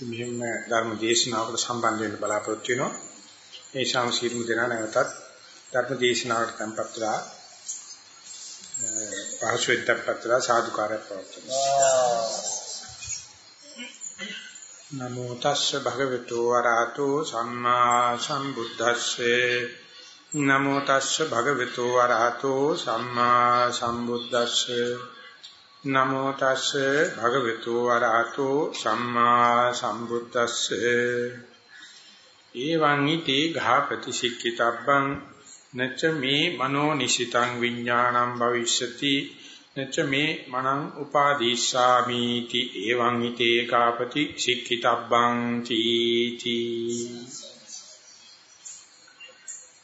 මෙහෙම ධර්ම දේශනාවකට සම්බන්ධ වෙන්න බලාපොරොත්තු වෙනවා. ඒ ශාම සීලමු දෙනා නැවතත් ධර්ම දේශනාවට tempත් වෙලා පහසුවෙන් tempත් වෙලා සාදුකාරයක් පවත්වනවා. නමෝ තස්ස භගවතු වරහතෝ සම්මා සම්බුද්දස්සේ නමෝ තස්ස භගවතු වරහතෝ සම්මා සම්බුද්දස්සේ නමෝ තස්සේ භගවතු වරහතෝ සම්මා සම්බුද්දස්සේ. එවං ඊති ඝාපති සික්කිතබ්බං නච්ච මේ මනෝ නිසිතං විඥානං භවිෂ්‍යති නච්ච මේ මනං උපාදීස්සාමි ති එවං ඊති ඝාපති සික්කිතබ්බං තීති.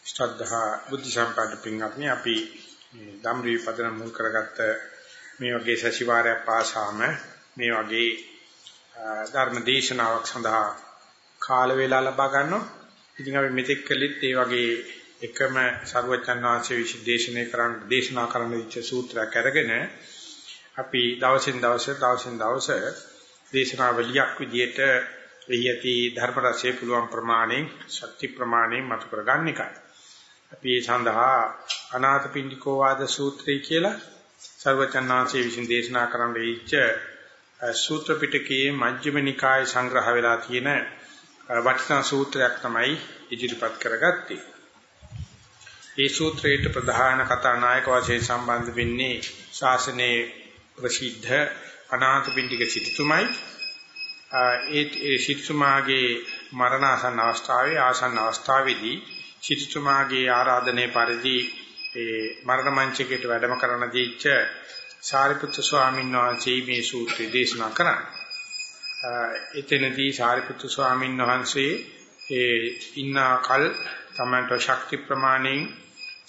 ශ්‍රද්ධා බුද්ධ සම්පන්න පින්වත්නි අපි ධම්රී පදන මුල් කරගත්ත මේ වගේ සතිವಾರයක් පාසාම මේ වගේ ධර්ම දේශනාවක් සඳහා කාල වේලා ලබා ගන්නවා. ඉතින් අපි මෙතෙක් කළෙත් ඒ වගේ එකම සර්වචන් වහන්සේ විශේෂණය කරන්න දේශනා කරන්න ඉච්ඡ සූත්‍රයක් අරගෙන අපි දවසින් දවස දවසින් දවස දේශනාවලියක් විදිහට එහි ඇති ධර්ම රසය පුළුවන් ප්‍රමාණයෙන් ශක්ති ප්‍රමාණයෙන් මතු කරගන්න එකයි. අපි ඒ සඳහා අනාථපිණ්ඩිකෝ වාද සූත්‍රය කියලා සර්වචන්නාංශයේ විසින් දේශනා කරන්න දීච්ච සූත්‍ර පිටකයේ මජ්ක්‍ධිම නිකායේ සංග්‍රහ වෙලා තියෙන වටිනා සූත්‍රයක් තමයි ඉදිරිපත් කරගත්තේ. මේ සූත්‍රයේ ප්‍රධාන කතා නායක වශයෙන් සම්බන්ධ වෙන්නේ ශාසනයේ ප්‍රසිද්ධ අනාථපිණ්ඩික සිටුතුමයි. ඒ සිටුතුමාගේ මරණාසන්න අවස්ථාවේ ආසන්න අවස්ථාවේදී සිටුතුමාගේ ආරාධනයේ පරිදි ඒ මරණ මංචකයට වැඩම කරන දීච්ච සාරිපුත්‍ර ස්වාමීන් වහන්සේ මේ සූත්‍රය දේශනා කරන්නේ. එතනදී සාරිපුත්‍ර ස්වාමීන් වහන්සේ ඒ ඉන්න කල් තමන්ට ශක්ති ප්‍රමාණයෙන්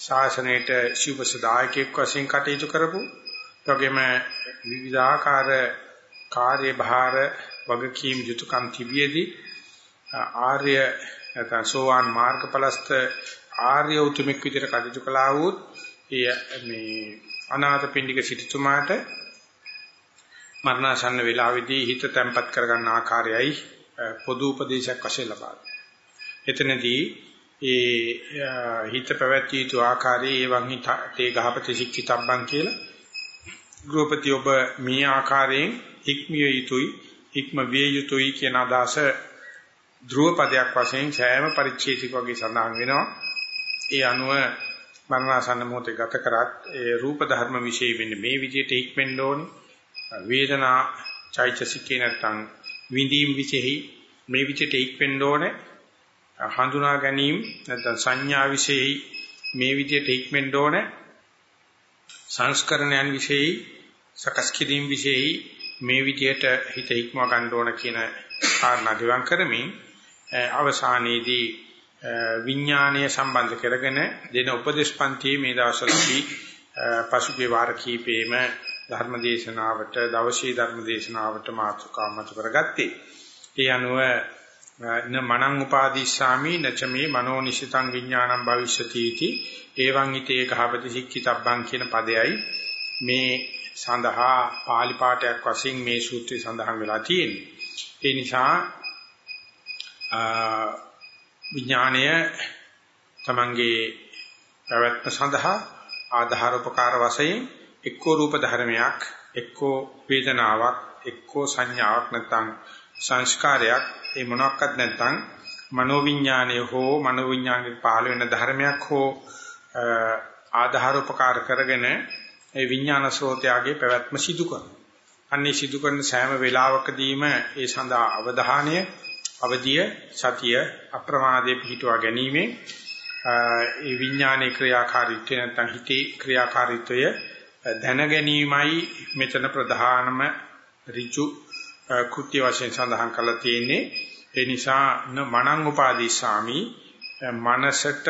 ශාසනයට ශිවසදායකෙක් වශයෙන් කටයුතු කරපු වගේම විවිධාකාර කාර්යභාර වගකීම් යුතුයකම් තිබියදී ආර්ය නැත්නම් සෝවාන් මාර්ගඵලස්ත ආර්ය උතුමෙක් විදිහට කටයුතු කළා වූත් මේ අනාථපිණ්ඩික සිටුතුමාට මරණාසන්න වේලාවේදී හිත තැම්පත් කරගන්න ආකාරයයි පොදු උපදේශයක් වශයෙන් ලබා එතනදී ඒ හිත පැවැත්විය යුතු ආකාරයේ ඒ වගේ තේ ගහපති සික්කිතබ්බන් කියලා ගෘහපති ඔබ මේ ආකාරයෙන් හික්මිය යුතුයි හික්ම විය යුතුයි කියන අදහස ධ්‍රුව පදයක් වශයෙන් සෑම පරිච්ඡේදයක වගේ සඳහන් වෙනවා. ඒ අනුව මරණාසන්න මොහොතේ ගත කරත් ඒ රූප ධර්ම વિશે වෙන්නේ මේ විදිහට ඉක්මෙන්න ඕනේ. වේදනා චෛතසිකේ නැත්තම් විඳීම් විශේෂයි. මේ විදිහට ඉක්මෙන්න ඕනේ. හඳුනා ගැනීම නැත්තම් සංඥා විශේෂයි. මේ විදිහට ඉක්මෙන්න ඕනේ. සංස්කරණයන් විශේෂයි. සකස් කිරීම විශේෂයි. මේ විදිහට හිත ඉක්ම ගන්න ඕන කියන කාරණා දිවං කරමින් අවසානයේදී විඥානීය සම්බන්ධ කරගෙන දෙන උපදේශ පන්තියේ මේ දවස්වල අපි පසුගිය වාර කීපෙම ධර්ම දේශනාවට දවසේ ධර්ම දේශනාවට මාතෘකා මත කරගත්තේ. ඒ අනුව න මනං උපාදීස්සාමි නචමේ මනෝනිසිතං විඥානං භවිෂ්‍යති इति එවං ිතේ ගහපති සික්කිතබ්බං කියන පදයයි මේ සඳහා pāli පාඨයක් වශයෙන් මේ සූත්‍රය සඳහන් වෙලා තියෙන්නේ. ඒ නිසා විඥාණය තමංගේ පැවැත්ම සඳහා ආධාර උපකාර වශයෙන් එක්කෝ රූප ධර්මයක් එක්කෝ වේදනාවක් එක්කෝ සංඥාවක් නැත්නම් සංස්කාරයක් ඒ මොනක්වත් නැත්නම් මනෝවිඥානය හෝ මනෝවිඥානයේ පහළ වෙන ධර්මයක් හෝ ආධාර උපකාර කරගෙන ඒ විඥාන ස්රෝතයගේ පැවැත්ම සිදු කරනවා. අන්නේ සිදු කරන සෑම වෙලාවකදීම ඒ සඳහා අවධානය අවදිය සතිය අප්‍රමාදයේ පිහිටුවා ගැනීමෙන් ඒ විඥානයේ ක්‍රියාකාරීත්වය නැත්නම් හිතේ ක්‍රියාකාරීත්වය දැන ගැනීමයි මෙතන ප්‍රධානම ඍචු කෘත්‍ය වශයෙන් සඳහන් කරලා තියෙන්නේ. ඒ නිසා මනං උපාදීසාමි. මනසට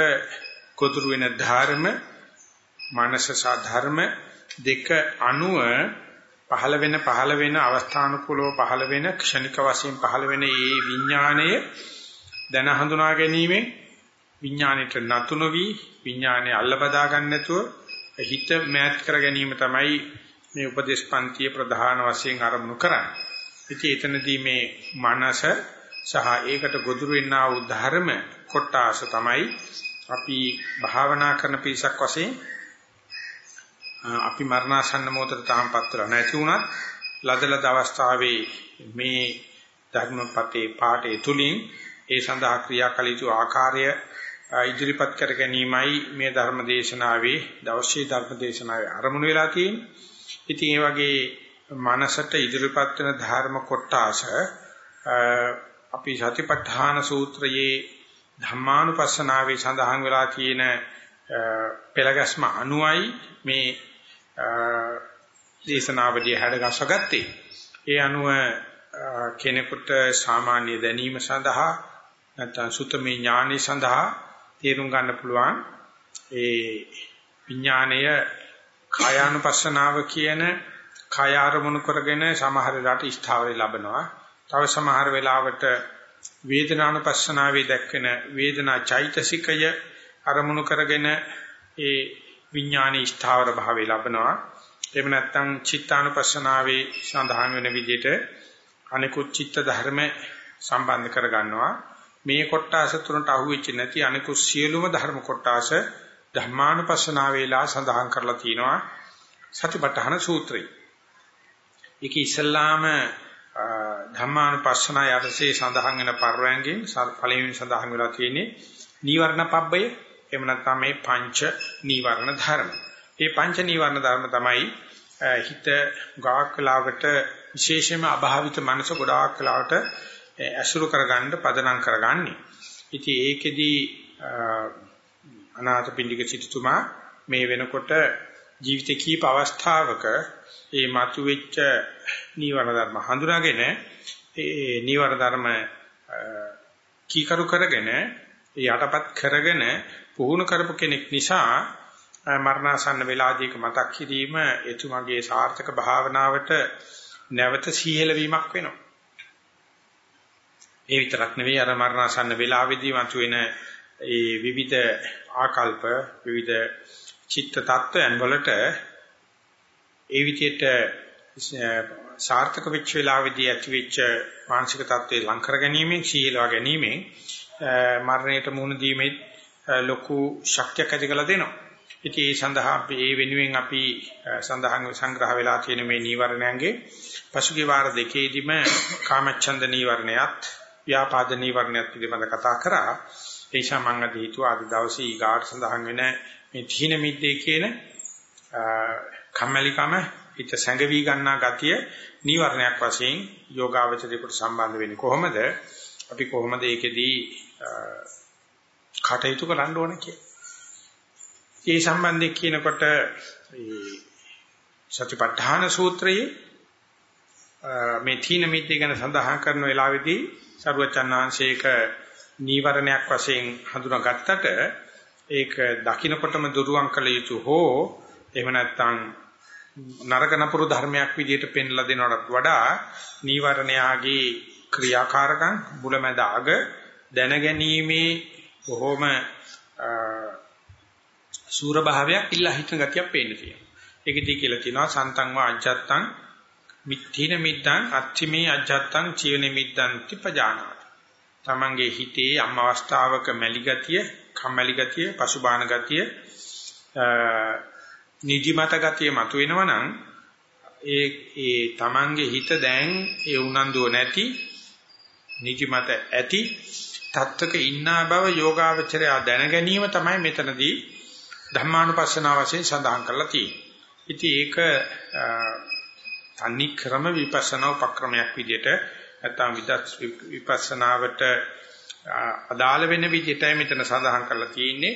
කොතුරු වෙන ධර්ම මනස සාධර්ම දෙක අනුව පහළ වෙන පහළ වෙන අවස්ථානුකූලව පහළ වෙන ක්ෂණික වශයෙන් පහළ වෙන මේ විඥාණය දැන හඳුනා ගැනීමෙන් විඥාණයට නතු නොවි විඥාණය අල්ලබදා ගන්න නැතුව හිත මෑත් කර ගැනීම තමයි මේ උපදේශ පන්තියේ ප්‍රධාන වශයෙන් ආරම්භ කරන්නේ. ඉතින් එතනදී මේ මනස සහ ඒකට ගොදුරු වෙන්නා වූ ධර්ම කොටාස තමයි අපි භාවනා කරන පිරිසක් වශයෙන් අපි මරණාසන්න මොහොතට තාමපත් වෙලා නැති වුණත් ලදලද අවස්ථාවේ මේ ධර්මපතේ පාඩේ තුලින් ඒ සඳහා ක්‍රියාකල යුතු ආකාරය ඉදිරිපත් කර ගැනීමයි මේ ධර්ම දේශනාවේ දවසේ ධර්ම දේශනාවේ ආරමුණු වෙලා තියෙන්නේ. ඉතින් ඒ වගේ මනසට ඉදිරිපත් වෙන ධර්ම කොටාස අපි සතිපට්ඨාන සූත්‍රයේ ධම්මානුපස්සනාවේ සඳහන් වෙලා තියෙන පෙළගස්ම අනුයි මේ දේශනාවලිය හැඩගස්වගත්තේ. ඒ අනුව කෙනෙකුට සාමාන්‍ය දැනීම සඳහා නැත්නම් සුතමේ ඥානෙ සඳහා තේරුම් ගන්න පුළුවන් ඒ විඥාණය කායානුපස්සනාව කියන කාය ආරමුණු කරගෙන සමහර රට ස්ථාවරය ලබනවා. තව සමහර වෙලාවට වේදනානුපස්සනාවේ දැක්වෙන වේදනා චෛතසිකය අරමුණු කරගෙන ඒ විඥානයේ ස්ථාවර භාවය ලබනවා. එහෙම නැත්නම් චිත්තානුපස්සනාවේ සඳහන් වෙන විදිහට අනිකුත් චිත්ත ධර්ම සම්බන්ධ කර ගන්නවා. මේ කොටස තුනට අහුවෙච්ච නැති අනිකුත් සියලුම ධර්ම කොටස ධර්මානුපස්සනාවේලා සඳහන් කරලා තිනවා සතිපට්ඨාන සූත්‍රය. ඒක ඉස්සල්ලාම ධම්මානුපස්සන යටසේ සඳහන් වෙන පරයන්ගෙන් පළවෙනි සඳහන් වෙලා තියෙන්නේ නීවරණ පබ්බය එහෙම නැත්නම් මේ පංච නීවරණ ධර්ම. මේ පංච නීවරණ ධර්ම තමයි හිත ගාක් කලාවට විශේෂයෙන්ම අභාවිත මනස ගොඩාක් කලාවට ඇසුරු කරගන්න පදනම් කරගන්නේ. ඉතින් ඒකෙදී අනාථපිණ්ඩික සිටුතුමා මේ වෙනකොට ජීවිතේ කීප අවස්ථාවක ඒ මතුවෙච්ච නීවරණ ධර්ම හඳුනාගෙන ඒ නීවරණ ධර්ම කීකරු කරගෙන යටපත් කරගෙන පුහුණු කරපු කෙනෙක් නිසා මරණාසන්න වෙලාදීක මතක් කිරීම එතුමගේ සාර්ථක භාවනාවට නැවත සීහෙල වීමක් වෙනවා. ඒ විතරක් නෙවෙයි අර මරණාසන්න වෙලාවේදී මතුවෙන ඒ විවිධ ආකල්ප විවිධ චිත්ත tattවයන් වලට ඒ විදිහට සාර්ථක වෙච්ච වෙලාවේදී ඇතිවෙච්ච මානසික තත්ත්වේ ලං කර ගැනීමෙන් සීලවා ගැනීමෙන් මරණයට මුහුණ දීමේ ලොකු ශක්තියක් ඇති කළ දෙනවා. ඉතින් ඒ සඳහා අපි ඒ වෙනුවෙන් අපි සඳහන් සංග්‍රහ වෙලා තියෙන මේ නීවරණයන්ගේ පසුගිය වාර දෙකේදීම කාමච්ඡන්ද නීවරණයත් ව්‍යාපාද නීවරණයත් පිළිබඳ කතා කරා. ඒ නිසා මම අද හිතුවා අද දවසේ ඊගාට සඳහන් වෙන මේ තීන මිද්දේ කියන කම්මැලිකම හිත සැඟවි ගන්නා ගතිය නීවරණයක් වශයෙන් යෝගාවචරයට සම්බන්ධ වෙන්නේ කොහොමද? අපි කොහොමද ඒකෙදී කටයුතු කරන්න ඕන කියලා. මේ සම්බන්ධයෙන් කියනකොට සතිපට්ඨාන සූත්‍රයේ මේ තීන මිද්දේ ගැන සඳහන් කරන වෙලාවේදී සරුවචනාංශයක නීවරණයක් වශයෙන් හඳුනාගත්තට ඒක දකින්නකොටම දුරුවන් කළ යුතු හෝ එහෙම නැත්නම් නරක නපුරු ධර්මයක් විදිහට පෙන්ලා දෙනවට වඩා නීවරණයාගේ ක්‍රියාකාරකම් බුලමැද අග දැනගැනීමේ බොහොම සූර භාවයක් ඉල්ලා හිටන ගතියක් පේන්න තියෙනවා. ඒකදී කියලා තියෙනවා සන්තං වා අජත්තං මිත්‍ථින මිද්දං අච්චිමේ අජත්තං චීවන මිද්දං තිපජානාති. තමන්ගේ හිතේ අම් අවස්ථාවක මැලි ගතිය, කම්මැලි ගතිය, පසුබාන ගතිය නිදිමත ගතිය මතුවෙනවා නම් ඒ ඒ Tamange හිත දැන් ඒ උනන්දුව නැති නිදිමත ඇති තත්වක ඉන්නා බව යෝගාවචරය දැන ගැනීම තමයි මෙතනදී ධම්මානුපස්සන වශයෙන් සඳහන් කරලා තියෙන්නේ. ඉතින් ඒක තනි ක්‍රම විපස්සනා උපක්‍රමයක් විදිහට නැත්නම් විපස්සනාවට අදාළ වෙන විදිහටයි මෙතන සඳහන් කරලා තියෙන්නේ.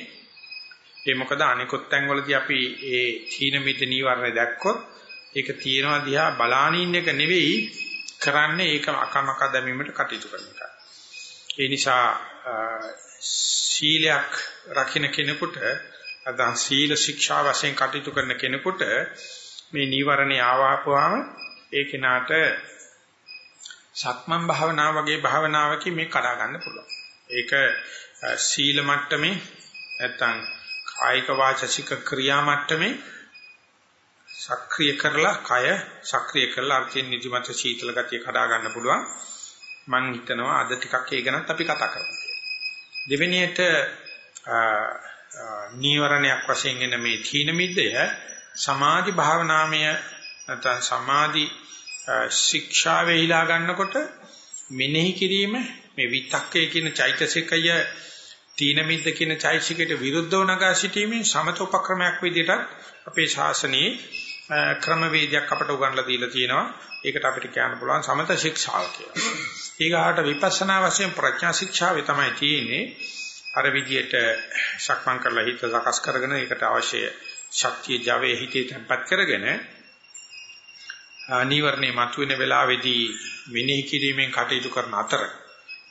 ඒ මොකද අනිකුත් තැන්වලදී අපි ඒ තීන මිද නීවරණ දැක්කොත් ඒක තියෙනවා දිහා බලානින් එක නෙවෙයි කරන්නේ ඒක අකමක දැමීමට කටයුතු කරන එක. ඒ නිසා සීලයක් රකින්න කෙනෙකුට අදා සීල ශික්ෂා වශයෙන් කටයුතු කරන කෙනෙකුට මේ නීවරණේ ආවාපුවාම ඒ කෙනාට සක්මන් භාවනාව වගේ භාවනාවකින් මේ කඩා ගන්න පුළුවන්. ඒක සීල මට්ටමේ නැත්තම් කායික වාචසික ක්‍රියා මට්ටමේ සක්‍රිය කරලා කය සක්‍රිය කරලා අර්ථයෙන් නිදිමත සීතල ගතිය කඩා ගන්න පුළුවන්. මම හිතනවා අද ටිකක් ඒ ගැනත් අපි කතා කරමු. දෙවෙනියට නීවරණයක් වශයෙන් එන මේ තීන මිද්දය සමාධි භාවනාමය නැත්නම් සමාධි ශික්ෂාවේ හිලා ගන්නකොට මෙනෙහි කිරීම මේ විතක්කය කියන චෛතසිකය තීන මිද්ද කියන චෛතසිකයට විරුද්ධව නගා සිටීමෙන් සමත උපක්‍රමයක් විදිහට අපේ ශාසනයේ ක්‍රමවේදයක් අපට උගන්ලා දීලා තියෙනවා. ඒකට අපිට කියන්න පුළුවන් සමත ශික්ෂාව කියලා. ඊගාට විපස්සනා වශයෙන් ප්‍රඥා ශික්ෂාවේ තමයි තියෙන්නේ. අර විදියට සක්මන් කරලා හිත සකස් කරගෙන ඒකට අවශ්‍ය ශක්තිය Java හිතේ තැම්පත් කරගෙන නීවරණේ මතුවෙන වෙලාවේදී මෙනෙහි කිරීමෙන් කටයුතු කරන අතර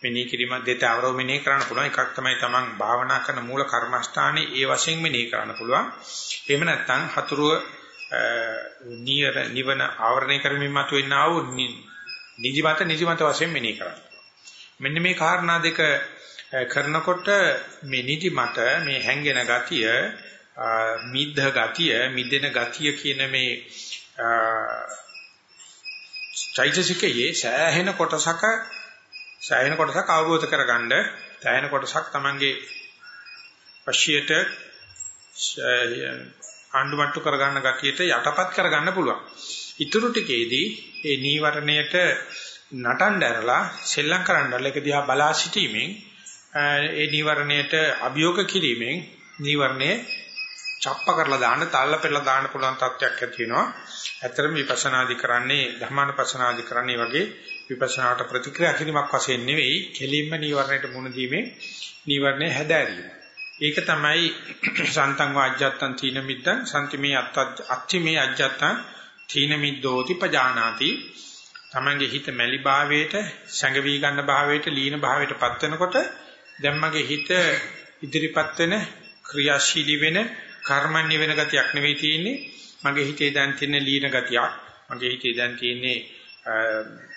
මෙනෙහි කිරීම දෙතවරව මෙනෙහි කරන්න පුළුවන් එකක් තමයි තමන් භාවනා කරන මූල කර්මස්ථානේ ඒ වශයෙන් මෙනෙහි කරන්න පුළුවන් එහෙම නැත්නම් හතුරුව නියර නිවන ආවරණය කරමින් මතුවෙනා වූ නිදිමත නිදිමත වශයෙන් මෙනෙහි කරන්න මෙන්න මේ කාරණා දෙක කරනකොට මේ නිදිමත මේ හැංගෙන ගතිය මිද්ද ගතිය මිදෙන ගතිය කියන මේ චෛතසිකයේ සෑහෙන කොටසක සෑහෙන කොටසක් අවබෝධ කරගන්න සෑහෙන කොටසක් Tamange පශියට ආණ්ඩුමට්ටු කරගන්න ගතියට යටපත් කරගන්න පුළුවන්. ඊටු ටිකේදී ඒ නීවරණයට නටන්න ඇරලා සෙල්ලම් කරන්න ඒක දිහා බලා සිටීමෙන් ඒ නීවරණයට අභියෝග කිරීමෙන් නීවරණය චප්ප කරලා දාන්න, තල්ල පෙරලා දාන්න පුළුවන් තත්ත්වයක් ඇති වෙනවා. ඇත්තටම විපස්සනාදි කරන්නේ ධර්මානුපස්සනාදි කරන්නේ වගේ විපස්සනාට ප්‍රතික්‍රියා කිරීමක් වශයෙන් නෙවෙයි, කෙලින්ම නීවරණයට මුහුණ දීමේ නීවරණය හැදෑරීම. ඒක තමයි සන්තං වාජ්ජත්තං තීන මිද්දං සම්තිමේ අත්ත අච්චිමේ අජ්ජත්තං තීන මිද්දෝති පජානාති. තමන්ගේ හිත මැලි භාවයට සැඟවි ගන්න භාවයට ලීන භාවයට පත් වෙනකොට දැන් මගේ හිත ඉදිරිපත් වෙන ක්‍රියාශීලී වෙන කර්මන්නේ වෙන ගතියක් නෙවෙයි තියෙන්නේ. මගේ හිතේ දැන් තියෙන ලීන ගතියක් මගේ හිතේ දැන් තියෙන්නේ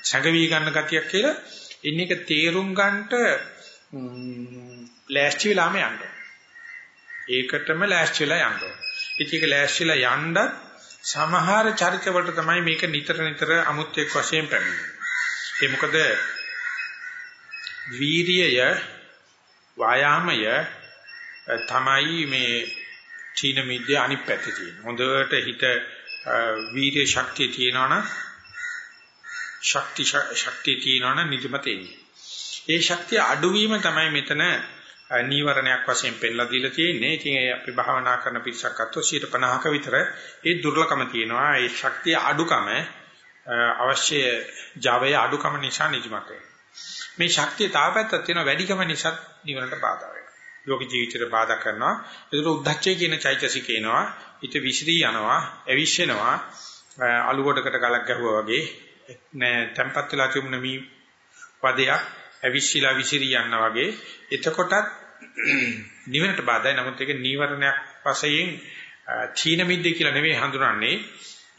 සැඟවි ගන්න ගතියක් කියලා. ඉන්න එක තේරුම් ගන්නට ලෑස්ති වෙලාම යන්න. ඒකටම ලෑස්ති වෙලා යන්න ඉතින් ඒක ලෑස්තිලා යන්න සමහර චරිත වලට තමයි මේක නිතර නිතර අමුත්‍යක් වශයෙන් පැමිණෙන්නේ ඒ මොකද වීරියය වායාමය තමයි මේ චීන මිද්‍ය අනිත් පැත්තේ තියෙන. හොඳට හිත වීර්ය ශක්තිය තියෙනවනම් ශක්ති ශක්තිය තියෙනවනම් නිදිමත එන්නේ. ඒ ශක්තිය අඩුවීම තමයි මෙතන නීවරණයක් වශයෙන් පෙන්නලා දීලා තියෙන්නේ. ඉතින් අපි භාවනා කරන පිරිසක් අතෝ 50ක විතර ඒ දුර්ලකම තියෙනවා. ඒ ශක්තිය අඩුකම අවශ්‍ය Java අඩුකම නිසා නිදිමත මේ ශක්තිය තාපැත්තක් තියෙන වැඩිකම නිසා නිවනට බාධා වෙනවා. ලෝක ජීවිතයට බාධා කරනවා. ඒකට උද්දච්චය කියන චෛතසික එනවා. හිත විසිරී යනවා, ඇවිස්සෙනවා. අලු කොටකට ගලක් ගැහුවා වගේ නෑ tempat වෙලා තිබුණ මේ පදයක් ඇවිස්සීලා විසිරී යනවා වගේ. එතකොටත් නිවනට බාධායි. නමුත් ඒක නීවරණයක් වශයෙන් තීන මිද්ද කියලා නෙවෙයි හඳුනන්නේ.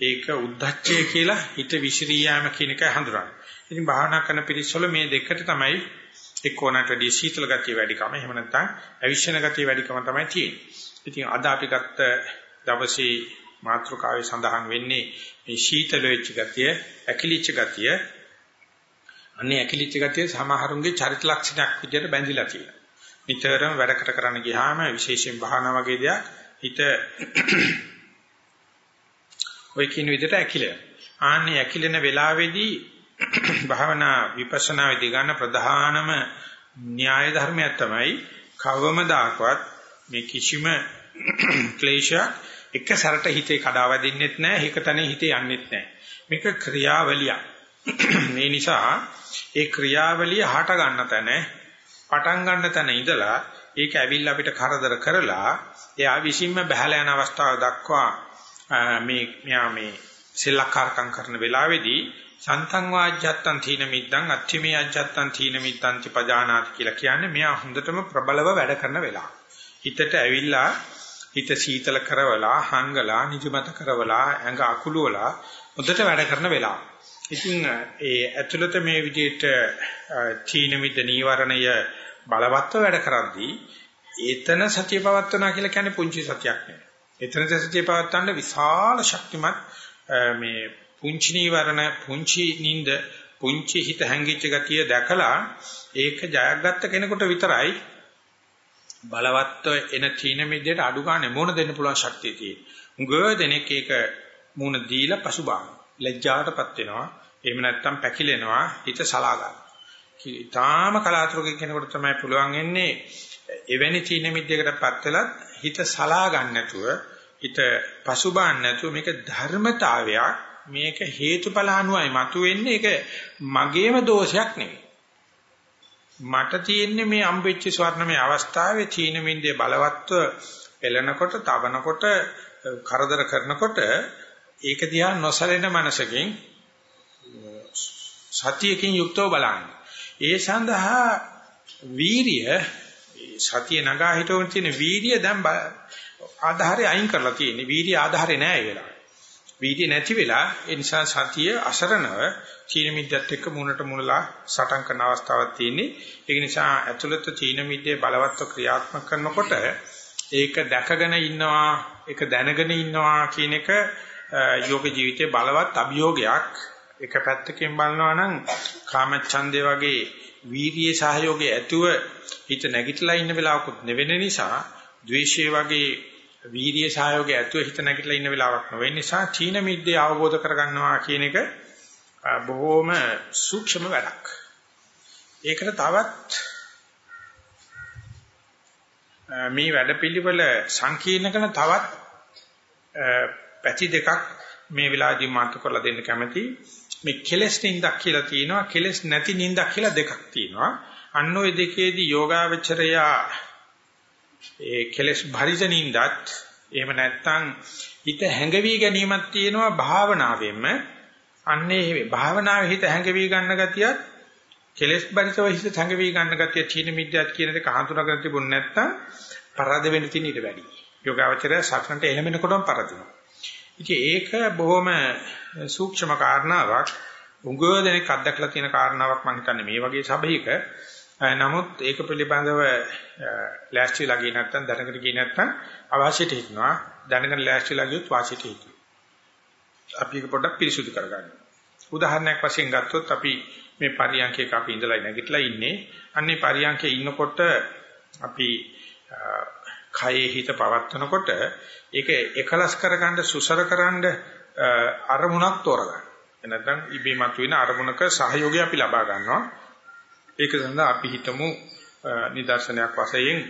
ඒක උද්දච්චය කියලා හිත විසිරී යාම කියන එකයි හඳුනන්නේ. ඉතින් භාවනා කරන පිරිසවල මේ දෙකට තමයි එක්කෝනට වැඩි සීතල ගතිය වැඩිකම එහෙම නැත්නම් අවිශ්වන ගතිය වැඩිකම තමයි තියෙන්නේ. ඉතින් අද අපි ගත්ත දවසේ මාතෘකාවේ සඳහන් වෙන්නේ මේ සීතල වෙච්ච ගතිය, ඇකිලිච්ච ගතිය. අනේ ඇකිලිච්ච ගතිය සමහරුන්ගේ චරිත ලක්ෂණයක් විදිහට බැඳිලා තියෙනවා. නිතරම වැඩකට කරන්න ගියාම විශේෂයෙන් භාවනා වගේ දෙයක් හිත ඔය කියන විදිහට ඇකිලෙනවා. ආන්නේ ඇකිලෙන වෙලාවේදී භාවනා විපස්සනා වෙදී ගන්න ප්‍රධානම න්‍යාය ධර්මයක් තමයි කවමදාකවත් මේ කිසිම ක්ලේශයක් එක සැරට හිතේ කඩාවැදින්නෙත් නැහැ හිකතනේ හිතේ යන්නෙත් නැහැ මේක ක්‍රියාවලිය මේ නිසා ඒ ක්‍රියාවලිය හට ගන්න තැන පටන් ගන්න තැන ඉඳලා ඒක ඇවිල්ලා අපිට කරදර කරලා එයා විසින්ම බහැලා යන අවස්ථාව දක්වා මේ මෙයා මේ සෙල්ලක්කාරකම් කරන වෙලාවේදී සන්තං වාජ්ජත්තං තීන මිද්දං අත්ථිමේ අජ්ජත්තං තීන මිද්දං චපජානාති කියලා කියන්නේ මෙයා හොඳටම ප්‍රබලව වැඩ කරන වෙලාව. හිතට ඇවිල්ලා හිත සීතල කරවලා හංගලා නිදිමත කරවලා ඇඟ අකුලුවලා හොඳට වැඩ කරන වෙලාව. ඉතින් ඒ ඇතුළත මේ විදිහට තීන මිද්ද නීවරණය බලවත්ව වැඩ කරද්දී ඒතන සතිය පවත්වනා කියලා කියන්නේ පුංචි සතියක් නෙවෙයි. එතන සතිය පවත්තන්න විශාල ශක්තිමත් මේ පුංචි නීවරණ පුංචි නිନ୍ଦ පුංචි හිත හැංගිච්ච ගතිය දැකලා ඒක ජයගත්ත කෙනෙකුට විතරයි බලවත්ව එන තීන මිද්දේට අඩු ගන්න මොන දෙන්න පුළුවන් ශක්තිය තියෙන්නේ. උඟ දෙනෙක් ඒක මුණ දීලා පසුබාන. ලැජ්ජාටපත් වෙනවා. එහෙම නැත්නම් පැකිලෙනවා හිත සලා ගන්න. ඊටාම කලාතුරකින් කෙනෙකුට තමයි පුළුවන් වෙන්නේ එවැනි තීන මිද්දයකටපත් වෙලත් හිත සලා ගන්න නැතුව හිත පසුබාන්න නැතුව මේක ධර්මතාවයක් මේක හේතුඵල අනුවයි මතුවෙන්නේ ඒක මගේම දෝෂයක් නෙවෙයි මට තියෙන්නේ මේ අම්බෙච්ච ස්වර්ණමය අවස්ථාවේ තීන මින්දේ බලවත්ව පෙළෙනකොට තවනකොට කරදර කරනකොට ඒක දිහා නොසලෙන මනසකින් සතියකින් යුක්තව බලන්න. ඒ සඳහා වීරිය සතිය නගා හිටවන තියෙන වීරිය දැන් ආධාරය අයින් කරලා තියෙන්නේ. වීරිය ආධාරේ නෑ ඒ වෙලාවේ. වීර්ය නැති වෙලා ඒ නිසා සතිය අසරණව චීන මිද්දත් එක්ක මුණට මුණලා සටන් කරන අවස්ථාවක් තියෙන්නේ. ඒ නිසා ඇතුළත චීන මිද්දේ බලවත්ව ක්‍රියාත්මක කරනකොට ඒක දැකගෙන ඉන්නවා, ඒක දැනගෙන ඉන්නවා කියන එක යෝග ජීවිතයේ බලවත් අභියෝගයක්. එක පැත්තකින් බලනවා නම් කාමච්ඡන්දේ වගේ වීර්යයේ සහයෝගය ඇතුව හිත නැගිටලා ඉන්න වෙලාවකුත් නෙවෙන නිසා ද්වේෂයේ වගේ වීර්ය සහයෝගය ඇතුව හිත නැගිටලා ඉන්න වෙලාවක් නොවේ නිසා චීන මිද්දේ අවබෝධ කරගන්නවා කියන එක බොහොම සූක්ෂම වැඩක්. ඒකට තවත් මේ වැඩපිළිවෙල සංකීර්ණ කරන තවත් පැති දෙකක් මේ වෙලාවදී මාතෘ කරලා දෙන්න කැමති. මේ කෙලස් නින්දක් කියලා තියෙනවා කෙලස් නැති නින්දක් කියලා දෙකක් තියෙනවා. අන්න ওই දෙකේදී යෝගාවචරයා ඒ කෙලස් භරිතනින්දත් එහෙම නැත්නම් හිත හැඟවි ගැනීමක් තියෙනවා භාවනාවෙන්ම අන්නේ භාවනාවේ හිත හැඟවි ගන්න ගතියත් කෙලස් භරිතව හිත හැඟවි ගන්න ගතිය චීන මිද්‍යාත් කියන දෙක හඳුනාගෙන තිබුණ නැත්නම් පරාද වෙන්න තියෙන ඊට වැඩි යෝගාවචරය සක්නට එළමෙනකොටම පරදිනවා ඉතින් ඒක බොහොම සූක්ෂම කාරණාවක් උගව දෙනෙක් අත්දැකලා තියෙන කාරණාවක් මම හිතන්නේ මේ වගේ සබහික නමුත් ඒක පිළිබඳව ලෑස්තිලා ගියේ නැත්නම් දැනගෙන ගියේ නැත්නම් අවශ්‍යිත හිටනවා දැනගෙන ලෑස්තිලා ගියොත් වාසිත හිටිනවා. අපි ඒක පොඩ්ඩක් පිරිසුදු කරගන්න. උදාහරණයක් වශයෙන් ගත්තොත් අපි මේ පරියන්කයක අපි ඉඳලා නැගිටලා ඉන්නේ. අන්නේ පරියන්කේ ඉන්නකොට අපි කයේ හිත පවත්වනකොට ඒක එකලස් කරගන්න සුසර කරන්න අරමුණක් තෝරගන්න. එනනම් ඉබේ මතුවෙන අරමුණක සහයෝගය අපි ලබා ගන්නවා. ඒක සඳහා අපි හිතමු නිදර්ශනයක් වශයෙන්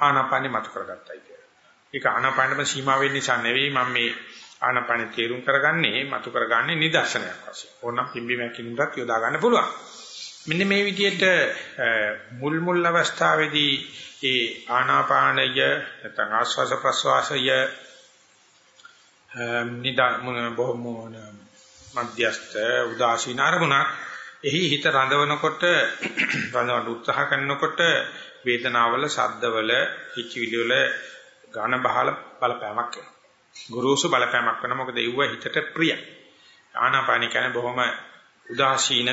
ආනාපානෙ මත කරගත්තයි කියලා. ඒක ආනාපානෙම සීමා වෙන්න නිසා නෙවෙයි මම මේ ආනාපානෙ තේරුම් කරගන්නේ මතු කරගන්නේ නිදර්ශනයක් වශයෙන්. ඕනම් පිම්බි මැකිනුටත් යොදා ගන්න පුළුවන්. මෙන්න මේ විදිහට මුල් මුල් අවස්ථාවේදී ඒ ආනාපානය නැත්නම් ආස්වාස ප්‍රස්වාසය නිදා බොහොම මධ්‍යස්ත උදාසීන අරමුණක් එහි හිත රඳවනකොට රඳවන්න උත්සාහ කරනකොට වේදනාවල ශබ්දවල හිචිවිලි වල ඝන බහල බලපෑමක් වෙනවා. ගුරුසු බලපෑමක් වෙනවා. මොකද ඒව හිතට ප්‍රිය. ආනාපාන කියන්නේ බොහොම උදාසීන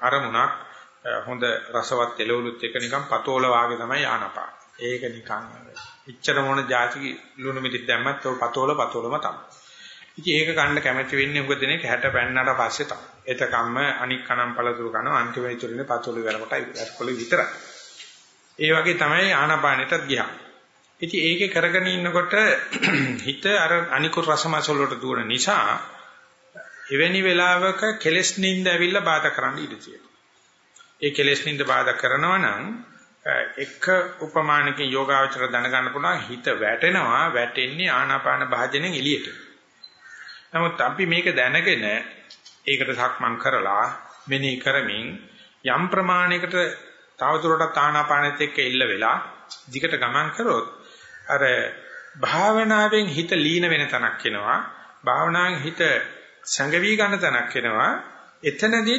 අරමුණක් හොඳ රසවත් එළවලුත් එක නිකන් පතෝල වාගේ තමයි ආනාපාන. ඒක නිකන් ඉච්ඡර මොන જાති ලුණු මිදි දැම්මත් ඔය පතෝල පතෝලම තමයි. ඉතින් ඒක ගන්න කැමැති වෙන්නේ උග දෙනෙක් 60 පෙන්නට පස්සේ තමයි. එතකම්ම අනික් කනම් පළතුරු කනවා අන්තිම ඉතුරුනේ පතෝල වෙනකොටයි වැස්කොලේ විතරයි. ඒ වගේ තමයි ආනාපානෙටත් ගියා. ඉතින් ඒකේ කරගෙන ඉන්නකොට හිත අර අනිකුත් රසමස වලට දුවන නිසා එවැනි වෙලාවක කෙලස් නින්ද ඇවිල්ලා බාධා කරන්න ඉඩ තියෙනවා. ඒ කෙලස් නින්ද බාධා කරනවා නම් එක උපමානකින් යෝගාවචර දැනගන්න පුළුවන් හිත වැටෙනවා වැටෙන්නේ ආනාපාන භාජනෙන් එළියට. නමුත් අපි මේක දැනගෙන ඒකට සක්මන් කරලා මෙනෙහි කරමින් යම් ප්‍රමාණයකට තවදුරටත් ආනාපානෙත් එක්ක ඉල්ල වෙලා දිගට ගමන් කරොත් අර භාවනාවෙන් හිත ලීන වෙන තැනක් එනවා භාවනාවෙන් හිත සංගවි ගන්න තැනක් එනවා එතනදී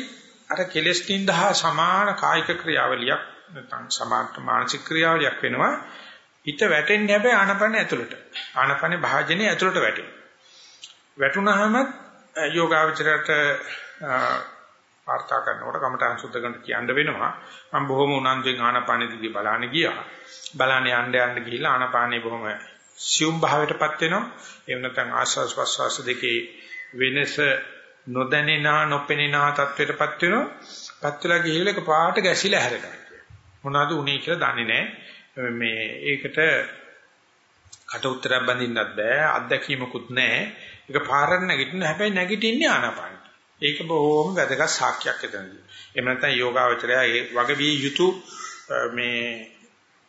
අර කෙලස් නින්දහා සමාන කායික ක්‍රියාවලියක් නැත්නම් සමාන මානසික ක්‍රියාවලියක් වෙනවා හිත වැටෙන්නේ හැබැයි ආනපන ඇතුළට ආනපන භාජනේ ඇතුළට වැටෙනවා වැටුනහම යෝගාවචරයට වාර්තා කරනකොට කමඨාන් සුද්ධ කරන්න කියන්න වෙනවා. මම බොහොම උනන්දුවෙන් ආනාපානෙ දිගේ බලන්න ගියා. බලන්න යන්න යන්න ගිහිල්ලා ආනාපානෙ බොහොම සියුම් භාවයටපත් වෙනවා. එහෙම නැත්නම් ආස්වාස් ප්‍රස්වාස දෙකේ වෙනස නොදැනෙනා නොපෙනෙනා තත්වයටපත් වෙනවා. පත් වෙලා ගිහිල්ලා එක පාට ගැසිලා හැරෙනවා. මොනවද උනේ කියලා දන්නේ නැහැ. මේ ඒකට කට උත්තරයක් බඳින්නත් බෑ අත්දැකීමකුත් නැහැ. ඒක පාරට නැගිටින්න හැබැයි නැගිටින්නේ ආනාපාන. ඒක බොහොම වැදගත් සාක්ෂියක් එතනදී. එහෙම නැත්නම් යෝගාවචරය ඒ වගවිය යුතු මේ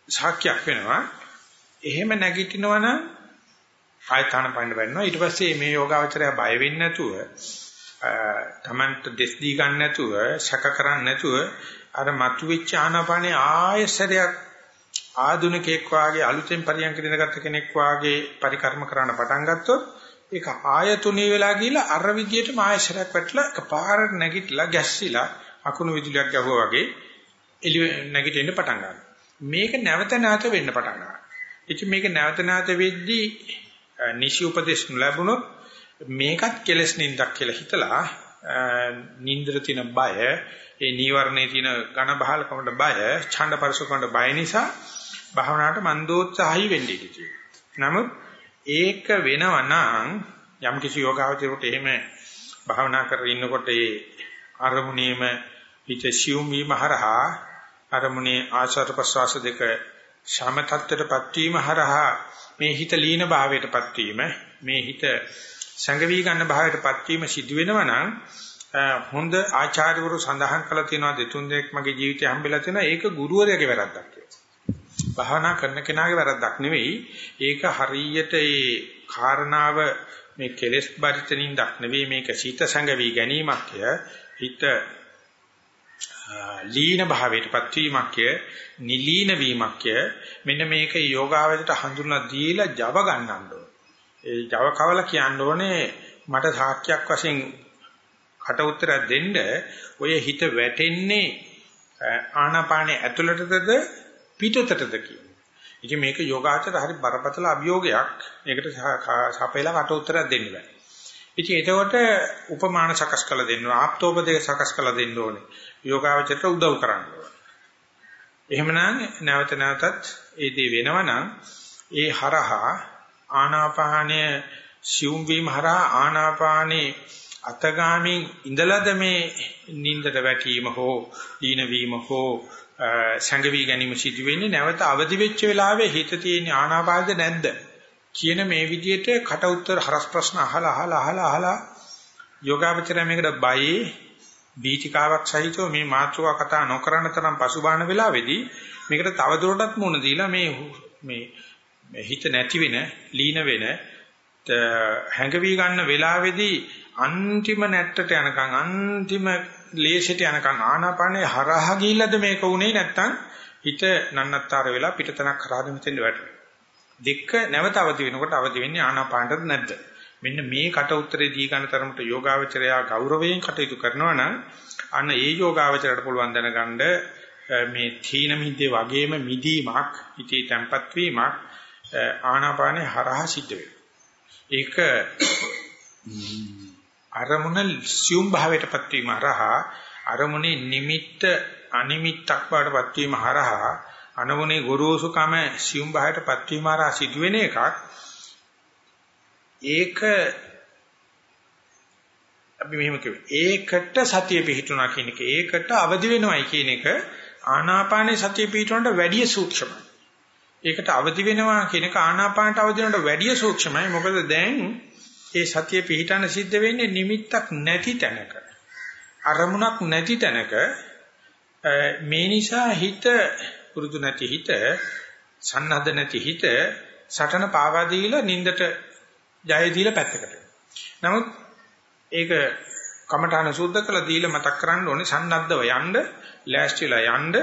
සාක්ෂියක් වෙනවා. එහෙම නැගිටිනවා නම් ආයතන පන්න වෙනවා. ඊට පස්සේ මේ යෝගාවචරය බය වෙන්නේ නැතුව තමන්ට දෙස් දී ගන්න නැතුව සැක කරන්නේ නැතුව අර මතුවෙච්ච ආනාපානේ ආයසරයක් ආධුනිකෙක් වාගේ අලුතෙන් පරියන්ක දිනගත්ත කෙනෙක් වාගේ පරිකර්ම කරන්න පටන් ගත්තොත් ඒක ආයතුණී වෙලා ගිහලා අර විදියටම ආයසරයක් වැටලා එකපාරට නැගිටලා ගැස්සිලා අකුණු විදුලියක් ගැහුවා වගේ එළි නැගිටින්න පටන් ගන්නවා. මේක නැවත නැවත වෙන්න පටන් ගන්නවා. ඉතින් මේක නැවත නැවත වෙද්දී නිසි උපදේශ ලැබුණොත් මේකත් කෙලස් නින්දක් කියලා හිතලා නින්දර තියෙන බය ඒ නීවරණේ තියෙන ඝන බහලකමට බය ඡණ්ඩ පරිසකමට බය නිසා භාවනාවට මන්දෝත්සාහයි වෙන්නේ කිචි. නමුත් ඒක වෙනවා නම් යම් කිසි යෝගාවචරයට එහෙම භාවනා කරගෙන ඉන්නකොට ඒ අරමුණේම හිත සියුම් වීම හරහා අරමුණේ ආචාර ප්‍රසවාස දෙක ශම තත්ත්වයටපත් වීම හරහා මේ හිත ලීන භාවයටපත් වීම මේ හිත සංගවි ගන්න භාවයටපත් වීම සිදු වෙනවා නම් හොඳ ආචාර්යවරු සඳහන් කළා තියෙනවා දෙතුන් දෙනෙක් මගේ ජීවිතේ හම්බෙලා තියෙනවා ඒක ගුරුවරයාගේ වැරද්දක් කියලා. භාවනා කරන කෙනාගේ වැරද්දක් නෙවෙයි. ඒක හරියට ඒ කාරණාව මේ කෙලෙස් බරිතනින්දක් නෙවෙයි මේක සීත සංගවි ගැනීමක්ය. හිත ලීන භාවයටපත් වීමක්ය, නිලීන වීමක්ය. මෙන්න මේක යෝගාවචරයට හඳුන්ලා දීලා Java ගන්නන්න ඕනේ. ඒ Java කවල කියන්න ඕනේ මට සාක්ෂියක් වශයෙන් කට උත්තරයක් දෙන්න ඔය හිත වැටෙන්නේ ආනාපානේ ඇතුළටද පිටතටද කියන්නේ. ඉතින් මේක යෝගාචර හරි බරපතල අභියෝගයක්. ඒකට සපේලා කට උත්තරයක් දෙන්න බෑ. ඉතින් එතකොට උපමාන සකස් කළ දෙන්න ඕන, ආප්තෝපදේශ සකස් කළ දෙන්න ඕනේ. යෝගාචරයට උදව් කරන්න ඕනේ. එහෙමනම් නැවත නැවතත් ඒ දේ වෙනවනම් ඒ හරහා ආනාපානය සියුම් වීම හරහා ආනාපානේ අතගාමින් ඉඳලාද මේ නින්දට වැටීම හෝ දීන වීම හෝ සංගවි ගැනීම සිදු වෙන්නේ නැවත අවදි වෙච්ච වෙලාවේ හිත තියෙන ආනාපානද නැද්ද කියන මේ විදිහට කට උත්තර හරස් ප්‍රශ්න අහලා අහලා අහලා අහලා යෝගාවචරය මේකට බයේ බීචිකාවක් සහිතව මේ මාත්‍රවා කතා නොකරන තරම් පසුබාහන වෙලාවේදී මේකට තවදුරටත් මුණ දීලා මේ මේ හිත නැති වෙන ලීන වෙන හැඟවි ගන්න වෙලාවේදී අන්තිම නැට්ටට යනකම් අන්තිම ලේෂයට යනකම් ආනාපානේ හරහා ගිහිල්ලාද මේක උනේ නැත්තම් හිත නන්නත්තර වෙලා පිටතනක් කරාද මෙතෙන්ද වැටෙනවා. දෙක නැවත අවදි වෙනකොට අවදි වෙන්නේ ආනාපානටද නැද්ද? මෙන්න මේ කට උත්තරේ දී ගන්න තරමට යෝගාවචරයා ගෞරවයෙන් කටයුතු කරනවා නම් අන්න ඒ යෝගාවචරයට පුළුවන් දැනගන්න මේ තීන මිද්දේ වගේම මිදීමක් ඉතී තැම්පත් වීමක් ආනාපානේ හරහා සිද්ධ වෙනවා. ඒක අරමුණ සියුම් භාවයටපත් වීම හරහා අරමුණේ නිමිත්ත අනිමිත්තක් බවටපත් වීම හරහා අනමුණේ ගොරෝසුකම සියුම් භාවයටපත් වීම හරහා සිදුවෙන එකක් ඒක අපි මෙහෙම කියමු. ඒකට සතිය පිහිටුණා කියන එක. ඒකට අවදි වෙනවයි කියන එක ආනාපානේ සතිය පිහිටුණාට වැඩිය සූක්ෂමයි. ඒකට අවදි වෙනවා කියන එක ආනාපානට අවදි වෙනවට වැඩිය සූක්ෂමයි. මොකද දැන් ඒ සතිය පිහිටන සිද්ධ වෙන්නේ නිමිත්තක් නැති තැනක. අරමුණක් නැති තැනක. මේ නිසා හිත පුරුදු නැති හිත සන්නද්ධ නැති හිත සටන පාවා දීලා නින්දට ජය දීලා පැත්තකට. නමුත් ඒක කමඨාන සුද්ධ කළ දීලා මතක් කරන්න ඕනේ සන්නද්ධව යන්න ලෑස්තිලා යන්න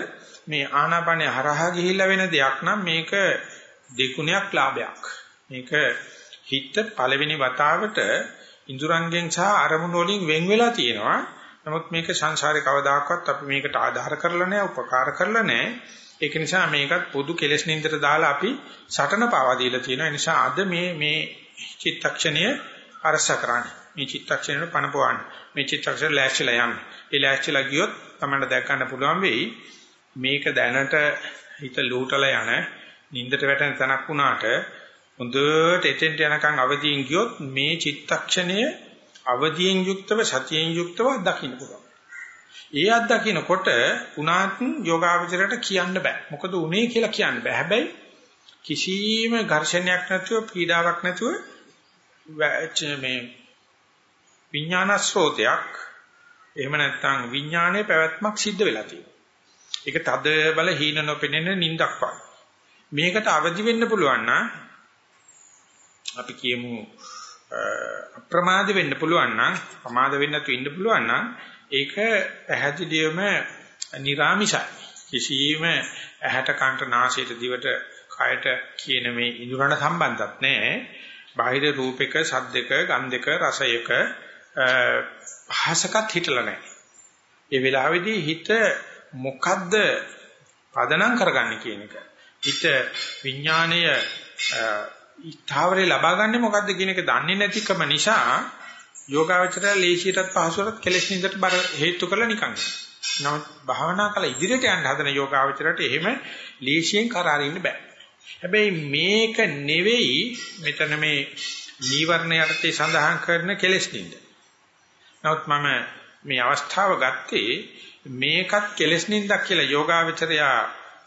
මේ ආනාපානේ හරහා ගිහිල්ලා වෙන දෙයක් නම් මේක දෙකුණයක් ලාභයක්. මේක හිත පළවෙනි වතාවට ඉඳුරංගෙන් සහ අරමුණු වලින් වෙන් වෙලා තියෙනවා. නමුත් මේක සංසාරේ කවදාකවත් අපි මේකට ආධාර කරලා නැහැ, උපකාර කරලා නැහැ. ඒක නිසා මේකත් පොදු කෙලෙස් නින්දට දාලා අපි සටන පාවා දීලා තියෙනවා. ඒ නිසා අද මේ මේ චිත්තක්ෂණය අරස කරන්නේ. මේ චිත්තක්ෂණයට පනපවන්න. මේ චිත්තක්ෂණ ලෑස්තිලා යන්න. ඒ ලෑස්තිලා ගියොත් තමයි දැක් ගන්න පුළුවන් වෙයි. මේක දැනට හිත ලූටලා යන නින්දට වැටෙන තැනක් වුණාට හොඳට එතෙන්ට යනකම් අවදියෙන් ගියොත් මේ චිත්තක්ෂණය අවදියෙන් යුක්තව සතියෙන් යුක්තව දකින්න පුළුවන්. ඒ අත්දකින්නකොට උනාත් යෝගාවචරයට කියන්න බෑ. මොකද උනේ කියලා කියන්න බෑ. හැබැයි කිසිම ඝර්ෂණයක් නැතුව පීඩාවක් නැතුව මේ විඥාන ස්රෝතයක් එහෙම නැත්නම් විඥානයේ පැවැත්මක් සිද්ධ වෙලා තියෙනවා. ඒක තද බල හීන නොපෙනෙන නිින්දක් වගේ. මේකට අවදි වෙන්න පුළුවන් නම් අපි කියමු අප්‍රමාද වෙන්න පුළුවන් නම් ප්‍රමාද වෙන්න තු ඉන්න පුළුවන් නම් ඒක පැහැදිලිවම නිර්ාමිෂයි. කිසියම් ඇහැට කන්ට නාසයට දිවට කයට කියන මේ ඉඳුරන සම්බන්ධයක් නැහැ. බාහිර රූපයක, සද්දක, ගන්ධක, රසයක භාසකත් හිටලා නැහැ. ඒ වෙලාවේදී හිත මොකද්ද පදනම් කරගන්නේ කියන එක. හිත විඥාණය ඊතාවරේ ලබා ගන්න මොකද්ද කියන එක දන්නේ නැතිකම නිසා යෝගාවචරය ලේසියටත් පහසුවටත් කෙලෙස් නින්දට බර හේතු කරලා නිකන්. නමුත් භාවනා කළ ඉදිරියට යන්න හදන යෝගාවචරයට එහෙම ලේසියෙන් කරාරින්න බෑ. හැබැයි මේක නෙවෙයි මෙතන මේ නීවරණ යටතේ සඳහන් කරන කෙලෙස් නින්ද. නමුත් මම මේ අවස්ථාව ගත්තේ මේකත් කෙලෙස් නින්දක් කියලා යෝගාවචරයා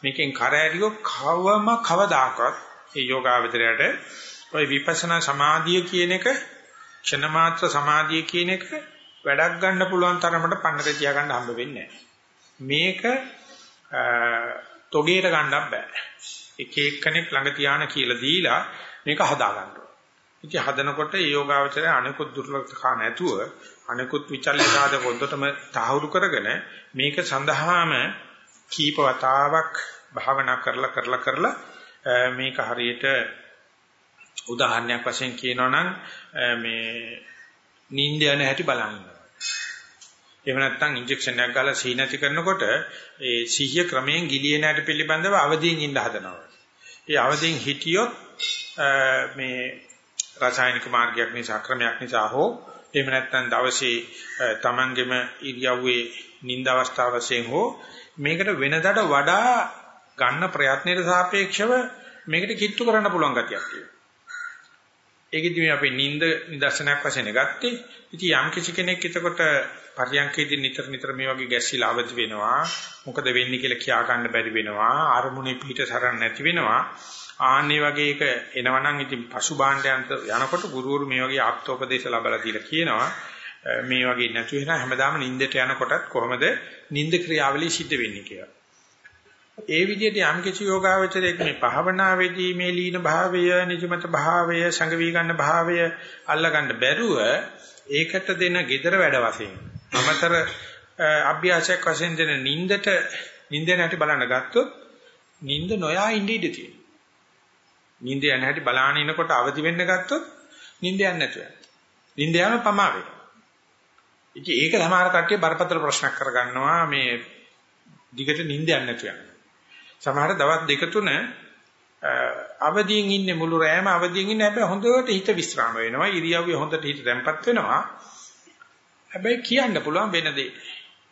මේකෙන් කරෑරියෝ කවම කවදාකවත් ඒ යෝගාවචරයට ওই විපස්සනා සමාධිය කියන එක ක්ෂණ මාත්‍ර සමාධිය කියන එක වැඩක් ගන්න පුළුවන් තරමට පන්නර තියා ගන්න හම්බ වෙන්නේ මේක තොගේට ගන්නත් බෑ. එක එක්කෙනෙක් ළඟ තියාන කියලා දීලා මේක හදා ගන්න ඕන. ඉතින් හදනකොට ඒ යෝගාවචරය අනිකුත් දුර්ලභකා නැතුව අනිකුත් විචල්්‍ය සාධක පොද්දටම තහවුරු කරගෙන මේක සඳහාම කීප වතාවක් භාවනා කරලා කරලා කරලා මේක හරියට උදාහරණයක් වශයෙන් කියනවා නම් මේ නිින්ද යන හැටි බලන්න. එහෙම නැත්නම් ඉන්ජෙක්ෂන් එකක් ගාලා සී නැති කරනකොට ඒ සිහිය ක්‍රමයෙන් ගිලින හැටි පිළිබඳව අවදීන් ඉන්න හදනවා. ඒ අවදීන් හිටියොත් මේ රසායනික මාර්ගයක් නිසා ක්‍රමයක් නිසා හෝ එහෙම නැත්නම් දවසේ තමන්ගෙම ඉරියව්වේ නිින්ද අවස්ථාව වශයෙන් හෝ මේකට වෙනදට වඩා ගන්න ප්‍රයත්නයේ සාපේක්ෂව මේකට කිට්ටු කරන්න පුළුවන් ගතියක් තියෙනවා. ඒකෙදි මේ අපේ නිින්ද නිදර්ශනයක් වශයෙන් ගත්තේ. ඉතින් යම් කිසි කෙනෙක් එතකොට පරියන්කේදී නිතර නිතර මේ වගේ ගැස්සීලා අවදි වෙනවා. මොකද වෙන්නේ කියලා කියා ගන්න බැරි වෙනවා. අරමුණේ පිට සරණ නැති වෙනවා. ආන්නේ වගේ එක එනවනම් ඉතින් පසු භාණ්ඩයන්ට යනකොට ගුරුවරු මේ වගේ ආප්තෝපදේශ ලැබලා දීලා කියනවා. මේ වගේ නැතු වෙන හැමදාම නිින්දට යනකොටත් කොහොමද නිින්ද ක්‍රියාවලිය සිද්ධ වෙන්නේ කියලා. ඒ විදිහට යම් කිසි යෝගාවචරයක් මේ භාවනාවේදී මේ ලීන භාවය, නිජමත භාවය, සංගවි ගන්න භාවය අල්ලගන්න බැරුව ඒකට දෙන gedara වැඩ වශයෙන් අමතර අභ්‍යාසයක් වශයෙන් දෙන නින්දට නින්ද නැටි බලන්න ගත්තොත් නින්ද නොයා ඉඳී ඉඳී තියෙනවා. නින්ද යන හැටි බලාන ඉනකොට අවදි වෙන්න ගත්තොත් නින්ද යන්නේ නැතුව යනවා. නින්ද යන පමා වෙනවා. ඉතින් ඒක සමහර කට්ටිය බරපතල ප්‍රශ්නයක් කරගන්නවා මේ දිගට නින්ද යන්නේ නැතුව යනවා. සමහර දවස් දෙක තුන අවදියෙන් ඉන්නේ මුළු රෑම අවදියෙන් ඉන්නේ හැබැයි හොඳට හිත විස්්‍රාම වෙනවා ඉරියව්වේ හොඳට හිත තැම්පත් වෙනවා හැබැයි කියන්න පුළුවන් වෙන දේ.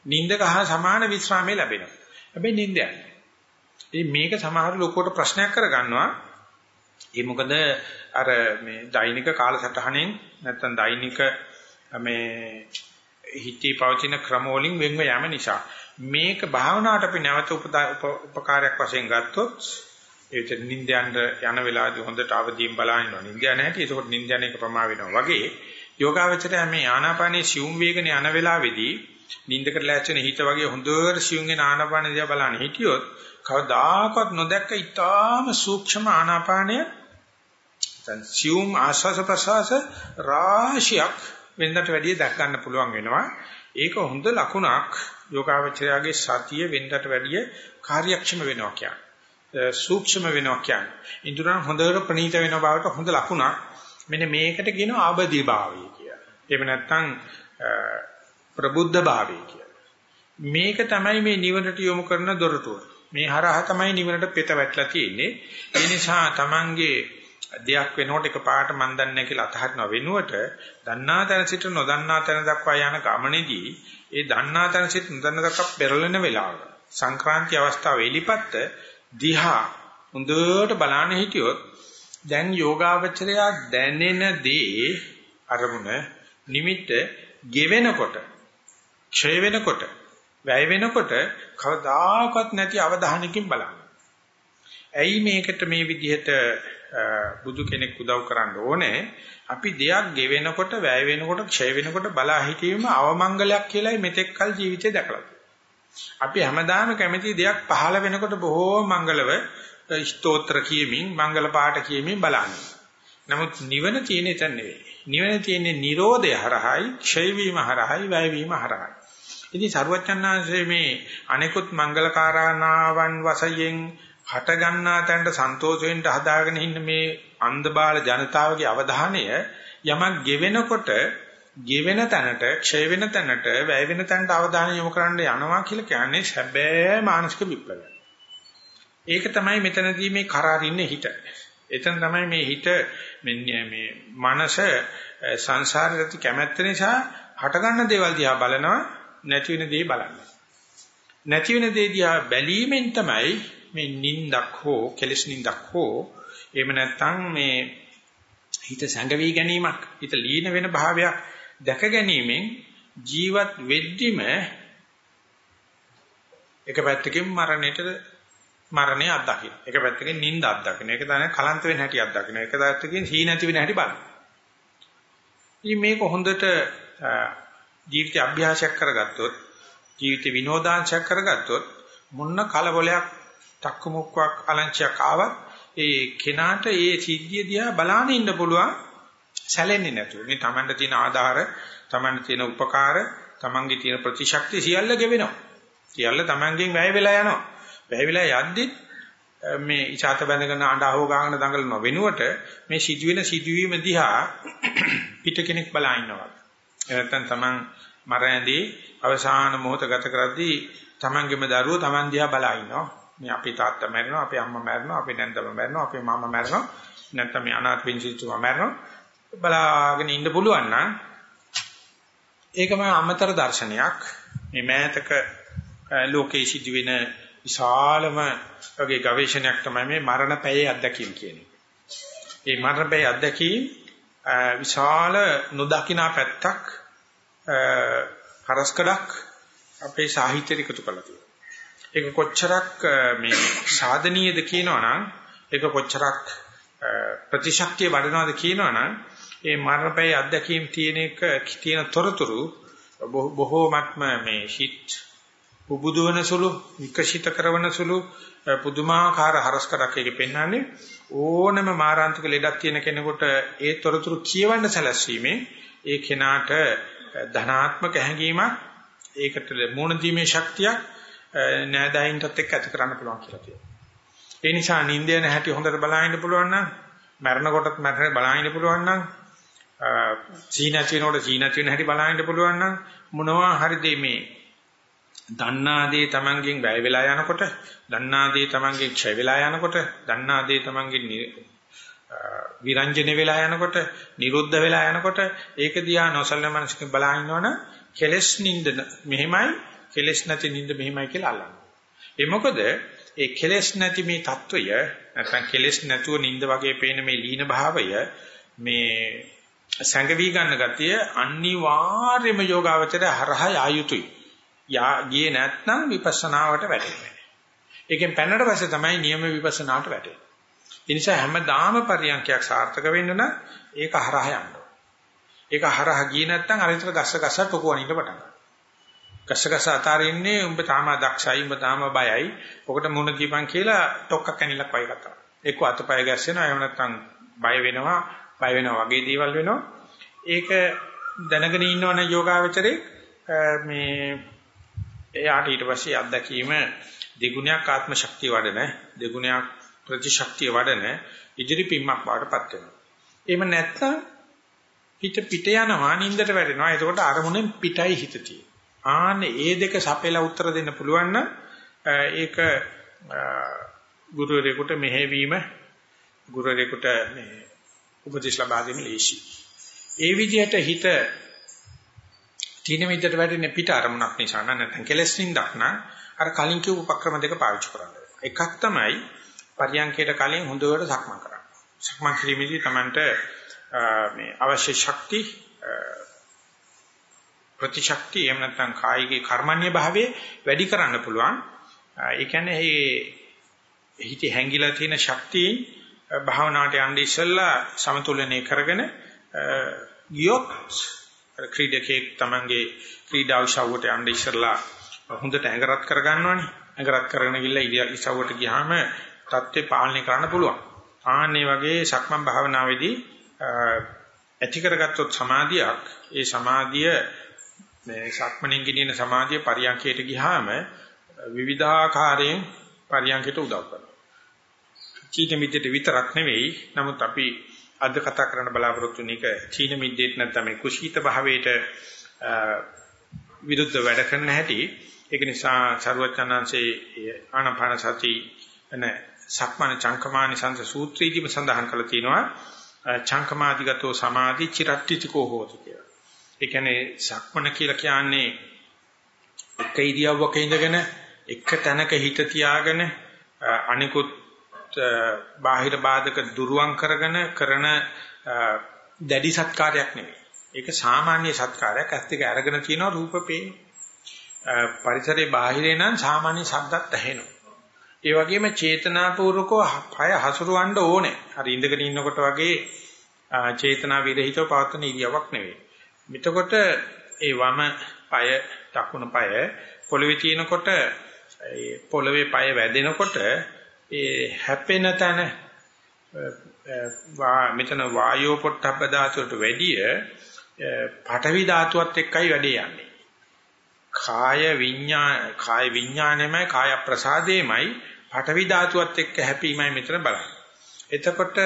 නිින්දක හා සමාන විස්්‍රාමයේ ලැබෙනවා. හැබැයි නිින්ද යන්නේ මේක සමහර ලෝකෝට ප්‍රශ්නයක් කරගන්නවා. ඒ මොකද අර මේ දෛනික කාලසටහනෙන් නැත්තම් දෛනික මේ හිතේ පවතින ක්‍රම වලින් වෙන්ව යාම නිසා මේක භාවනාවට අපි නැවත උපකාරයක් වශයෙන් ගත්තොත් ඒ විතර නිින්දයන්ට යන වෙලාවදී හොඳට අවදියෙන් බලන ඉන්නවා. නිින්ද යන හැටි. ඒකෝට නිින්ද යන එක ප්‍රමා වෙනවා වගේ යෝගාවචරය මේ ආනාපානයේ සියුම් වේගන යන වෙලාවේදී නිින්දකට ලෑස්තින හිත වගේ හොඳට සියුම් වෙන ආනාපාන දිහා බලන හිටියොත් කවදාකවත් නොදැක්ක ඊටාම සූක්ෂම ආනාපානය දැන් සියුම් ආස්වාස ප්‍රසවාස රාශියක් වෙනදට වැඩිය දැක් ගන්න පුළුවන් වෙනවා. ඒක හොඳ ලකුණක් යෝගාවචරයාගේ සතිය වෙනදට වැඩිය කාර්යක්ෂම වෙනවා කියන්නේ. සූක්ෂම වෙනවා කියන්නේ. ඉන්ද්‍රයන් හොඳට ප්‍රණීත වෙන බවට හොඳ ලකුණක්. මෙන්න මේකට කියනවා ආබදී භාවය කියලා. එහෙම නැත්නම් ප්‍රබුද්ධ භාවය කියලා. මේක තමයි මේ නිවනට යොමු කරන දොරටුව. මේ හරහා තමයි නිවනට පෙත වැටලා තියෙන්නේ. ඒ නිසා Tamange දෙයක් වෙනකොට එකපාරට මන් දන්නේ නැහැ කියලා අතහරිනව වෙනුවට දන්නා තැන සිට නොදන්නා තැන දක්වා යන ගමනේදී ඒ දන්නා තැන සිට නොදන්නා දක්වා පෙරලෙන වෙලාව සංක්‍රාන්ති අවස්ථාව එලිපත්ත දිහා හොඳට බලන්න හිටියොත් දැන් යෝගාවචරය දැනෙන දේ අරමුණ නිමිත්ත ගෙවෙනකොට ක්ෂය වෙනකොට වැය වෙනකොට කවදාකවත් නැති අවධානයකින් බලන්න. ඇයි මේකට මේ විදිහට බුදු කෙනෙක් උදව් කරන්න ඕනේ? අපි දෙයක් ගෙවෙනකොට වැය වෙනකොට ක්ෂය වෙනකොට බලා හිටීම අවමංගලයක් කියලායි මෙතෙක් කල ජීවිතේ දැකලා අපි හැමදාම කැමති දෙයක් පහළ වෙනකොට බොහෝ මංගලව ස්තෝත්‍ර කියමින් මංගල පාඨ කියමින් බලන්නේ. නමුත් නිවන තියෙන එතන නෙවෙයි. නිවන තියෙන්නේ Nirodha හරහායි, ක්ෂය වීම හරහායි, වැය වීම හරහායි. ඉතින් සරුවච්චන්හන්සේ මේ අනෙකුත් මංගල කාරණාවන් වශයෙන් හට ගන්නා තැනට සන්තෝෂ වෙන්න හදාගෙන ඉන්න මේ අන්ධබාල ජනතාවගේ අවධානය යමක් ගෙවෙනකොට ගෙවෙන තැනට, ක්ෂය වෙන තැනට, වැය වෙන තැනට අවධානය යොමු කරන්න යනවා කියලා කියන්නේ සැබෑ මානසික විප්ලවයක්. ඒක තමයි මෙතනදී මේ කරාරින්නේ හිත. එතන තමයි මේ හිත මේ මනස සංසාරයට කැමැත්ත නිසා හටගන්න දේවල් දිහා බලනවා නැති වෙන දේ බලන්නේ. නැති වෙන දේ දිහා බැලීමෙන් තමයි මේ නින්දක් හෝ කෙලස් නින්දක් හෝ එහෙම නැත්නම් මේ හිත සැඟවි ගැනීමක් හිත ලීන වෙන භාවයක් දැක ගැනීමෙන් ජීවත් වෙද්දිම එක පැත්තකින් මරණයට මරණය අත්දකින්න. එක පැත්තකින් නිින්ද අත්දකින්න. ඒක තමයි කලන්ත වෙන හැටි අත්දකින්න. එක පැත්තකින් සී නැති වෙන හැටි බලන්න. ඉතින් මේක හොඳට ජීවිත අභ්‍යාසයක් කරගත්තොත් ජීවිත විනෝදාංශයක් කරගත්තොත් මොන්න කලබලයක් තක්කමුක්කක් අලංචයක් ආවත් ඒ කෙනාට ඒ සිද්ධිය දිහා බලාගෙන ඉන්න පුළුවන් සැලෙන්නේ නැතුව. මේ Tamanට තියෙන ආධාර, Tamanට තියෙන උපකාර, Tamanගේ තියෙන ප්‍රතිශක්තිය සියල්ල ගෙවෙනවා. සියල්ල Tamanගෙන් වැය වෙලා යනවා. වැය වෙලා යද්දි මේ ඉචාත බැඳගෙන අඬහව ගාගෙන දඟලන වෙනුවට මේ සිදුවෙන සිදුවීම දිහා පිට කෙනෙක් බලා ඉන්නවා. නැත්තම් Taman මරණදී අවසාන මොහොත ගත කරද්දී Tamanගේම දරුවෝ Taman දිහා බලා ඉන්නවා. මේ අපේ තාත්තා මැරෙනවා, අපේ අම්මා මැරෙනවා, අපේ නැන්දම මැරෙනවා, අපේ මාමා මැරෙනවා. නැත්තම් මේ අනාථ පින්සිතුමා මැරෙනවා. බලාගෙන ඉන්න පුළුවන් නම් ඒකම අමතර දර්ශනයක්. මේ මෑතක ලෝකයේ සිදුවෙන විශාලම වගේ ගවේෂණයක් තමයි මේ මරණ පැයේ අත්දැකීම් කියන්නේ. මේ මරණ පැයේ අත්දැකීම් විශාල නොදකිනා පැත්තක් හරස්කඩක් අපේ සාහිත්‍යයට එකතු කරලා තියෙනවා. ඒක කොච්චරක් මේ සාධනීයද කියනවනම් ඒක කොච්චරක් ප්‍රතිශක්තිය වඩනවද කියනවනම් ඒ මරණපෑ අත්දැකීම් තියෙන එක තියෙන තොරතුරු බොහෝමත්ම මේ හිත් උබුදවන සුළු විකසිත කරන සුළු පුදුමාකාර හරස්කඩක් එකේ පෙන්වන්නේ ඕනම මාරාන්තික ලෙඩක් තියෙන කෙනෙකුට ඒ තොරතුරු කියවන්න සැලැස්වීමෙන් ඒ කෙනාට ධනාත්මක හැඟීමක් ඒකට මුණ දීමේ ශක්තියක් නෑදෑයින්ටත් එක්ක ඇති කරන්න පුළුවන් කියලා කියනවා. ඒ නිසා නිින්දේ නැහැටි හොඳට බලහින්න පුළුවන් නම් මරණ කොටත් මරණ බලහින්න පුළුවන් නම් සීනච වෙනකොට සීනච වෙන හැටි බලහින්න පුළුවන් නම් මොනවා හරි දෙමේ දන්නා දේ Tamanගෙන් වැය වෙලා යනකොට, දන්නා දේ Tamanගෙන් ක්ෂය වෙලා යනකොට, දන්නා දේ Tamanගෙන් විරංජන වෙලා යනකොට, නිරුද්ධ වෙලා යනකොට ඒක දිහා නොසලන මනසකින් බලා ඉන්නවනම් කෙලස් නින්ද මෙහෙමයි, කෙලස් නැති නින්ද මෙහෙමයි කියලා අල්ලන්න. ඒ මොකද ඒ කෙලස් නැති මේ తত্ত্বය නැත්නම් කෙලස් නැතුව නින්ද වගේ පේන මේ ලීන භාවය මේ සංගවි ගන්න ගතිය අනිවාර්යම යෝගාවචරය හරහා ආයුතුයි. යා ගියේ නැත්නම් විපස්සනාවට වැටෙන්නේ. ඒකෙන් පැනනට පස්සේ තමයි නියම විපස්සනාවට වැටෙන්නේ. ඒ නිසා හැමදාම පරියන්කයක් සාර්ථක වෙන්න නම් ඒක හරහා යන්න ඒක හරහා ගියේ නැත්නම් අර විතර ගස්ස ගස්ස තොකුවනින්න පටන් ගන්නවා. ගස්ස ගස්ස අතාරින්නේ උඹ තාම දක්ෂයි උඹ තාම බයයි. ඔකට මුණ දීපන් කියලා ටොක්කක් කැනිලක් වයි කතා. එක්ක අතපය ගැස්සෙනවා එහෙම නැත්නම් බය වෙනවා, බය වෙනවා වගේ දේවල් වෙනවා. ඒක දැනගෙන ඉන්නවනේ යෝගාවචරේ මේ එයාට ඊට පස්සේ අත්දැකීම දෙගුණයක් ආත්ම ශක්තිය වඩන දෙගුණයක් ප්‍රතිශක්තිය වඩන ඉදිරි පිම්මක් බාටපත් වෙනවා. එහෙම නැත්නම් හිත පිට යනවා නින්දට වැටෙනවා. එතකොට අරමුණෙන් පිටයි හිත ආන්නේ ඒ දෙක සපෙලා උත්තර දෙන්න පුළුවන් නම් ඒක ගුරුවරයෙකුට මෙහෙවීම ගුරුවරයෙකුට මේ උපදේශ ලබා දෙන්න ලේසි. ඒ විදිහට හිත තීන මිද්දට වැටෙන්නේ පිට අරමුණක් නිසා නැත්නම් කෙලස් නින්දක් නම් අර කලින් කියපු උපක්‍රම දෙක පාවිච්චි කරන්න. එකක් තමයි පරියන්කයට කලින් හොඳට සක්මන් කරන්න. සක්මන් කිරීමේදී Tamanට මේ අවශ්‍ය ශක්ති ප්‍රතිශක්තිය එහෙම නැත්නම් කායිකේ කර්මන්‍ය භාවයේ වැඩි කරන්න පුළුවන්. ඒ කියන්නේ මේ හිතේ හැංගිලා තියෙන ශක්තිය භාවනාවට යන්නේ ඉස්සෙල්ලා සමතුලනය කරගෙන ගියොත් ක්‍රීඩකෙක් තමන්ගේ ක්‍රීඩා උත්සවයට යන්නේ ඉස්සෙල්ලා හොඳට ඇඟරත් කරගන්නවනේ. ඇඟරත් කරගෙන ගිහලා ඉස්සවුවට ගියාම தත්ත්වේ පාලනය කරන්න පුළුවන්. ආන්නේ වගේ සක්මන් භාවනාවේදී ඇති කරගත්තොත් සමාධියක් ඒ සමාධිය මේ සක්මණෙන් ගෙනියන සමාධිය පරියන්කයට ගියාම විවිධාකාරයෙන් පරියන්කයට උදව් කරනවා. චීන මිද්දේට විතරක් නෙවෙයි නමුත් අපි අද කතා කරන්න බලාපොරොත්තු වෙන එක චීන මිද්දේට නැත්නම් මේ කුසීත භාවයට විරුද්ධ වැඩ කරන හැටි ඒක නිසා සරුවචනාංශේ ආනපාන සති එන සක්මණ චංකමානි සංස සූත්‍රයේදීම සඳහන් කරලා තියෙනවා චංකමාදිගතෝ සමාධි චිරට්ටිතිකෝ හෝති කියලා. ඒ කියන්නේ සක්මණ කියලා කියන්නේ එක ඉරියව්වක ඉඳගෙන එක තැනක හිත තියාගෙන අනිකුත් බාහිර බාධක දුරුවන් කරගෙන කරන දැඩි සත්කාරයක් නෙවෙයි. ඒක සාමාන්‍ය සත්කාරයක්. ඇස් දෙක අරගෙන තියෙනවා රූප පේන. පරිසරයේ බාහිරේ නම් සාමාන්‍ය ශබ්දත් ඇහෙනවා. ඒ වගේම චේතනාපූර්වකව පය හසුරවන්න ඕනේ. හරි ඉඳගෙන ඉන්නකොට වගේ චේතනා විරහිතව පවත්වන ඉරියව්වක් නෙවෙයි. එතකොට ඒ වම පය දකුණු පය පොළවේ තියෙනකොට ඒ පොළවේ පය වැදෙනකොට ඒ හැපෙන තැන මෙතන වායෝ පොට්ටබ්බ ධාතුවට වැඩිය පඨවි ධාතුවත් එක්කයි වැඩේ යන්නේ. කාය විඤ්ඤාණ කාය විඤ්ඤාණයමයි කාය ප්‍රසාදේමයි පඨවි ධාතුවත් එක්ක හැපීමයි මෙතන බලන්නේ. එතකොට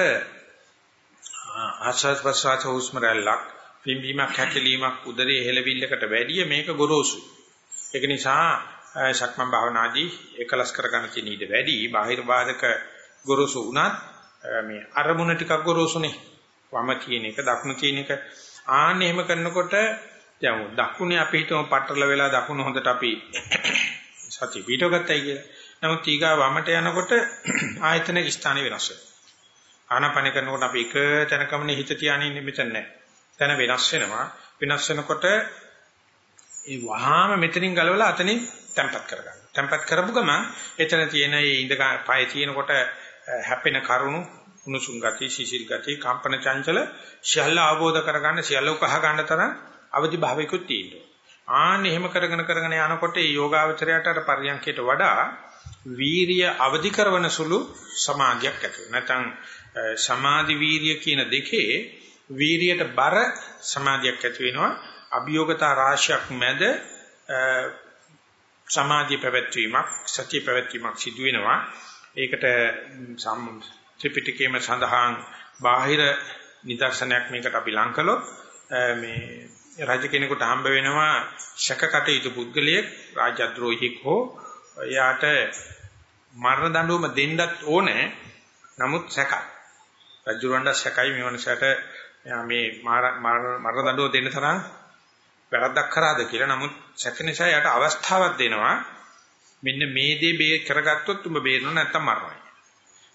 ආශ්වාස ප්‍රශ්වාස හුස්ම රැල්ලක් පිම්බීමක් හැකිලීමක් උදරයේ හෙලවිල්ලකට වැඩිය මේක ගොරෝසු. ඒක නිසා ශක්මන් භාවනාදී එකලස් කරගන්න තියෙන ඊට වැඩි බාහිර බාධක ගොරෝසු වුණත් මේ අරමුණ ටිකක් ගොරෝසුනේ. වම තියෙන එක දකුණු තියෙන එක ආන්න එහෙම කරනකොට දැන් දකුණේ අපි හිතමු පටල වෙලා දකුණ හොඳට අපි සතිය පිටව ගත්තයි කියලා. නමුත් ඊගා වමට යනකොට ආයතන ස්ථාන වෙනස් වෙනවා. ආනාපාන කරනකොට අපි එක තැනකමනේ හිත තියාගෙන ඉන්නේ මෙතන නැහැ. තැන වෙනස් වෙනවා. වෙනස් වෙනකොට ඒ වහාම මෙතනින් ගලවලා අතනින් තැම්පත් කරගන්න. තැම්පත් කරපු ගමන් එතන තියෙන මේ ඉඳ පය තියෙනකොට හැපෙන කරුණු උණුසුම් ගති, සිසිල් ගති, කම්පන චංචල සියල්ල අවබෝධ කරගන්න සියල්ල උකහා ගන්න තරම් අවදි භාවයකුත් තියෙනවා. ආන්න එහෙම කරගෙන කරගෙන යනකොට මේ යෝගාවචරයට අර පරියන්කයට වඩා වීරිය අවදි කරන සුළු සමාධියක් ඇති වෙනවා. නැත්නම් සමාධි වීරිය කියන දෙකේ වීරියට බර සමාධියක් ඇති වෙනවා. අභියෝගතා රාශියක් මැද සමාධිය පැවැත්වීමක් සතිය පැවැත්වීමක් සිදු වෙනවා. ඒකට ත්‍රිපිටකයේම සඳහන් බාහිර නිදර්ශනයක් මේකට අපි ලං කළොත් මේ රජ කෙනෙකුට හම්බ වෙනවා ශකකටයුතු පුද්ගලයෙක් රාජද්‍රෝහියෙක් හෝ එයාට මරණ දඬුවම දෙන්නත් ඕනේ. නමුත් සැකයි රජුරණ්ඩ සැකයි මේ වනසට මේ මරණ දඬුවම දෙන්න තරම් වැරද්දක් කරාද කියලා නමුත් සැක නිසා යාට අවස්ථාවක් දෙනවා මෙන්න මේ දේ බේ කරගත්තොත් උඹ බේරෙනවා නැත්තම් මරනවා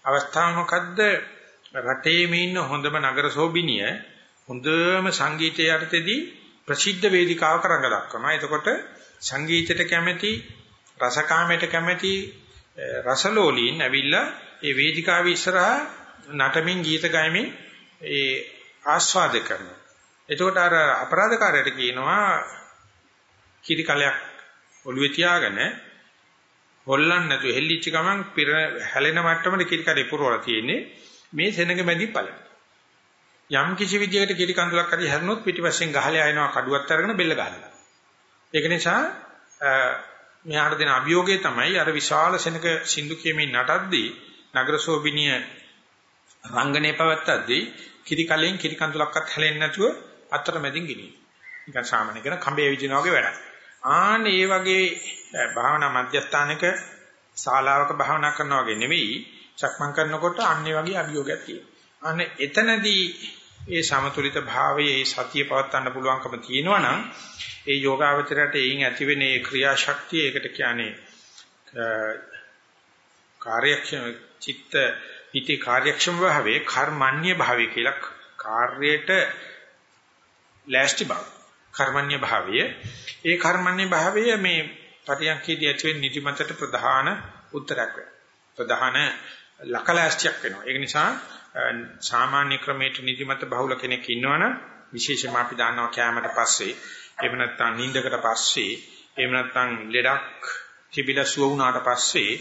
අවස්ථාව මොකද්ද රටේ මේ ඉන්න හොඳම නගර සෝබිනිය හොඳම සංගීතය යටතේදී ප්‍රසිද්ධ වේදිකාවක රඟ දක්වනවා. එතකොට සංගීතයට කැමැති රසකාමයට කැමැති රසලෝලීන් ඇවිල්ලා ඒ වේදිකාවේ ඉස්සරහා නටමින් ගීත ගයමින් ඒ ආස්වාද කරනවා. එතකොට අර අපරාධකාරයට කියනවා කිරි කලයක් ඔළුවේ තියාගෙන හොල්ලන්න නැතුව හෙල්ලිච්ච ගමන් පිර හැලෙන මට්ටමට කිරි කඩේ පුරවලා තියෙන්නේ මේ සෙනඟ මැදි පළල. යම් කිසි විදියකට කිරි කඳුලක් හරි හැරුණොත් පිටිපස්සෙන් ගහලා ආයනවා කඩුවක් අරගෙන බෙල්ල ගහනවා. ඒක නිසා මෙහාට දෙන අභියෝගය තමයි අර විශාල සෙනඟ සින්දු කියමින් නටද්දී නගරසෝබිනිය රංගනේ පවත්තද්දී කිරි කලෙන් කිරි කඳුලක්වත් හැලෙන්නේ නැතුව අතරමැදින් ගිනින. නිකන් සාමාන්‍ය කරන කඹේ විදිනා වගේ වැඩක්. ආන්න ඒ වගේ භාවනා මධ්‍යස්ථානක ශාලාවක භාවනා කරනවා වගේ නෙවෙයි සක්මන් කරනකොට අන්නේ වගේ අභියෝගයක් තියෙනවා. අනේ එතනදී ඒ සමතුලිත භාවයේ ඒ සතිය පවත්වන්න පුළුවන්කම තියෙනවා නම් ඒ යෝගාවචරයට එයින් ඇතිවෙන ඒ ක්‍රියාශක්තිය ඒකට කියන්නේ කාර්යක්ෂම චිත්ත හිතේ කාර්යක්ෂම භාවයේ කර්මන්‍ය භාවය කියලා කාර්යයට ලෑස්ති බව. කර්මන්‍ය භාවය. ඒ කර්මන්‍ය භාවය මේ පරියන්කේදී ඇති වෙන නිදිමතට ප්‍රධාන උත්තරයක් වෙනවා. ප්‍රධාන ලකලෑස්තියක් වෙනවා. ඒක නිසා සාමාන්‍ය ක්‍රමයට නිදිමත බහුල කෙනෙක් ඉන්නවනම් විශේෂයෙන්ම අපි දන්නවා කැමරට පස්සේ එහෙම නැත්නම් නිින්දකට පස්සේ එහෙම නැත්නම් ලෙඩක් තිබිලා සුව වුණාට පස්සේ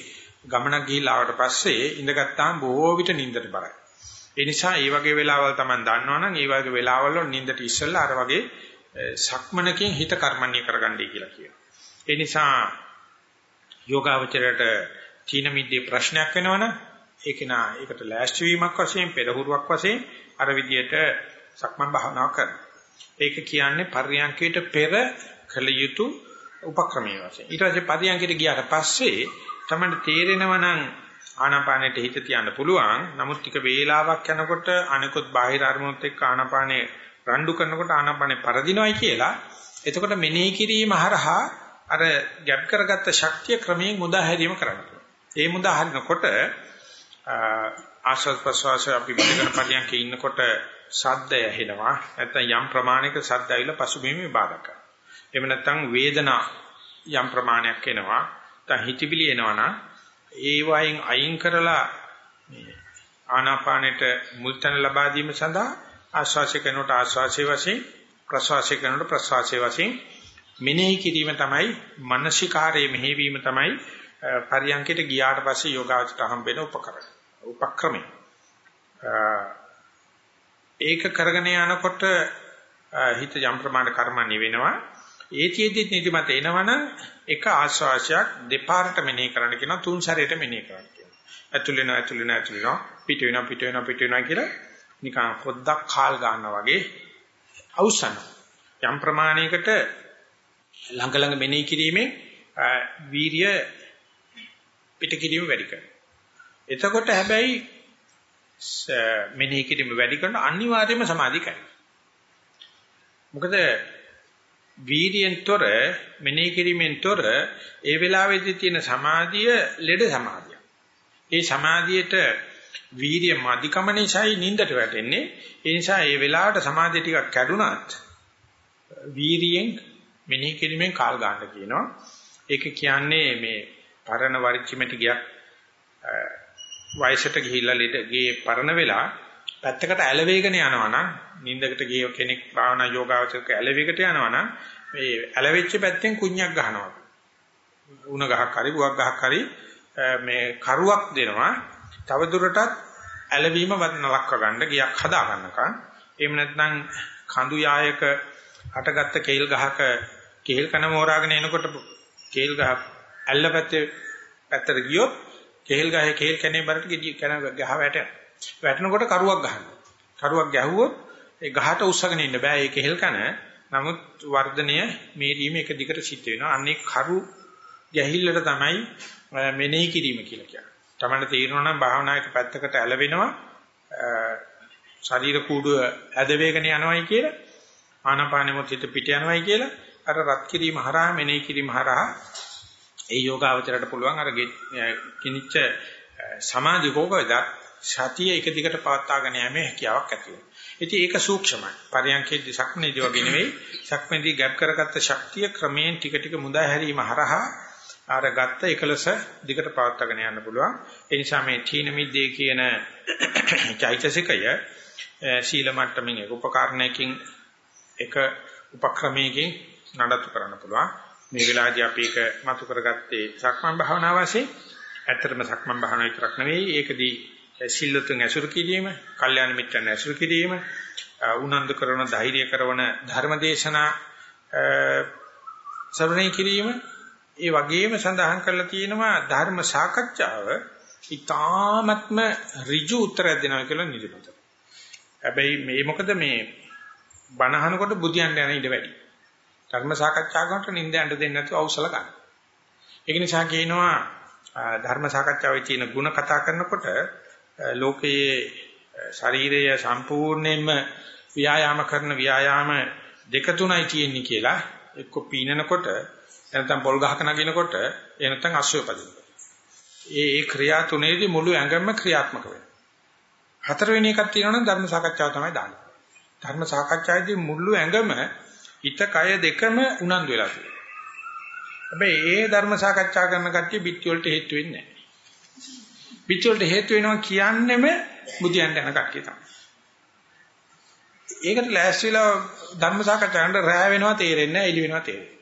ගමනක් ගිහිල්ලා ආවට පස්සේ ඉඳගත්තාම බොහෝ විට නිින්දට බරයි. ඒ නිසා මේ වගේ වෙලාවල් තමයි දන්නවනම් මේ වගේ වෙලාවල් වල නිින්දට ඉස්සෙල්ලා අර වගේ සක්මනකින් හිත කර්මන්නේ කරගන්නයි කියලා කියනවා. ඒ නිසා යෝගාවචරයට තීන මිද්දේ ප්‍රශ්නයක් වෙනවනම් ඒක නා ඒකට ලෑස්ති වීමක් වශයෙන් පෙරහුරුවක් වශයෙන් අර විදියට සක්මන් භාවනාව කරනවා. ඒක කියන්නේ පර්යංකයට පෙර කළ යුතු උපක්‍රමයේ වශයෙන්. ඊට පස්සේ පර්යංකයට ගියාට පස්සේ තමයි තේරෙනවා නම් ආනාපානෙට හිත තියන්න පුළුවන්. නමුත් ටික වේලාවක් යනකොට අනිකුත් බාහිර අරමුණුත් එක්ක ආනාපානේ රණ්ඩු කරනකොට ආනාපානේ පරදිනවයි කියලා. එතකොට මෙනෙහි කිරීම හරහා අර ගැප් කරගත්ත ශක්තිය ක්‍රමයෙන් මුදා හැරීම කරන්න ඒ මුදා හරිනකොට ආශ්වාස ප්‍රශ්වාස අපි පිළිගන්න පරියන්කේ ඉන්නකොට ශබ්දය ඇහෙනවා නැත්නම් යම් ප්‍රමාණයක ශබ්ද ඇවිල්ලා පසුබිමේ බාධා කරනවා. එහෙම නැත්නම් වේදනා යම් ප්‍රමාණයක් එනවා. නැත්නම් හිතවිලි එනවනම් ඒ වයින් අයින් කරලා මේ ආනාපානෙට මුල්තන ලබා දීම සඳහා ආශ්වාසය කරනකොට ආශ්වාසයේ වශයෙන් ප්‍රශ්වාසය කරනකොට ප්‍රශ්වාසයේ වශයෙන් මෙනෙහි කිරීම තමයි මානසිකාරයේ මෙහෙවීම තමයි පරියන්කයට ගියාට පස්සේ යෝගාචරයට හම්බෙන උපකරණ උපක්‍රමය. ඒක කරගෙන යනකොට හිත යම් ප්‍රමාණ කර්මණි වෙනවා ඒතියෙදි නිදිමත එනවනම් එක ආශ්වාසයක් දෙපාරට මෙනෙහි කරන්න කියනවා තුන් සැරේට මෙනෙහි කරන්න කියනවා ඇතුල් වෙනවා ඇතුල් වෙනවා ඇතුල් වෙනවා පිට වෙනවා පිට වෙනවා පිට වෙනවා කියලා නිකන් පොද්දක් කාල් ගන්නවා වගේ අවසන යම් ප්‍රමාණයකට ළඟ ළඟ මෙනෙහි කිරීමෙන් වීරිය පිට කිරීම වැඩි කරනවා. එතකොට හැබැයි මෙනෙහි කිරීම වැඩි කරන අනිවාර්යයෙන්ම සමාධිය කරනවා. මොකද වීර්යෙන්තර මෙනෙහි කිරීමෙන්තර ඒ වෙලාවේදී තියෙන සමාධිය ලෙඩ සමාධිය. ඒ සමාධියට වීර්ය මධිකම නිසායි නින්දට වැටෙන්නේ. ඒ නිසා ඒ වෙලාවට සමාධිය ටිකක් කැඩුනත් වීර්යයෙන් මෙනෙහි කිරීමෙන් කාල් ගන්න කියනවා. ඒක කියන්නේ මේ පරණ වරිච්චිමට ගියක් වයසට ගිහිල්ලා ලෙඩ ගේ පරණ වෙලා පැත්තකට ඇලවේගන යනවා නම් නිින්දකට ගිය කෙනෙක් භාවනා යෝගාවචරක ඇලවේගකට යනවා නම් මේ ඇලවෙච්ච පැත්තෙන් කුණ්‍යක් ගහනවා. උණ ගහක් හරි බුවක් ගහක් හරි මේ කරුවක් දෙනවා. තව දුරටත් ඇලවීම නලක්ව ගන්න ගියක් හදා ගන්නකම්. එහෙම නැත්නම් කඳු යායක අටගත්ත කේල් ගහක කේල් කන මෝරාගෙන එනකොට කේල් ගහ ඇල්ල පැත්තේ පැත්තට ගියොත් කේල් ගහේ කේල් කනේ බරට ගිය කන ගහ වැට වැටෙනකොට කරුවක් ගහනවා. කරුවක් ගැහුවොත් ඒ ගහට උස්සගෙන ඉන්න බෑ ඒ කේල් කන. නමුත් වර්ධනය මේරීම එක දිගට සිද්ධ වෙනවා. අන්නේ කරු ගැහිල්ලට තමයි මෙනෙහි කිරීම කියලා කියන්නේ. තමන්න තේරෙනවා නම් භාවනායක පැත්තකට ඇලවෙනවා ශරීර කූඩුව ඇද වේගන යනවායි කියලා ආනාපානෙ මොත් හිත පිට යනවායි කියලා අර රත් කිරීම හරහා මෙනෙහි කිරීම හරහා ඒ යෝගාවචරයට පුළුවන් අර කිනිච්ච සමාධි කෝකවද සතිය එක දිගට පවත්වාගෙන යෑමේ හැකියාවක් ඇති වෙනවා. ඉතින් ඒක සූක්ෂමයි. පරියන්කේදී සක්මනේදී වගේ නෙවෙයි. සක්මනේදී ගැප් කරගත්ත ශක්තිය ක්‍රමයෙන් ටික ටික මුදා හැරීම හරහා අර ගත්ත එකලස දිගට පවත්වාගෙන යන්න පුළුවන්. ඒ නිසා මේ තීන මිද්දේ කියන චෛතසිකය සීල මට්ටමින් එක උපකරණයකින් එක උපක්‍රමයකින් නඩත්තු කරන්න පුළුවන්. මේ වෙලාවේදී අපි ඒක මතු කරගත්තේ සක්මන් භාවනාව වශයෙන්. ඇත්තටම සක්මන් භාවනාව විතරක් නෙවෙයි ඒකදී සිල්ලුතුන් ඇසුරු කිරීම, කල්යාණ මිත්‍රයන් ඇසුරු කිරීම, උනන්දු කරන ධෛර්ය කරන ධර්මදේශනා ශ්‍රවණය කිරීම ඒ වගේම සඳහන් කරලා තියෙනවා ධර්ම සාකච්ඡාව ඊ타ත්ම ඍජු උත්තරයක් දෙනවා කියලා නිදිමත. හැබැයි මේ මොකද මේ බණහනකොට බුදියන් යන ඉඩ වැඩි. ධර්ම සාකච්ඡා කරනකොට නිින්ද යන්න දෙන්නේ නැතුව අවසල ගන්න. ඒක නිසා කියනවා ධර්ම සාකච්ඡාවේ තියෙන ಗುಣ කතා කරනකොට ලෝකයේ ශරීරය සම්පූර්ණයෙන්ම ව්‍යායාම කරන ව්‍යායාම දෙක තුනයි තියෙන්නේ කියලා එක්ක පීනනකොට නැත්නම් පොල් ගහක නගිනකොට එහෙ නැත්නම් අශ්වය පදිනකොට. ඒ ඒ ක්‍රියා තුනේදී මුළු ඇඟම ක්‍රියාත්මක වෙනවා. හතරවෙනි එකක් තියෙනවා නම් ධර්ම සාකච්ඡාව තමයි දාන්නේ. ධර්ම සාකච්ඡාවේදී මුළු ඇඟම හිත කය දෙකම උනන්දු වෙලා තියෙනවා. හැබැයි ඒ ධර්ම සාකච්ඡා කරන කට්ටිය පිටි වලට හේතු වෙන්නේ නැහැ. පිටි වලට හේතු වෙනවා කියන්නෙම බුදියන්ට යන කට්ටිය තමයි. ඒකට ලෑස්තිලා ධර්ම සාකච්ඡා කරන්න රැ වෙනවා තේරෙන්නේ නැහැ, එළි වෙනවා තේරෙන්නේ.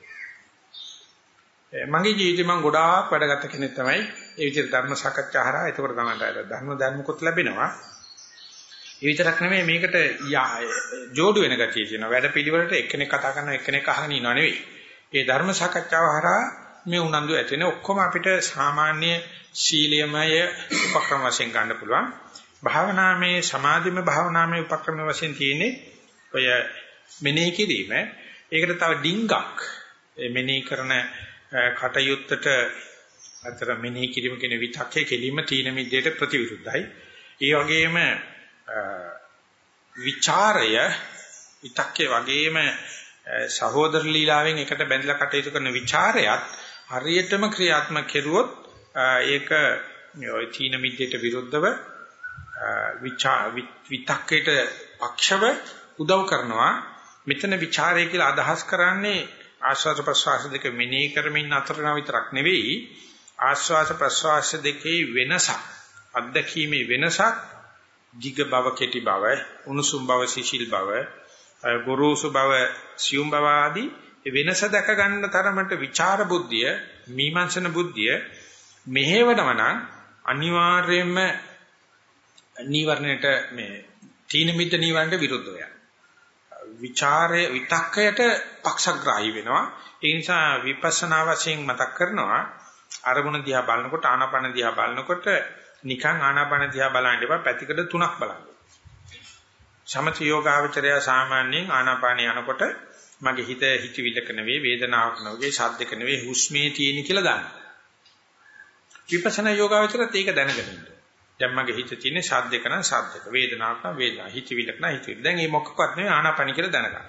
මගේ ජීවිතේ මම ගොඩාක් වැඩගත් කෙනෙක් තමයි. ඒ විදිහට ධර්ම සාකච්ඡා හරහා එතකොට තමයි ධර්ම ධර්මකුත් ලැබෙනවා. ඒ විතරක් නෙමෙයි මේකට ජෝඩු වෙන ගතිය තියෙනවා. වැඩ පිළිවෙලට එක්කෙනෙක් කතා කරනවා එක්කෙනෙක් අහගෙන ඉනව නෙවෙයි. ඒ ධර්ම සාකච්ඡාව හරහා මේ උනන්දු ඇති වෙන ඔක්කොම අපිට සාමාන්‍ය ශීලියමය උපක්‍රම වශයෙන් ගන්න පුළුවන්. භාවනාමේ සමාධිමය භාවනාමේ උපක්‍රම වශයෙන් තියෙන්නේ ඔය මෙනෙහි කිරීම. ඒකට තව ඩිංගක් මෙනෙහි කරන කටයුත්තට අතර මෙනෙහි කිරීම කියන විතක්කේ කෙලින්ම තීන මිද්දේට ප්‍රතිවිරුද්ධයි. ඒ වගේම විචාරය විතක්කේ වගේම සහෝදර ලීලාවෙන් එකට බැඳලා කටයුතු කරන ਵਿਚාරයත් හරියටම ක්‍රියාත්මක කෙරුවොත් ඒක ඔය තීන මිද්දේට විරුද්ධව විතක්කේට පක්ෂව උදව් කරනවා. මෙතන ਵਿਚාරය කියලා අදහස් කරන්නේ ආස්වාද ප්‍රසවාස දෙක මෙනෙහි කරමින් අතරන විතරක් නෙවෙයි. ආස්වාද ප්‍රසවාස දෙකේ වෙනසක් අත්දැකීමේ වෙනසක් jig බව කෙටි බව උණුසුම් බව සිසිල් බව ගොරෝසු බව සියුම් බව ආදී වෙනස දැක ගන්න තරමට විචාර බුද්ධිය මීමන්සන බුද්ධිය මෙහෙවනම නම් අනිවාර්යයෙන්ම නීවරණයට මේ තීන මිද්ද නීවරණයට විරුද්ධව යනවා. විචාරය විතක්කයට පක්ෂග්‍රාහී වෙනවා. ඒ නිසා විපස්සනා වශයෙන් මතක් කරනවා අරමුණ දිහා බලනකොට ආනාපාන දිහා බලනකොට නිකන් ආනාපාන දිහා බලන්න එපා පැතිකඩ තුනක් බලන්න. සමථ යෝගාවචරය සාමාන්‍යයෙන් ආනාපානිය යනකොට මගේ හිත හිතවිලක නෙවෙයි වේදනාවක් නෙවෙයි ශබ්දක නෙවෙයි හුස්මේ තියෙන කියලා දාන්න. විපස්සනා යෝගාවචරත් ඒක දැනගෙන ඉන්න. දැන් මගේ හිත තියෙන ශබ්දක නම් ශබ්දක වේදනාවක් නම් වේදනාව හිතවිලක නම් හිතවිලක. දැන් මේ මොකක්වත් නෙවෙයි ආනාපානිය කියලා දැනගන්න.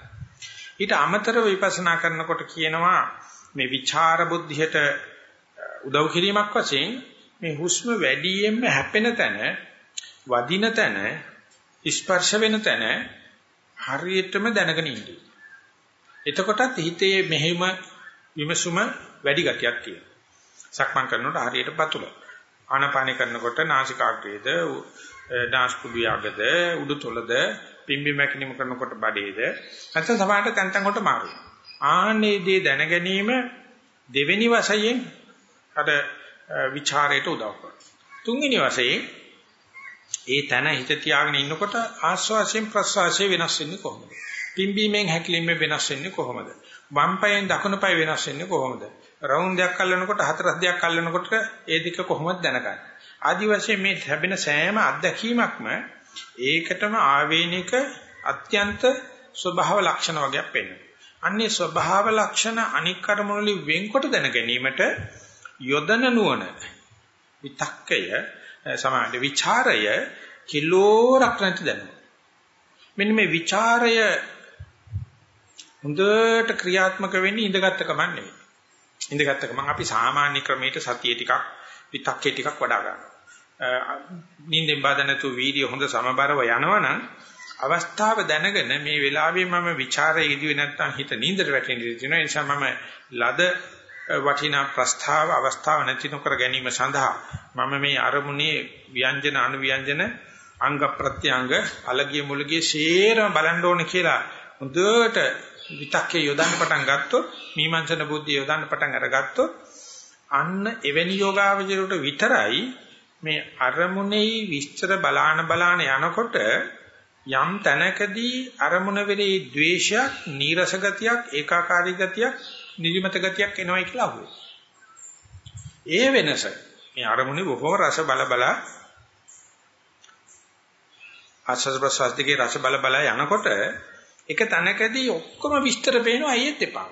ඊට අමතරව විපස්සනා කරනකොට කියනවා මේ විචාර බුද්ධියට උදව් කිරීමක් වශයෙන් මේ හුස්ම වැඩියෙන්ම හැපෙන තැන වදින තැන ස්පර්ශ වෙන තැන හරියටම දැනගෙන ඉන්නේ. එතකොටත් හිතේ මෙහෙම විමසුම වැඩි ගතියක් තියෙනවා. සක්මන් කරනකොට හරියට පතුල. ආනාපානය කරනකොට නාසිකාග්‍රේද, නාස්පුඩු යගද, උඩුතොලද, පිම්බි මැකිනිම කරනකොට බඩේද, නැත්නම් සමහරට තැන් තැන් කොට මාරු. ආන්නේ දේ දැන ගැනීම දෙවෙනි වශයෙන් අර විචාරයට උදව් කරනවා. තුන්වෙනි වශයෙන් ඒ තන හිත තියාගෙන ඉන්නකොට ආස්වාසයෙන් ප්‍රස්වාසයෙන් වෙනස් වෙන්නේ කොහොමද? පිම්බීමෙන් හැකිලිමෙන් වෙනස් වෙන්නේ කොහොමද? වම් පායෙන් දකුණු පාය වෙනස් වෙන්නේ කොහොමද? රවුන්ඩයක් අල්ලනකොට හතරස් දෙයක් අල්ලනකොට ඒ දෙක කොහොමද දැනගන්නේ? ආදි වශයෙන් මේ ලැබෙන සෑම අත්දැකීමක්ම ඒකටම ආවේනික අත්‍යන්ත ස්වභාව ලක්ෂණ වගේක් පෙන්වනවා. අන්නේ ස්වභාව ලක්ෂණ අනික් කර්මවලින් වෙන්කොට දැන ගැනීමට යොදන නුවණ විතක්කය සමාන විචාරය කිලෝරක් නැති දැනෙනවා. මෙන්න මේ ਵਿਚාරය හොඳට ක්‍රියාත්මක වෙන්නේ ඉඳගත්ත කමක් නෙවෙයි. ඉඳගත්ත කමක් අපි සාමාන්‍ය ක්‍රමයට සතිය ටිකක් විතක්කේ ටිකක් වඩා ගන්නවා. නිින්දෙන් බදනතු වීඩියෝ හොඳ සමබරව යනවනම් අවස්ථාව දැනගෙන මේ වෙලාවේ මම ਵਿਚාරය ඉදිවේ නැත්නම් හිත නින්දට වැටෙන ඉඳී තියෙනවා. ඒ නිසා මම ලද වටිනා ප්‍රස්තාව අවස්ථාව නැති නොකර ගැනීම සඳහා මම මේ අරමුණේ ව්‍යංජන අනුව්‍යංජන අංග ප්‍රත්‍යංග අලගිය මුලගිය ශේරම බලන්න ඕනේ කියලා හොඳට විතක්කේ යොදන්න පටන් ගත්තොත් මීමන්සන බුද්ධිය යොදන්න පටන් අරගත්තොත් අන්න එවැනි යෝගාවචරයට විතරයි මේ අරමුණේ විස්තර බලාන බලාන යනකොට යම් තැනකදී අරමුණ වෙලේ ද්වේෂයක් නීරස ගතියක් ඒකාකාරී ගතියක් නිදිමත ගතියක් එනවයි කියලා අහුවේ. ඒ වෙනස මේ අරමුණේ බොහෝ රස බල බල ආස්වාද ප්‍රසවාස දෙකේ රස බල බල යනකොට එක තැනකදී ඔක්කොම විස්තර පේනවා අයියෙත් එපා.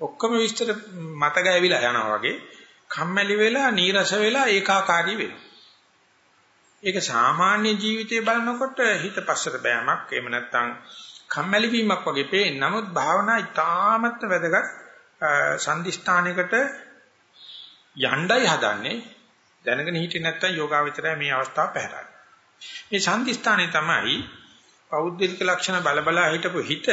ඔක්කොම විස්තර මත ගෑවිලා යනවා වගේ කම්මැලි වෙලා නීරස වෙලා ඒකාකාරී වෙනවා. ඒක සාමාන්‍ය ජීවිතේ බලනකොට හිත පස්සට බෑමක් එහෙම නැත්නම් කම්මැලි වීමක් වගේ පේන. නමුත් භාවනා ඉතාමත් වැදගත් සම්දිස්ථානයකට යණ්ඩයි හදන්නේ දැනගෙන හිටියේ නැත්නම් යෝගාවචරය මේ අවස්ථාව පැහැරයි. මේ සම්දිස්ථානේ තමයි පෞද්ගලික ලක්ෂණ බලබලා හිටපු හිත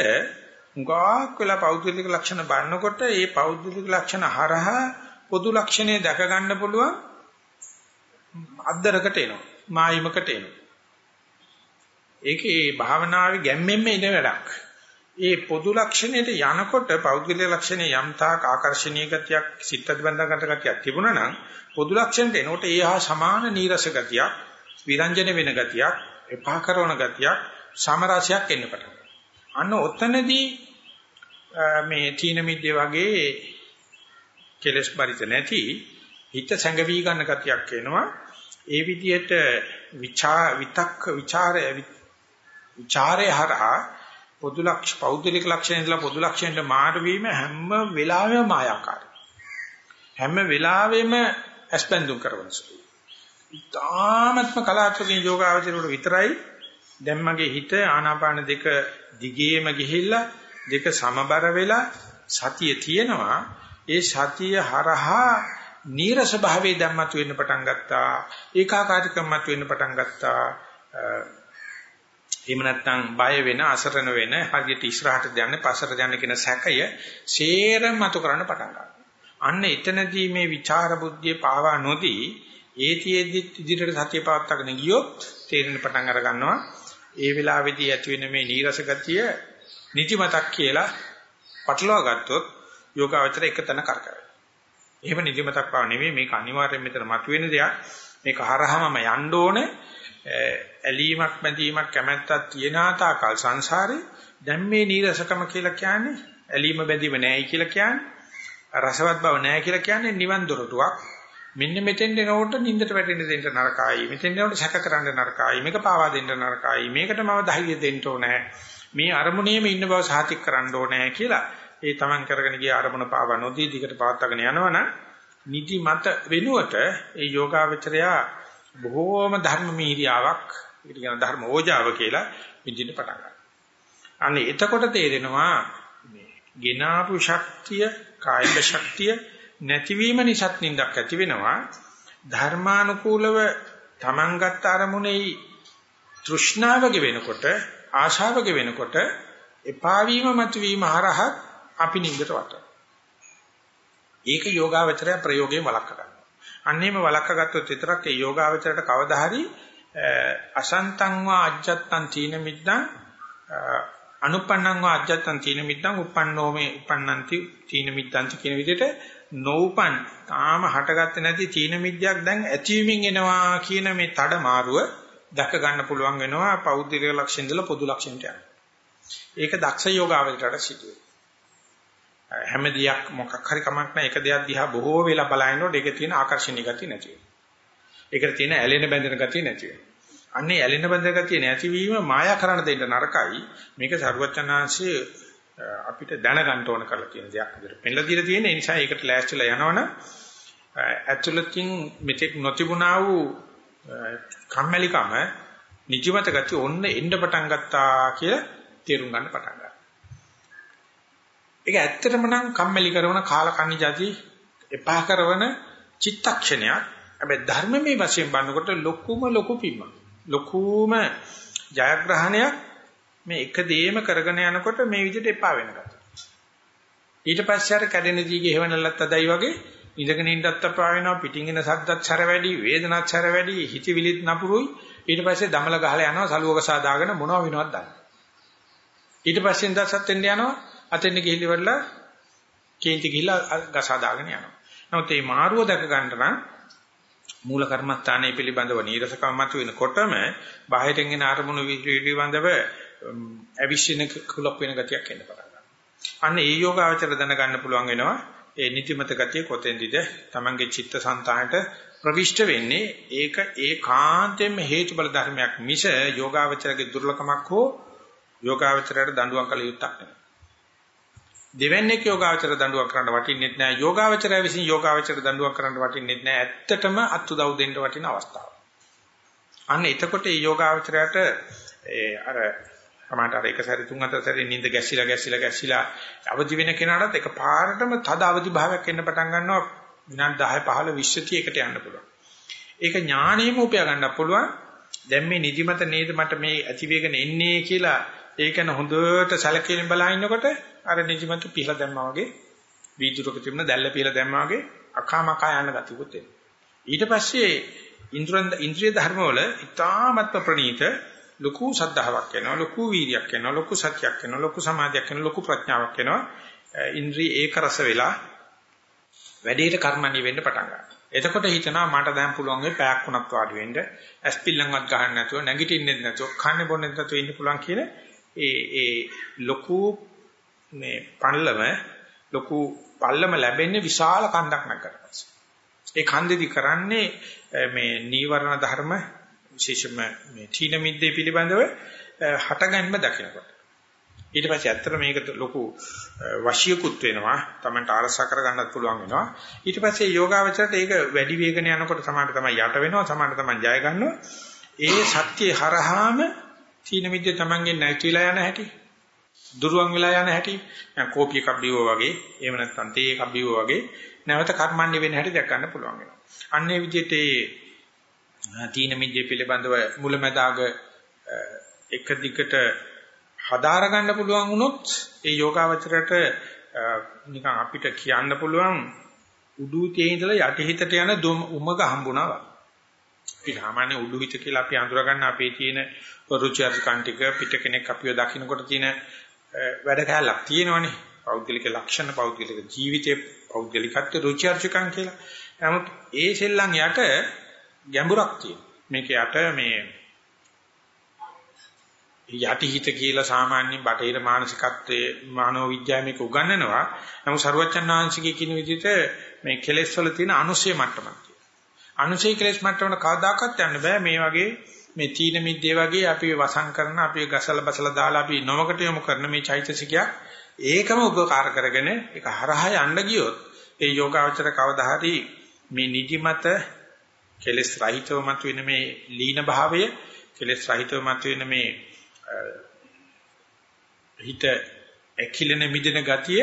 උගාක් වෙලා පෞද්ගලික ලක්ෂණ බලනකොට ඒ පෞද්ගලික ලක්ෂණ හරහා පොදු ලක්ෂණේ දැක ගන්න පුළුවන් අද්දරකට එනවා මායිමකට එනවා. ඒකේ භාවනාවේ ගැම්මෙන්ම එන වැඩක්. ඒ පොදු ලක්ෂණයට යනකොට පෞද්ගලික ලක්ෂණේ යම් තාක් ආකර්ෂණීය ගතියක් සිත්ත් බඳගත ගතියක් තිබුණා නම් පොදු ලක්ෂණයට එනකොට ඒ හා සමාන නීරස ගතියක් විරංජන වෙන ගතියක් එපා කරන ගතියක් සමරසයක් එන්න පටන් අන්න ඔතනදී මේ තීන මිද්දේ වගේ කෙලස් පරිත නැති හිත සංගවි ගන්න ගතියක් එනවා. ඒ විදිහට විචා විතක් ਵਿਚාරය ਵਿਚාරය හරහා පොදු ලක්ෂ පෞද්ගලික ලක්ෂණ ඉඳලා පොදු ලක්ෂණයට මාරු වීම හැම වෙලාවෙම මායාකාරයි හැම වෙලාවෙම ඇස්පෙන්දුම් කරවන සුළුයි. ඊටාත්ම කලාත්මකින් යෝගාවචරයට විතරයි දැන් මගේ හිත ආනාපාන දෙක දිගේම ගිහිල්ලා දෙක සමබර වෙලා සතිය තියෙනවා. ඒ සතිය හරහා නීරස භාවයේ ධම්මතු වෙන්න පටන් ගත්තා. ඒකාකාරීකමත් වෙන්න පටන් ගත්තා. එහෙම නැත්නම් බය වෙන අසරණ වෙන හරියට ඉස්සරහට යන්නේ පස්සට යන්නේ කියන සැකය සේරම මතු කරන්න පටන් ගන්නවා. අන්න එතනදී මේ විචාර බුද්ධිය පාවා නොදී ඒතියෙදි ඉදිරියට සතිය පවත්වාගෙන ගියොත් තේරෙන පටන් අර ගන්නවා. ඒ වෙලාවේදී ඇති වෙන මේ නීරස ගතිය නිදිමතක් කියලා පටලවා ගත්තොත් යෝගාවචර එකතන කරකැවෙනවා. එහෙම නිදිමතක් පාව නෙවෙයි මේක අනිවාර්යෙන් මෙතන මතුවෙන දෙයක්. මේක හරහාම යන්න ඕනේ. ඇලීමක් බැඳීමක් කැමැත්තක් තියන තාකල් සංසාරේ දැන් මේ නීරසකම කියලා කියන්නේ ඇලීම බැඳීම නැහැයි කියලා කියන්නේ රසවත් බව නැහැ කියලා කියන්නේ නිවන් දොරටුවක් මෙන්න මෙතෙන් එනකොට නින්දට වැටෙන්න දෙන්න නරකයි. මෙතෙන් එනකොට සැක කරන්න නරකයි. මේක පාවා දෙන්න නරකයි. මේකට මම ධෛර්යය දෙන්න ඕනේ. මේ අරමුණේම ඉන්න බව සාතික් කරන්න ඕනේ කියලා ඒ තමන් කරගෙන ගිය අරමුණ පාවා නොදී දිගට පවත්වාගෙන යනවනම් නිදි මත වෙනුවට ඒ යෝගාවචරයා බොහෝම ධර්ම මීරියාවක් ඒකට කියන ධර්ම ඕජාව කියලා විඳින්න පටන් ගන්නවා. අනේ එතකොට තේරෙනවා මේ ගෙනාපු ශක්තිය, කායික ශක්තිය නැතිවීම නිසාත් නින්දක් ඇති වෙනවා. ධර්මානුකූලව Taman ගත්ත අරමුණේ තෘෂ්ණාවක වෙනකොට, ආශාවක වෙනකොට එපා වීම මතුවීම හරහා අපි නින්දට වටනවා. ඒක යෝගාවචරය ප්‍රයෝගයෙන් වළක්ව ගන්නවා. අන්නේම වළක්ව ගත්තොත් විතරක් ඒ යෝගාවචරයට කවදා හරි අසන්තං වා අජ්ජත්තං තීන මිද්දං අනුපන්නං වා අජ්ජත්තං තීන මිද්දං uppannෝමේ uppannanti තීන මිද්දං කියන විදිහට නොඋපන් තාම හටගත්තේ නැති තීන මිද්දයක් දැන් ඇතිවීමෙන් එනවා කියන මේ තඩ මාරුව දැක ගන්න පුළුවන් වෙනවා පෞද්ගලික ලක්ෂණ ඉඳලා පොදු ලක්ෂණට යන. ඒක දක්ෂ යෝගාවචරයට සිදුවේ. හැම දෙයක් මොකක් හරි කමක් නැහැ එක දෙයක් දිහා බොහෝ වෙලා බලනකොට ඒකේ තියෙන ආකර්ෂණීය ගතිය නැති වෙනවා. ඒකට තියෙන ඇලෙන බැඳෙන ගතිය නැති වෙනවා. අන්නේ ඇලෙන බැඳෙන ගතිය නැතිවීම මායා කරන්න දෙන්න නරකයි. මේක සරුවචනාංශයේ අපිට දැනගන්න ඕන කරලා තියෙන දෙයක් විදිහට. පෙන්ලා දීලා තියෙන නිසා ඒකට ලෑස්තිලා යනවනම් ඇතුළතින් මෙතෙක් නොතිබුණා වූ කම්මැලිකම නිජමත ගතිය ඔන්න එන්න පටන් ගත්තා කියලා තේරුම් ගන්න පටන් ගන්නවා. ඒක ඇත්තටම නම් කම්මැලි කරන කාලකන්ණි જાති එපා කරන චිත්තක්ෂණයක්. හැබැයි ධර්මමේ වශයෙන් බලනකොට ලොකුම ලොකු පිම්ම. ලොකුම ජයග්‍රහණයක් මේ එක දෙයම කරගෙන යනකොට මේ විදිහට එපා වෙනවා. ඊට පස්සේ අර කැඩෙන දීගේ හේවණල්ලත් අදයි වගේ ඉඳගෙන ඉන්නත් අපා වෙනවා පිටින් එන සද්දත් සැර වැඩි වේදනත් සැර වැඩි හිතවිලිත් නපුරුයි ඊට පස්සේ දමල ගහලා යනවා සලුවක සාදාගෙන මොනව වෙනවද දන්නේ ඊට පස්සේ ඉඳසත් එන්න යනවා අතෙන් ගිහිලි වරලා කේන්ති ගිහිල්ලා ගසා දාගෙන යනවා. නමුත් මේ මාරුව දැක ගන්න නම් මූල කර්මස්ථානයේ පිළිබඳව නීරසකම මත වෙනකොටම බාහිරින් එන අරමුණු පිළිබඳව අවිශ්ින කුලප් වෙන ගතියක් එන්න පටන් ගන්නවා. අන්න ඒ යෝගාවචර දැනගන්න පුළුවන් වෙනවා ඒ නිතිමත ගතිය කොතෙන්දද තමන්ගේ චිත්තසංතානට ප්‍රවිෂ්ඨ වෙන්නේ ඒක ඒකාන්තයෙන්ම හේතුබල ධර්මයක් මිස යෝගාවචරගේ දුර්ලකමක් හෝ යෝගාවචරයට දඬුවම් කළ යුත්තක් නෙවෙයි. දෙවන්නේක යෝගාවචර දඬුවම් කරන්න වටින්නේ නැහැ. යෝගාවචරය විසින් යෝගාවචර දඬුවම් කරන්න වටින්නේ නැහැ. ඇත්තටම අත්උදව් දෙන්න වටින අවස්ථාව. අන්න එතකොට මේ යෝගාවචරයට ඒ අර කමාට අර එක සැරේ තුන් හතර සැරේ නිින්ද ගැසිලා ගැසිලා ගැසිලා අවදි වෙන කෙනාටත් එක පාරටම තද අවදි භාවයක් එන්න පටන් ගන්නවා විනාඩි 10 15 20 30 එකට යන්න පුළුවන්. ඒක ඥාණයෙම උපයා ගන්න පුළුවන්. දැන් මේ නිදිමත නේද මට මේ ඇති වේගන එන්නේ කියලා ඒකන හොඳට සැලකීමෙන් බලා ඉන්නකොට අර නිදිමත පිහලා දැම්මා වගේ වීදුරක තිබුණ දැල්ල පිහලා දැම්මා වගේ අකාමකා යන ගතියකුත් එනවා. ඊට පස්සේ ඉන්ද්‍රයන් ඉන්ද්‍රිය ධර්ම වල ඊ타මත්ම ප්‍රණීත ලොකු සද්ධාාවක් එනවා ලොකු වීර්යයක් එනවා ලොකු සත්‍යයක් එනවා ලොකු සමාධියක් එනවා ලොකු ප්‍රඥාවක් එනවා ඉන්ද්‍රිය ඒක රස වෙලා වැඩේට කර්මණී වෙන්න පටන් ගන්නවා. එතකොට හිතනවා මට දැන් පුළුවන් වෙයි පැයක් වුණත් වාඩි වෙන්න ඇස්පිල්ලම්වත් ගහන්න නැතුව නැගිටින්නෙත් නැතුව කන්නේ බොන්නෙත් නැතුව ඉන්න පුළුවන් කියන ඒ ඒ ලොකු මේ පල්ලම ලොකු පල්ලම ලැබෙන්නේ විශාල කන්දක් නැකරපස්ස. ඒ කන්දේදී කරන්නේ මේ නීවරණ ධර්ම විශේෂයෙන්ම මේ තීන මිද්දේ පිළිබඳව හටගන්ම දකිනකොට. ඊට පස්සේ ඇත්තට මේකට ලොකු වශියකුත් වෙනවා. Tamanට අරසා කරගන්නත් පුළුවන් වෙනවා. ඊට පස්සේ යෝගාවචරයට ඒක වැඩි වේගන යනකොට සමානට තමයි යට වෙනවා. සමානට තමයි ජය ගන්නවා. ඒ සත්‍ය හරහාම තීන මිද්දේ Tamanගෙන් නැතිලා යන හැටි. දුරුවන් වෙලා යන හැටි. දැන් කෝපි එකක් බිව්වා වගේ, එහෙම නැත්නම් තේ එකක් බිව්වා වගේ නැවත කර්මන්නේ වෙන හැටි දැක ගන්න පුළුවන් වෙනවා. අන්නේ විදිහට ඒ තීන මිද්දේ පිළිබඳව මුලැමැදාග එක දිගට හදාර ගන්න පුළුවන් වුණොත් ඒ යෝගාවචරයට නිකන් අපිට කියන්න පුළුවන් උඩුතේ ඉඳලා යටිහිතට යන උමග හම්බුණා වගේ. අපි සාමාන්‍ය උඩුහිත කියලා අපි අඳුර ගන්න අපේ තියෙන රුචි අරුචිකන් ටික පිට කෙනෙක් අපිව දකින්නකොට තියෙන වැඩ කැලක් තියෙනවනේ. පෞද්ගලික ලක්ෂණ පෞද්ගලික ජීවිතයේ පෞද්ගලිකත්ව රුචි අරුචිකන් කියලා. නමුත් ඒ සෙල්ලම් යට ගැඹුරක් තියෙනවා. මේක යට මේ යටිහිත කියලා සාමාන්‍ය බටහිර මානසිකත්වයේ මානව විද්‍යාව මේක උගන්වනවා. නමුත් සරුවච්චන් වහන්සේගේ කියන විදිහට මේ කෙලෙස් වල තියෙන අනුශය මට්ටමක් තියෙනවා. අනුශය කෙලෙස් මට්ටමකට කවදාකවත් යන්න බෑ මේ වගේ මේ තීන මිද්දේ වගේ අපි වසං කරන අපි ගසල බසල දාලා අපි නොමකට යොමු කරන මේ චෛතසිකයක් ඒකම උපකාර කරගෙන ඒක හරහා යන්න ගියොත් ඒ යෝගාවචර කවදා හරි මේ නිදිමත කෙලෙස් රහිතව මතුවෙන මේ ලීන භාවය කෙලෙස් රහිතව මතුවෙන මේ හිත ඇකිලෙන මිදෙන ගතිය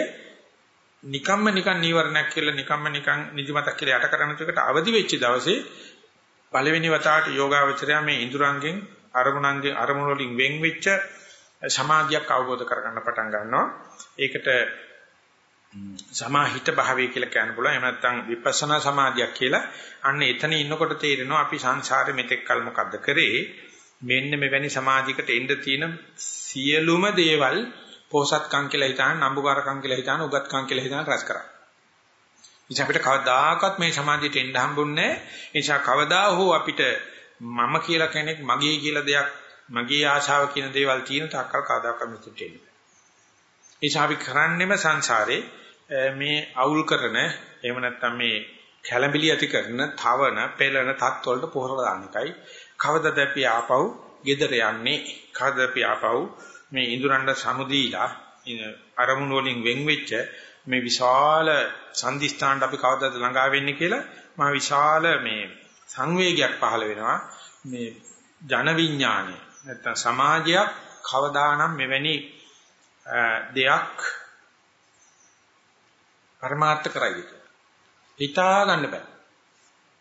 නිකම්ම නිකන් නීවරණයක් කියලා නිකම්ම නිකන් නිදිමතක් කියලා යට කරන එකට අවදි වෙච්ච දවසේ පළවෙනි වතාවට යෝගාවචරය මේ ඉඳුරංගෙන් අරමුණංගෙන් අරමුණ වලින් වෙන් වෙච්ච සමාධියක් අවබෝධ කරගන්න පටන් ගන්නවා. ඒකට සමාහිත භාවය කියලා කියන්න පුළුවන්. එහෙම නැත්නම් විපස්සනා සමාධියක් කියලා. අන්න එතන ඉන්නකොට තේරෙනවා අපි සංසාරේ මෙතෙක් කල මොකද්ද කරේ? මෙන්න මෙවැනි සමාජයකට එන්න තියෙන සියලුම දේවල් පෝසත්කම් කියලා හිතාන, නම්බුකාරකම් කියලා හිතාන, උගත්කම් කියලා හිතාන රැස් කරා. ඉතින් අපිට කවදාකවත් මේ සමාජයට එන්න හම්බුන්නේ නැහැ. ඒ නිසා කවදා හෝ අපිට මම කියලා කෙනෙක්, මගේ කියලා දෙයක්, මගේ ආශාව කියන දේවල් තියෙන තාක්කල් කවදාකවත් මෙතෙට එන්නේ නැහැ. ඒ නිසා අපි කරන්නේම සංසාරේ මේ අවුල් කරන, එහෙම නැත්නම් මේ කැළඹිලි ඇති කරන, තවන, පෙළන තත්වලට පොහොර දාන එකයි. කවදද අපි ආපහු ගෙදර යන්නේ කවදද අපි ආපහු මේ ඉඳුරන්ඩ සමුදීලා අරමුණු වලින් වෙන් වෙච්ච මේ විශාල සංදිස්ථානට අපි කවදද ළඟා වෙන්නේ කියලා මා විශාල මේ සංවේගයක් පහළ වෙනවා මේ ජන විඥානය නැත්නම් සමාජයක් කවදානම් මෙවැනි දෙයක් පරමාර්ථ කරයි හිතා ගන්න බෑ.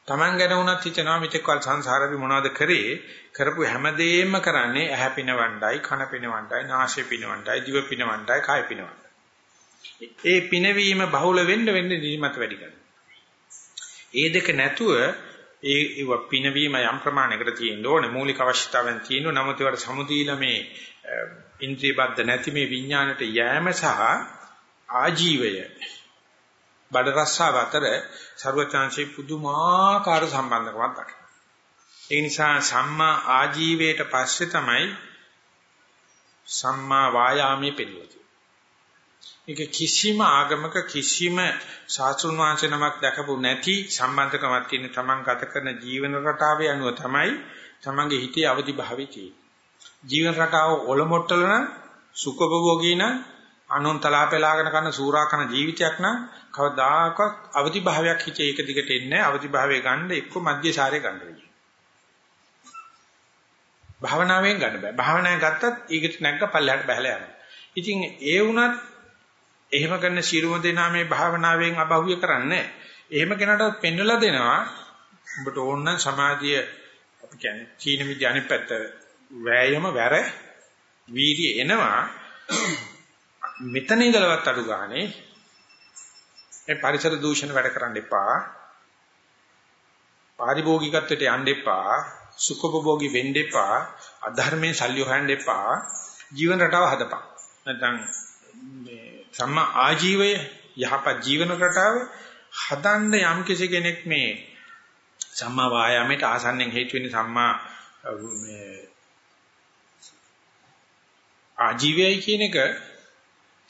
Taman ගැන වුණත් හිතනවා මෙතෙක්වල් සංසාරේ මොනවද කරේ? කරපු හැමදේම කරන්නේ ඇහැ පිනවණ්ඩයි කන පිනවණ්ඩයි නාසය පිනවණ්ඩයි දිව පිනවණ්ඩයි කය පිනවණ්ඩයි. ඒ පිනවීම බහුල වෙන්න වෙන්න නිදිමත වැඩි ඒ දෙක නැතුව ඒ ඒව පිනවීම යම් ප්‍රමාණයකට තියෙන්න ඕනේ. මූලික අවශ්‍යතාවෙන් තියෙන නමුත් ඒවට සමුදීලා මේ ඉන්ද්‍රිය බද්ධ නැති මේ විඥාණයට යෑම සහ ආජීවය බඩ රස්සාව අතර ਸਰවචාන්සේ පුදුමාකාර සම්බන්ධකමක් දක්වනවා. ඒ නිසා සම්මා ආජීවයට පස්සේ තමයි සම්මා වායාමයේ පිළිවෙල. ඒක කිසිම ආගමක කිසිම ශාස්ත්‍රුන් වහන්සේ නමක් දැකපු නැති සම්බන්ධකමක් තියෙන තමන් ගත කරන ජීවන රටාවේ අනුව තමයි තමන්ගේ හිතේ අවදි භාවය තියෙන්නේ. ජීවන රටාව ඔලොමොට්ටල නම් සුඛභෝගී නම් අනුන්තලා පෙලාගෙන කරන සූරා කරන ජීවිතයක් නම් කවදාකවත් අවදි භාවයක් හිතේ ඒක දිගට එන්නේ අවදි භාවය ගන්න එක්ක මධ්‍යසාරය ගන්න වෙයි. භාවනාවෙන් ගන්න බෑ. භාවනාවෙන් ගත්තත් ඊකට නැග්ග පල්ලයට බහලා යනවා. ඉතින් ඒ වුණත් එහෙම කරන ශිරුම දෙනා මේ භාවනාවෙන් අබහුවිය කරන්නේ. එහෙම කෙනාට පෙන්නලා දෙනවා. උඹට ඕන නම් සමාධිය කියන්නේ චීන විද්‍ය අනිත් පැත්ත වෑයම වැර වීර්ය එනවා මෙතන ඉඳලවත් අඩු ගානේ මේ පරිසර දූෂණ වැඩ කරන්න එපා. පාරිභෝගිකත්වයට යන්න එපා. සුඛෝපභෝගී වෙන්න එපා. අධර්මයෙන් සල්ලි හොයන්න එපා. ජීවන රටාව හදපන්. නැත්නම් මේ සම්මා ආජීවය යහපත් ජීවන රටාව හදන්න යම් කෙනෙක් මේ සම්මා වායාමයට ආසන්නෙන් හේතු වෙන්නේ සම්මා මේ ආජීවයයි කියන එක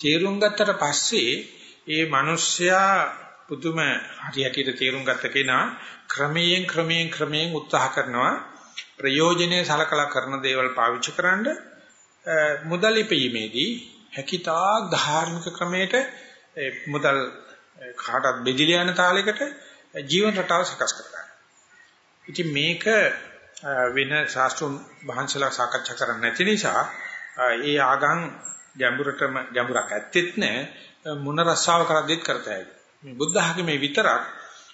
තේරුම් ගත්තට පස්සේ ඒ මිනිස්සයා පුදුම හරියටියට තේරුම් ගත්ත කෙනා ක්‍රමයෙන් ක්‍රමයෙන් ක්‍රමයෙන් උත්සාහ කරනවා ප්‍රයෝජනෙයි සලකලා කරන දේවල් පාවිච්චි කරන්න මුදල් ඉපීමේදී හැකිතාක් ධාර්මික ක්‍රමයට මුදල් කාටත් බෙදිලා යන තාලයකට ජීවන රටාව සකස් කරගන්න. ඉතින් මේක වෙන ශාස්ත්‍රුන් වහන්සලා සාකච්ඡා කරන්නේ නැති නිසා ඒ ආගම් ගැඹුරටම ගැඹුරක් ඇත්තෙත් නැහැ මොන රස්සාව කරද්දිත් කරතයි. මේ බුද්ධ ධර්මයේ විතරක්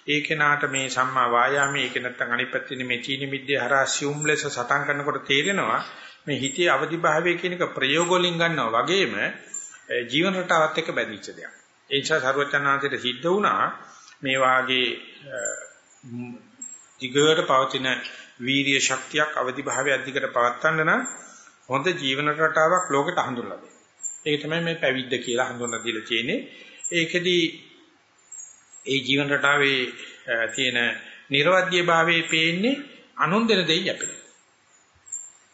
ඒ කෙනාට මේ සම්මා වායාමයේ ඒක නැත්තම් අනිත් පැත්තේ මේ චීන මිද්දේ හරහා සියුම් ලෙස සටන් කරනකොට තේරෙනවා මේ හිතේ අවදිභාවය කියන එක ප්‍රයෝග වලින් ගන්නවා වගේම ජීවන රටාවත් එක්ක බැඳිච්ච දෙයක්. ඒ නිසා සර්වචනාංශයට සිද්ධ වුණා මේ වාගේ දිගට පවතින වීරිය ශක්තියක් අවදිභාවය අධිකට පවත්වන්න නම් හොඳ ජීවන රටාවක් ලෝකෙට හඳුන්වලා දෙන්න. ඒක තමයි මේ පැවිද්ද කියලා හඳුන්වලා දීලා තියෙන්නේ. ඒකෙදී ඒ ජීවන රටාවේ තියෙන නිර්වද්‍ය භාවයේ පේන්නේ අනුන් දෙන දෙයි යැපෙන.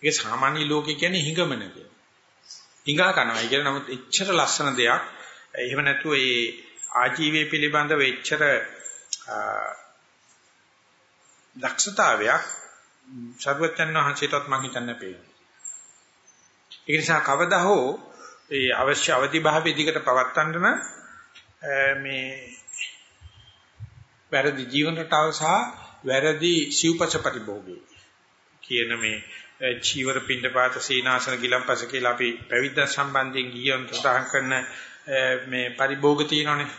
ඒක සාමාන්‍ය ලෝකේ කියන්නේ හිඟමන කියන. හිඟා කරනවා. ඒ කියන්නේ නමුත් එච්චර ලස්සන දෙයක්. එහෙම නැතුව ඒ ආජීවයේ පිළිබඳව එච්චර දක්ෂතාවයක් සර්වඥ වහන්සේටත් මම හිතන්නේ පේනවා. ඒ නිසා කවදා හෝ ඒ අවශ්‍ය අවදි භාවයේ දිකට පවත්තන්න නම් මේ වැරදි ජීවන රටාව සහ වැරදි සිව්පස පරිභෝගී කියන මේ චීවර පින්ඩපාත සීනාසන ගිලම්පස කියලා අපි පැවිද්ද සම්බන්ධයෙන් ගියොත් සඳහන් කරන මේ පරිභෝග තියෙනනේ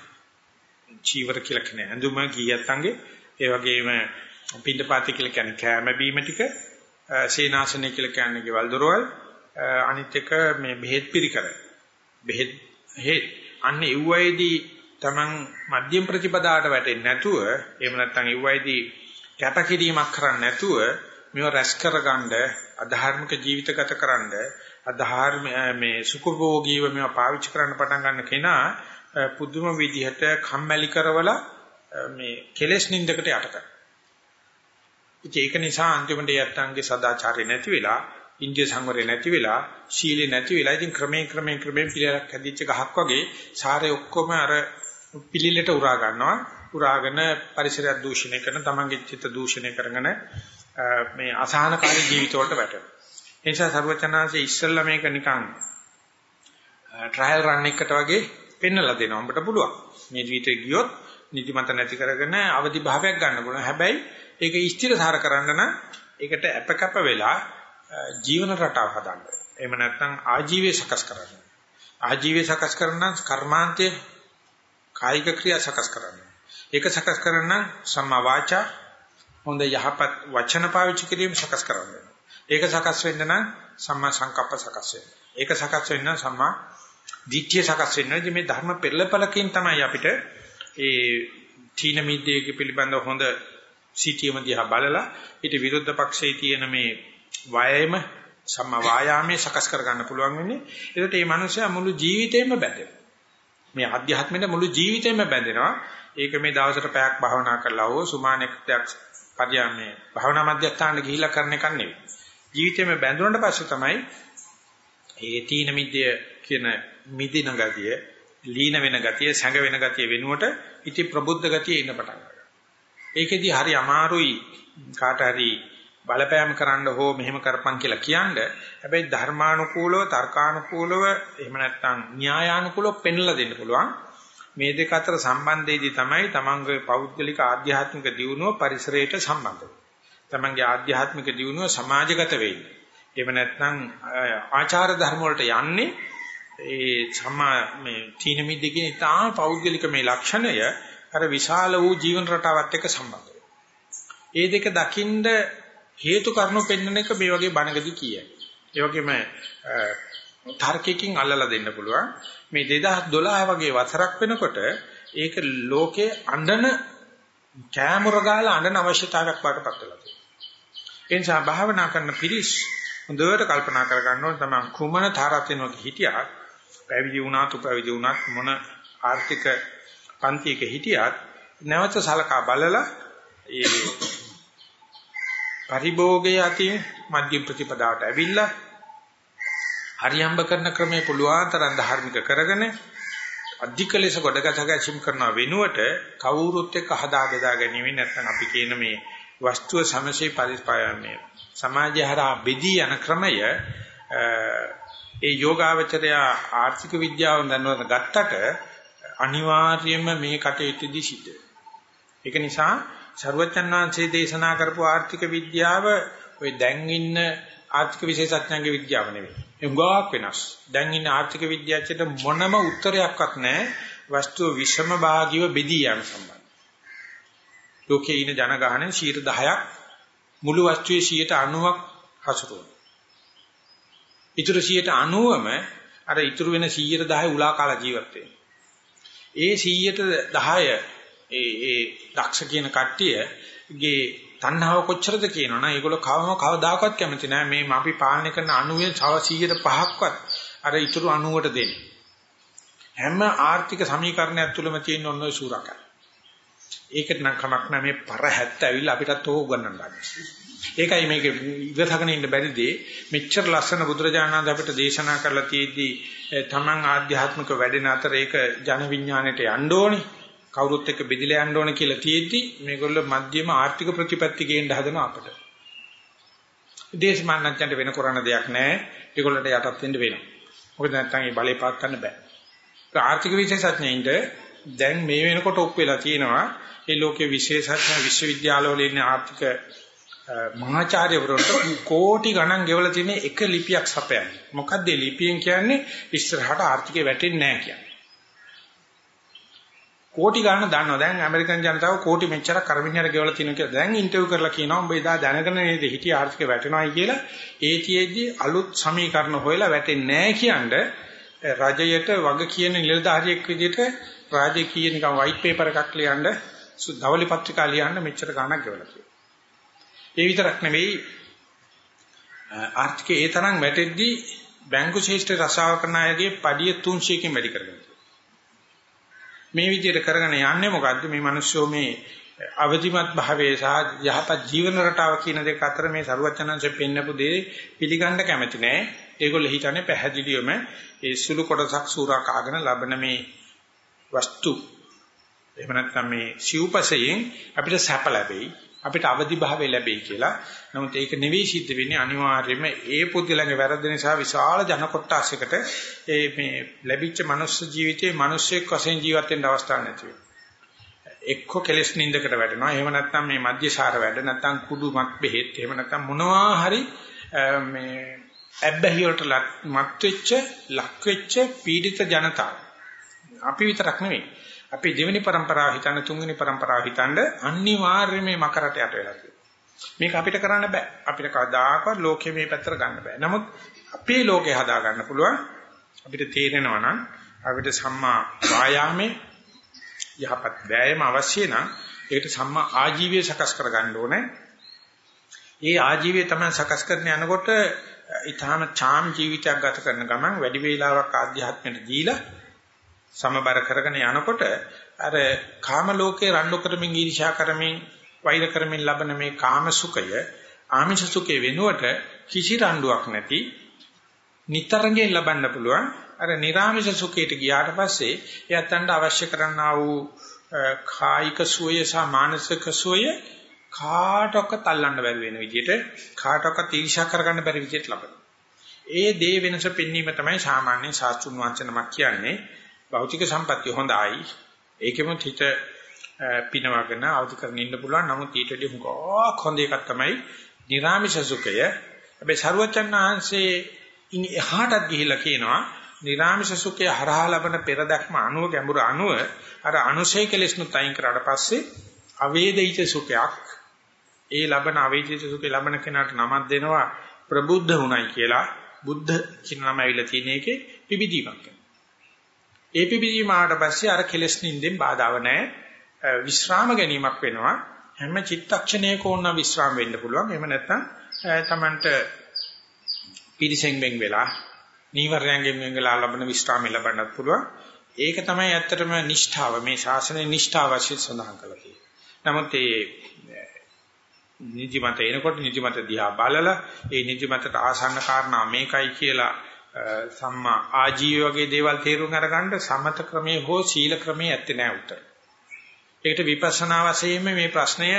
චීවර කියලා කියන්නේ ඇඳුම ගියත්තන්ගේ ඒ වගේම පින්ඩපාත කියලා කියන්නේ කෑම බීම ටික සීනාසන කියලා කියන්නේ ගෙවල් දොරවල් අනිත් එක මේ බෙහෙත් පිරිකර බෙහෙත් හේත් අන්න එව්වයිදී Taman මධ්‍යම ප්‍රතිපදාවට වැටෙන්නේ නැතුව එහෙම නැත්නම් එව්වයිදී කැපකිරීමක් කරන්නේ නැතුව මේව රැස් කරගන්න අධාර්මික ජීවිත ගත කරන්න අධාර්ම මේ සුඛභෝගීව මේව පාවිච්චි කරන්න පටන් ගන්න කෙනා පුදුම විදිහට කම්මැලි කරවලා මේ කෙලෙස් නින්දකට යට කරනවා. ඒක නිසා අන්තිමට යත්තන්ගේ සදාචාරය නැති වෙලා ඉන්දිය සංවරය නැති වෙලා ශීලෙ නැති වෙලා ඉතින් ක්‍රමයෙන් ක්‍රමයෙන් ක්‍රමයෙන් පිළිලක් හැදිච්ච ගහක් වගේ සාරේ ඔක්කොම අර පිළිලෙට උරා ගන්නවා. උරාගෙන පරිසරය දූෂණය කරන තමන්ගේ චිත්ත දූෂණය කරගෙන මේ අසහනකාරී ජීවිත වලට වැටෙනවා. ඒ නිසා සර්වචනාංශයේ ඉස්සල්ලා මේක නිකන් ට්‍රයල් රන් එකකට වගේ පෙන්වලා දෙනවා උඹට පුළුවන්. මේ ජීවිතේ ගියොත් නිදිමත නැති කරගෙන අවදි භාවයක් ගන්න පුළුවන්. හැබැයි ඒක ස්ථිරසාර කරන්න නම් ඒකට අපකප වෙලා ජීවන රටාව හදන්න. එහෙම නැත්නම් ආජීවය සකස් කරන්න. ආජීවය සකස් කරන කර්මාන්තයේ කායික ක්‍රියා සකස් කරන්න. ඒක සකස් කරන සම්මා වාචා හොඳ යහපත් වචන පාවිච්චි කිරීම සකස් කරන්න. ඒක සකස් වෙන්න නම් සම්මා සංකප්ප සකස් වෙන්න. ඒක සකස් වෙන්න සම්මා දිට්ඨිය සකස් වෙන්න. මේ ධර්ම පෙරලපලකින් තමයි අපිට ඒ තීන මිද්දේක පිළිබඳව හොඳ සිටියම දිහා බලලා ඊට විරුද්ධ පක්ෂයේ තියෙන මේ වයයම සම්ම වායාමයේ සකස් කර ගන්න පුළුවන් වෙන්නේ. ඒකට මේ මනුස්සයා මුළු ජීවිතේම බැඳෙනවා. මේ අධ්‍යාත්මෙට මුළු ජීවිතේම බැඳෙනවා. ඒක මේ දවසට පැයක් භාවනා කරලා හෝ සුමානෙක් පරියන්නේ භාවනා මධ්‍යස්ථානට ගිහිල්ලා කරන එක නෙවෙයි. ජීවිතේම බැඳුනට පස්සේ තමයි ඒ තීන මිද්‍ය කියන මිදින ගතිය, ලීන වෙන ගතිය, සැඟ වෙන ගතිය වෙනුවට ඉති ප්‍රබුද්ධ ගතිය ඉන්න පටන් ගන්නවා. ඒකෙදි හරි අමාරුයි කාට හරි බලපෑම් කරන්න හෝ මෙහෙම කරපන් කියලා කියන්නේ. හැබැයි ධර්මානුකූලව, තර්කානුකූලව, එහෙම නැත්නම් න්‍යායානුකූලව පෙන්ලා දෙන්න පුළුවන්. මේ දෙක අතර සම්බන්ධයේදී තමයි තමන්ගේ පෞද්ගලික ආධ්‍යාත්මික දියුණුව පරිසරයට සම්බන්ධ වෙන්නේ. තමන්ගේ ආධ්‍යාත්මික දියුණුව සමාජගත වෙන්නේ. එහෙම නැත්නම් ආචාර ධර්ම වලට යන්නේ ඒ සම්මා මේ තීන මිද්දකින් ඉතාම පෞද්ගලික මේ ලක්ෂණය අර විශාල වූ ජීවන රටාවත් එක්ක සම්බන්ධ ඒ දෙක දකින්ද හේතු කාරණු පෙන්වන එක මේ වගේ බණකදී කියයි. ඒ වගේම තර්කයකින් අල්ලලා දෙන්න පුළුවන්. මේ 2012 වගේ වසරක් වෙනකොට ඒක ලෝකේ අඬන කැමර ගාලා අඬන අවශ්‍යතාවයක් වඩපත් වෙලා තියෙනවා. ඒ නිසා භාවනා කරන පිරිස් හොඳට කල්පනා කර ගන්න ඕනේ තමයි කුමන තාරාතිනවක හිටියත් පැවිදි වුණාත් උපවිදි වුණාත් මොන ආර්ථික පන්තියක හිටියත් නැවත සලකා බලලා ඒ පරිභෝගයේ අතින් මධ්‍යම ප්‍රතිපදාවට ඇවිල්ලා හරියම්බ කරන ක්‍රමේ පුළුවන් තරම් ධාර්මික කරගෙන අධික ලෙස ගොඩගත ගැසීම් කරන වෙනුවට කවුරුත් එක්ක හදා බෙදා ගැනීම නැත්නම් අපි කියන මේ වස්තුව සමසේ පරිපාලනය සමාජය හරහා බෙදී යන ක්‍රමය ඒ යෝගාවචරය ආර්ථික විද්‍යාව දන්නවද ගත්තට අනිවාර්යයෙන්ම මේ කටයුත්තේදී සිද්ධ. ඒක නිසා ਸਰවචන් වහන්සේ දේශනා කරපු ආර්ථික විද්‍යාව ඔය දැන් ඉන්න ආර්ථික විශේෂඥයන්ගේ විද්‍යාව නෙවෙයි. ඒ උගාවක් වෙනස්. දැන් ඉන්න ආර්ථික විද්‍යාඥයට මොනම උත්තරයක්වත් නැහැ වස්තුව විෂම භාගීව බෙදී යන සම්බන්ධ. ලෝකයේ ඉන්න ජනගහනය 10ක් මුළු වස්තුවේ 90ක් හසුරුවන. ඊටු 90ම අර ඊටු වෙන 110 උලා කාලා ජීවත් ඒ 110 ඒ ඒ දක්ෂ කියන කට්ටියගේ තණ්හාව කොච්චරද කියනවනම් ඒගොල්ලෝ කවම කවදාකවත් කැමති නැහැ මේ අපි පාලනය කරන අණුවේ තව 105ක්වත් අර ඊටු 90ට දෙන්නේ. හැම ආර්ථික සමීකරණයක් තුළම තියෙන ඔන්න ඔය සූරකයි. ඒකට නම් කමක් නැහැ මේ පර 70 ඇවිල්ලා අපිටත් ඕක උගන්වන්න ඒකයි මේක ඉවසගෙන ඉන්න බැරිදී මෙච්චර ලස්සන බුදුරජාණන් අපිට දේශනා කරලා තියෙද්දි තමන් ආධ්‍යාත්මික වැඩෙන අතර ඒක ජන විඥාණයට යන්න ඕනේ. කවුරුත් එක්ක බෙදිලා යන්න ඕනේ කියලා තියෙද්දි මේගොල්ලෝ මධ්‍යම ආර්ථික ප්‍රතිපත්ති ගේන්න හදන අපට. දේශමානඥයන්ට වෙන කරන්න දෙයක් නැහැ. ඒගොල්ලන්ට යටත් වෙන්න වෙනවා. මොකද නැත්තම් ඒ බලේ පාත් ගන්න බෑ. ආර්ථික විශේෂඥයින්ට දැන් මේ වෙනකොට ඔප් වෙලා තියෙනවා ඒ ලෝකේ විශේෂඥ විශ්වවිද්‍යාලවල ඉන්න ආර්ථික මහාචාර්යවරුන්ට කෝටි ගණන් ගෙවලා තියෙන එක ලිපියක් සපයන්නේ. මොකද්ද මේ ලිපියෙන් කියන්නේ ඉස්සරහට ආර්ථිකේ වැටෙන්නේ නැහැ කියන්නේ. කෝටි ගණන් දන්නවා. දැන් ඇමරිකන් ජනතාව කෝටි මෙච්චර කරමිනියට ගෙවලා තියෙනවා කියලා දැන් ඉන්ටර්විව් කරලා කියනවා උඹ එදා දැනගෙන නේද හිටිය ආර්ථික වැටෙනවායි කියලා. ඒතියෙදි අලුත් සමීකරණ හොයලා වැටෙන්නේ නැහැ කියන්නේ රජයට වග කියන නිලධාරියෙක් විදිහට රාජකීය නිකන් වයිට් පේපර් එකක් ලියන්න ධවලි පත්‍රිකා ලියන්න මෙච්චර ගණක් ගෙවලා තියෙනවා. ඒ විතරක් නෙවෙයි ආර්ථිකයේ ඒ තරම් වැටෙද්දී බැංකු ශේෂ්ඨ රසාව කරන අයගේ පඩිය 300කින් වැඩි කරගෙන මේ විදිහට කරගෙන යන්නේ මොකද්ද? මේ මිනිස්සු මේ අවදිමත් භාවයේ සහ යහපත් ජීවන රටාව කියන දෙක අතර මේ ਸਰුවචනංශයෙන් පෙන්නපු දේ පිළිගන්න කැමති නෑ. ඒගොල්ලෝ හිතන්නේ පැහැදිලිවම ඒ සුළු කොටසක් සූරා කාගෙන ලබන මේ වස්තු එහෙම නැත්නම් මේ සිව්පසයෙන් අපිට සැප ලැබෙයි. අපිට අවදි භාවය ලැබෙයි කියලා. නමුත් ඒක නෙවෙයි සිද්ධ වෙන්නේ අනිවාර්යයෙන්ම ඒ පුද්ගලගේ වැරද්ද නිසා විශාල ජන කොට්ටාසයකට ඒ මේ ලැබිච්ච මනුස්ස ජීවිතේ මිනිස්සෙක් වශයෙන් ජීවත් වෙන්න අවස්ථාවක් නැති වෙනවා. එක්ක කෙලස් නින්දකට වැටෙනවා. එහෙම නැත්නම් මේ මධ්‍යසාර වැඩ නැත්නම් කුඩු මත් බෙහෙත් එහෙම නැත්නම් මොනවා හරි මේ ඇබ්බැහි වලට මත් වෙච්ච ලක් වෙච්ච පීඩිත ජනතාව. අපි විතරක් නෙවෙයි. අපි දෙවෙනි પરම්පරාව හිතන්න තුන්වෙනි પરම්පරාව හිතන්න අනිවාර්යයෙන් මේ මකරට යට වෙලා තියෙනවා. මේක අපිට කරන්න බෑ. අපිට කවදාකවත් ලෝකෙ මේ පැත්තට ගන්න බෑ. නමුත් අපේ ලෝකේ හදා ගන්න පුළුවන්. අපිට තේරෙනවා නම් අපිට සම්මා වායාමේ යහපත් වෑයම අවශ්‍ය නම් ඒකට සම්මා ආජීවය සකස් කර ගන්න ඕනේ. ඒ ආජීවය තමයි සකස් කරන යනකොට ඊටාම ඡාම් ජීවිතයක් ගත කරන ගමන් වැඩි වේලාවක් ආධ්‍යාත්මයට දීලා සමබර කරගෙන යනකොට අර කාම ලෝකේ රණ්ඩු කරමින් ඊර්ෂ්‍යා කරමින් වෛර කරමින් ලබන මේ කාම සුඛය ආමිෂ සුඛේ වෙනුවට කිසි රණ්ඩුවක් නැති නිතරගෙන් ලබන්න පුළුවන් අර නිර්ආමිෂ සුඛයට ගියාට පස්සේ එයත්න්ට අවශ්‍ය කරන්නා වූ කායික සුවය සහ මානසික සුවය කාටවත් අල්ලන්න බැරි වෙන විදිහට කාටවත් ඊර්ෂ්‍යා කරගන්න බැරි විදිහට ලබනවා. ඒ දේ වෙනස පෙන්වීම තමයි සාමාන්‍ය ශාස්ත්‍රුන් වංශනමක් කියන්නේ. භෞතික සම්පත්තිය හොඳයි. ඒකෙම හිත පිනවගෙන අවදි කරගෙන ඉන්න පුළුවන්. නමුත් ඊට වඩා හුඟක් හොඳ එකක් තමයි නිර්ාමිෂ සුඛය. හැබැයි සරුවචන් ආංශේ ඉන් එහාටත් ගිහිලා කියනවා නිර්ාමිෂ සුඛය හරහා ලබන පෙරදක්ම අනුව ගැඹුරු අනුව අර අනුශේ කෙලෙස්නුත් අයින් කරාට පස්සේ අවේදිත සුඛයක් ඒ ලබන අවේදිත සුඛේ ලබන කෙනාට නමක් දෙනවා ප්‍රබුද්ධ වුණයි කියලා බුද්ධ කියන නම ඇවිල්ලා තියෙන එකේ පිබිදීමක් ඒ පිබිදීම ආවට පස්සේ අර කෙලස් නින්දෙන් බාධාව නැහැ. විශ්‍රාම ගැනීමක් වෙනවා. හැම චිත්තක්ෂණයක ඕන විශ්‍රාම වෙන්න පුළුවන්. එහෙම නැත්නම් තමන්ට පිරිසෙන් වෙන් වෙලා නීවරණයෙන් වෙන් වෙලා ලබන විශ්‍රාමය ලබන්නත් පුළුවන්. ඒක තමයි ඇත්තටම නිෂ්ඨාව. මේ ශාසනයේ නිෂ්ඨාව වශයෙන් සඳහන් කරලා තියෙන්නේ. නමුත් ඒ නිදිමත එනකොට නිදිමත දිහා බලලා ඒ නිදිමතට ආසන්න කාරණා මේකයි කියලා සම්මා ආජීව වගේ දේවල් තේරුම් අරගන්න සමත ක්‍රමයේ හෝ සීල ක්‍රමයේ ඇත්තේ නැහැ උත්තර. ඒකට විපස්සනා වශයෙන් මේ ප්‍රශ්නය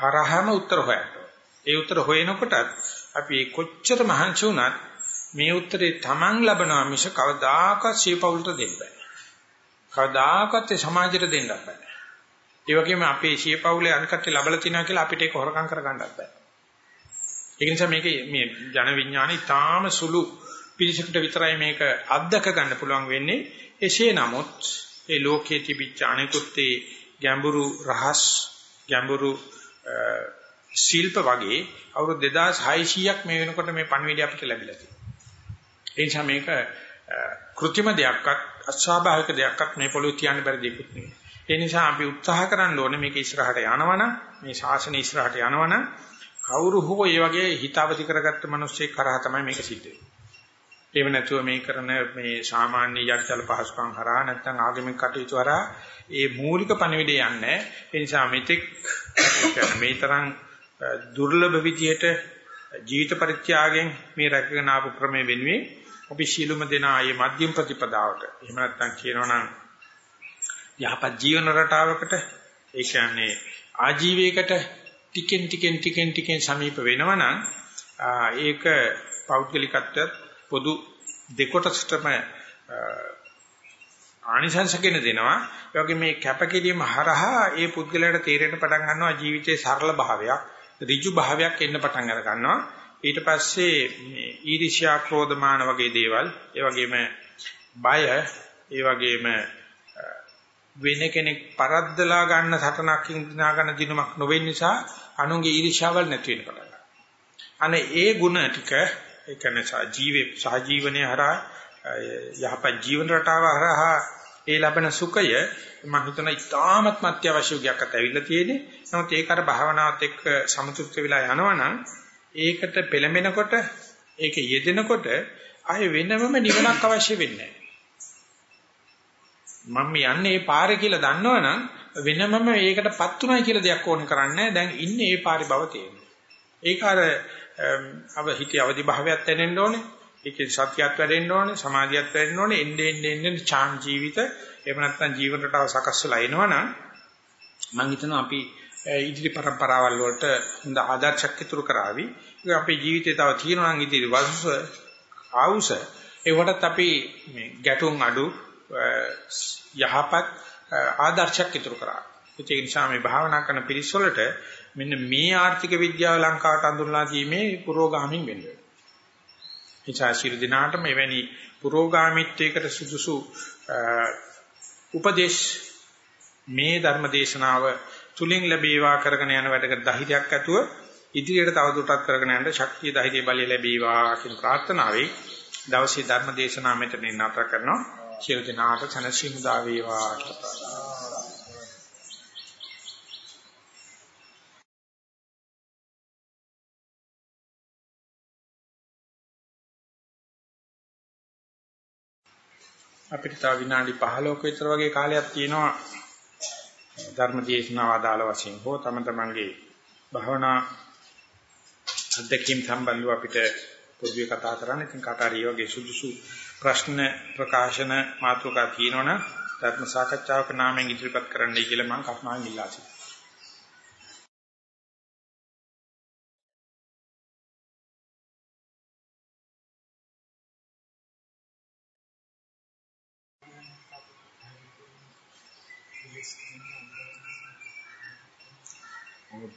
හරහම උත්තර හොයන්න. ඒ උත්තර හොයනකොටත් අපි කොච්චර මහන්සි වුණත් මේ උත්තරේ Taman ලබනවා මිස කවදාකවත් සීපවුලට දෙන්න බෑ. කවදාකවත් සමාජයට දෙන්න බෑ. ඒ වගේම අපේ සියපවුලේ අනිකට ලැබලා තිනවා කියලා අපිට ඒක හොරකම් කරගන්නත් බෑ. ඒ නිසා මේක මේ ජන විඥානි තාම සුළු පිළිසකට විතරයි මේක අත්දක ගන්න පුළුවන් වෙන්නේ. එසේ නමුත් ඒ ලෝකයේ තිබිච්ච අනිකුත් ගැඹුරු රහස් ගැඹුරු ශිල්ප වගේ අවුරුදු 2600ක් මේ වෙනකොට මේ පණවිඩය අපිට ලැබිලා තියෙනවා. ඒ නිසා මේක કૃත්‍රිම දෙයක්වත් අස්වාභාවික දෙයක්වත් මේ පොළොවේ තියන්න බැරි දෙයක් නෙවෙයි. ඒ නිසා අපි උත්සාහ කරන්න ඕනේ මේක ඉස්සරහට යනවනම් මේ ශාසනය ඉස්සරහට යනවනම් කවුරු හෝ ඒ වගේ හිතාවති කරගත්ත මිනිස්සෙක් කරා තමයි මේක සිද්ධ වෙන්නේ. එහෙම නැතුව මේ කරන මේ සාමාන්‍ය යටිතල පහසුකම් හරහා නැත්නම් ආගමික කටයුතු හරහා ඒ මූලික පණිවිඩය යන්නේ. ඒ නිසා මෙතෙක් මේ තරම් දුර්ලභ විදියට ජීවිත පරිත්‍යාගයෙන් මේ රැකගෙන ආපු ක්‍රමයේ වෙනුවෙන් අපි ශීලුම දෙන ආයේ මධ්‍යම ප්‍රතිපදාවට එහෙම නැත්නම් කියනවනම් යහපත් ජීවන රටාවකට ඒ කියන්නේ ආජීවයකට ටිකෙන් ටිකෙන් ටිකෙන් ටිකෙන් සමීප වෙනවනම් ඒක පෞද්ගලිකත්වයට පොදු දෙකොටසටම ආනිසංසකෙන දෙනවා ඒ වගේ මේ කැපකිරීම හරහා ඒ පුද්ගලයාට තේරෙන්න පටන් ගන්නවා ජීවිතේ සරල භාවයක් ඍජු භාවයක් එන්න පටන් අර ගන්නවා ඊට පස්සේ මේ ඊර්ෂ්‍යා ක්‍රෝධමාන වගේ දේවල් ඒ වගේම බය ඒ වගේම වෙන කෙනෙක් පරද්දලා ගන්න සටනක් ඉඳනා ගන්න දිනුමක් නොවෙන නිසා අනුන්ගේ ඊර්ෂ්‍යාවල් නැති වෙන පටන් ගන්නවා. අනේ ඒ ಗುಣ ටික ඒ කියන්නේ ජීවේ සහජීවනයේ හරහා යහපත් ජීවන රටාව හරහා ඒ ලබන සුඛය මම හිතන ඉතාමත්ම අත්‍යවශ්‍ය ගයක් ඇවිල්ලා තියෙන්නේ. නමුත් ඒක අර භාවනාවත් එක්ක සමතුලිත වෙලා යනවනම් ඒකට පෙළඹෙනකොට ඒක යෙදෙනකොට ආය වෙනමම නිවනක් අවශ්‍ය වෙන්නේ නැහැ. මම යන්නේ මේ පාරේ කියලා දන්නවනම් වෙනමම ඒකටපත් උනායි කියලා දෙයක් ඕන කරන්නේ දැන් ඉන්නේ ඒ පාරේ බව තේරෙනවා. ඒක අර අව හිතේ අවදි භාවයක් දැනෙන්න ඕනේ. ඒකෙන් සත්‍යයක් වැඩෙන්න ඕනේ, සමාධියක් වැඩෙන්න ඕනේ. එන්නේ එන්නේ එන්නේ ඡාන් ජීවිත එහෙම නැත්නම් ජීවන රටාව සකස් වෙලා එනවනම් මම හිතනවා අපි ඉදිරි પરම්පරාවල් වලට හොඳ ආදර්ශයක් ඉතුරු කරાવી. ඒක අපේ ජීවිතේ තව තියෙනවා නම් ඉදිරි වර්ෂ ආවුස ඒකටත් අපි මේ ගැටුම් අඩු යහපත් ආදර්ශයක් ඉතුරු කරා. ඒ නිසා මේ භාවනා කරන පිරිස් වලට මෙන්න මේ ආර්ථික විද්‍යාව ලංකාවට අඳුරලා දීමේ පුරෝගාමින් වෙන්න වෙනවා. එචා ශිරු දිනාට මෙවැනි පුරෝගාමීත්වයකට සුදුසු උපදේශ මේ ධර්ම දේශනාව තුලින් ලැබේවා කරගෙන යන වැඩකට ධෛර්යයක් ඇතුව ඉදිරියට තවදුරටත් කරගෙන යන්න ශක්තිය ධෛර්ය බලය ලැබේවා කියන ප්‍රාර්ථනාවයි දවසේ ධර්ම දේශනාව මෙතන නතර කරනවා. සියලු දෙනාට සනසීමු දා වේවා අපිට තව විනාඩි 15ක විතර වගේ කාලයක් තියෙනවා ධර්ම දේශනාව අදාළ වශයෙන් හෝ තම තමන්ගේ භාවනා අධ්‍යක්ීම් සම්බන්ධව අපිට පොදුවේ කතා කරන්න. ඉතින් කාටාරී වගේ සුදුසු ප්‍රශ්න ප්‍රකාශන මාතෘකා තියෙනවනම් ධර්ම සාකච්ඡාවක නාමයෙන් ඉදිරිපත් කරන්නයි කියලා මම කරුණාවෙන් ඉල්ලා සිටිනවා.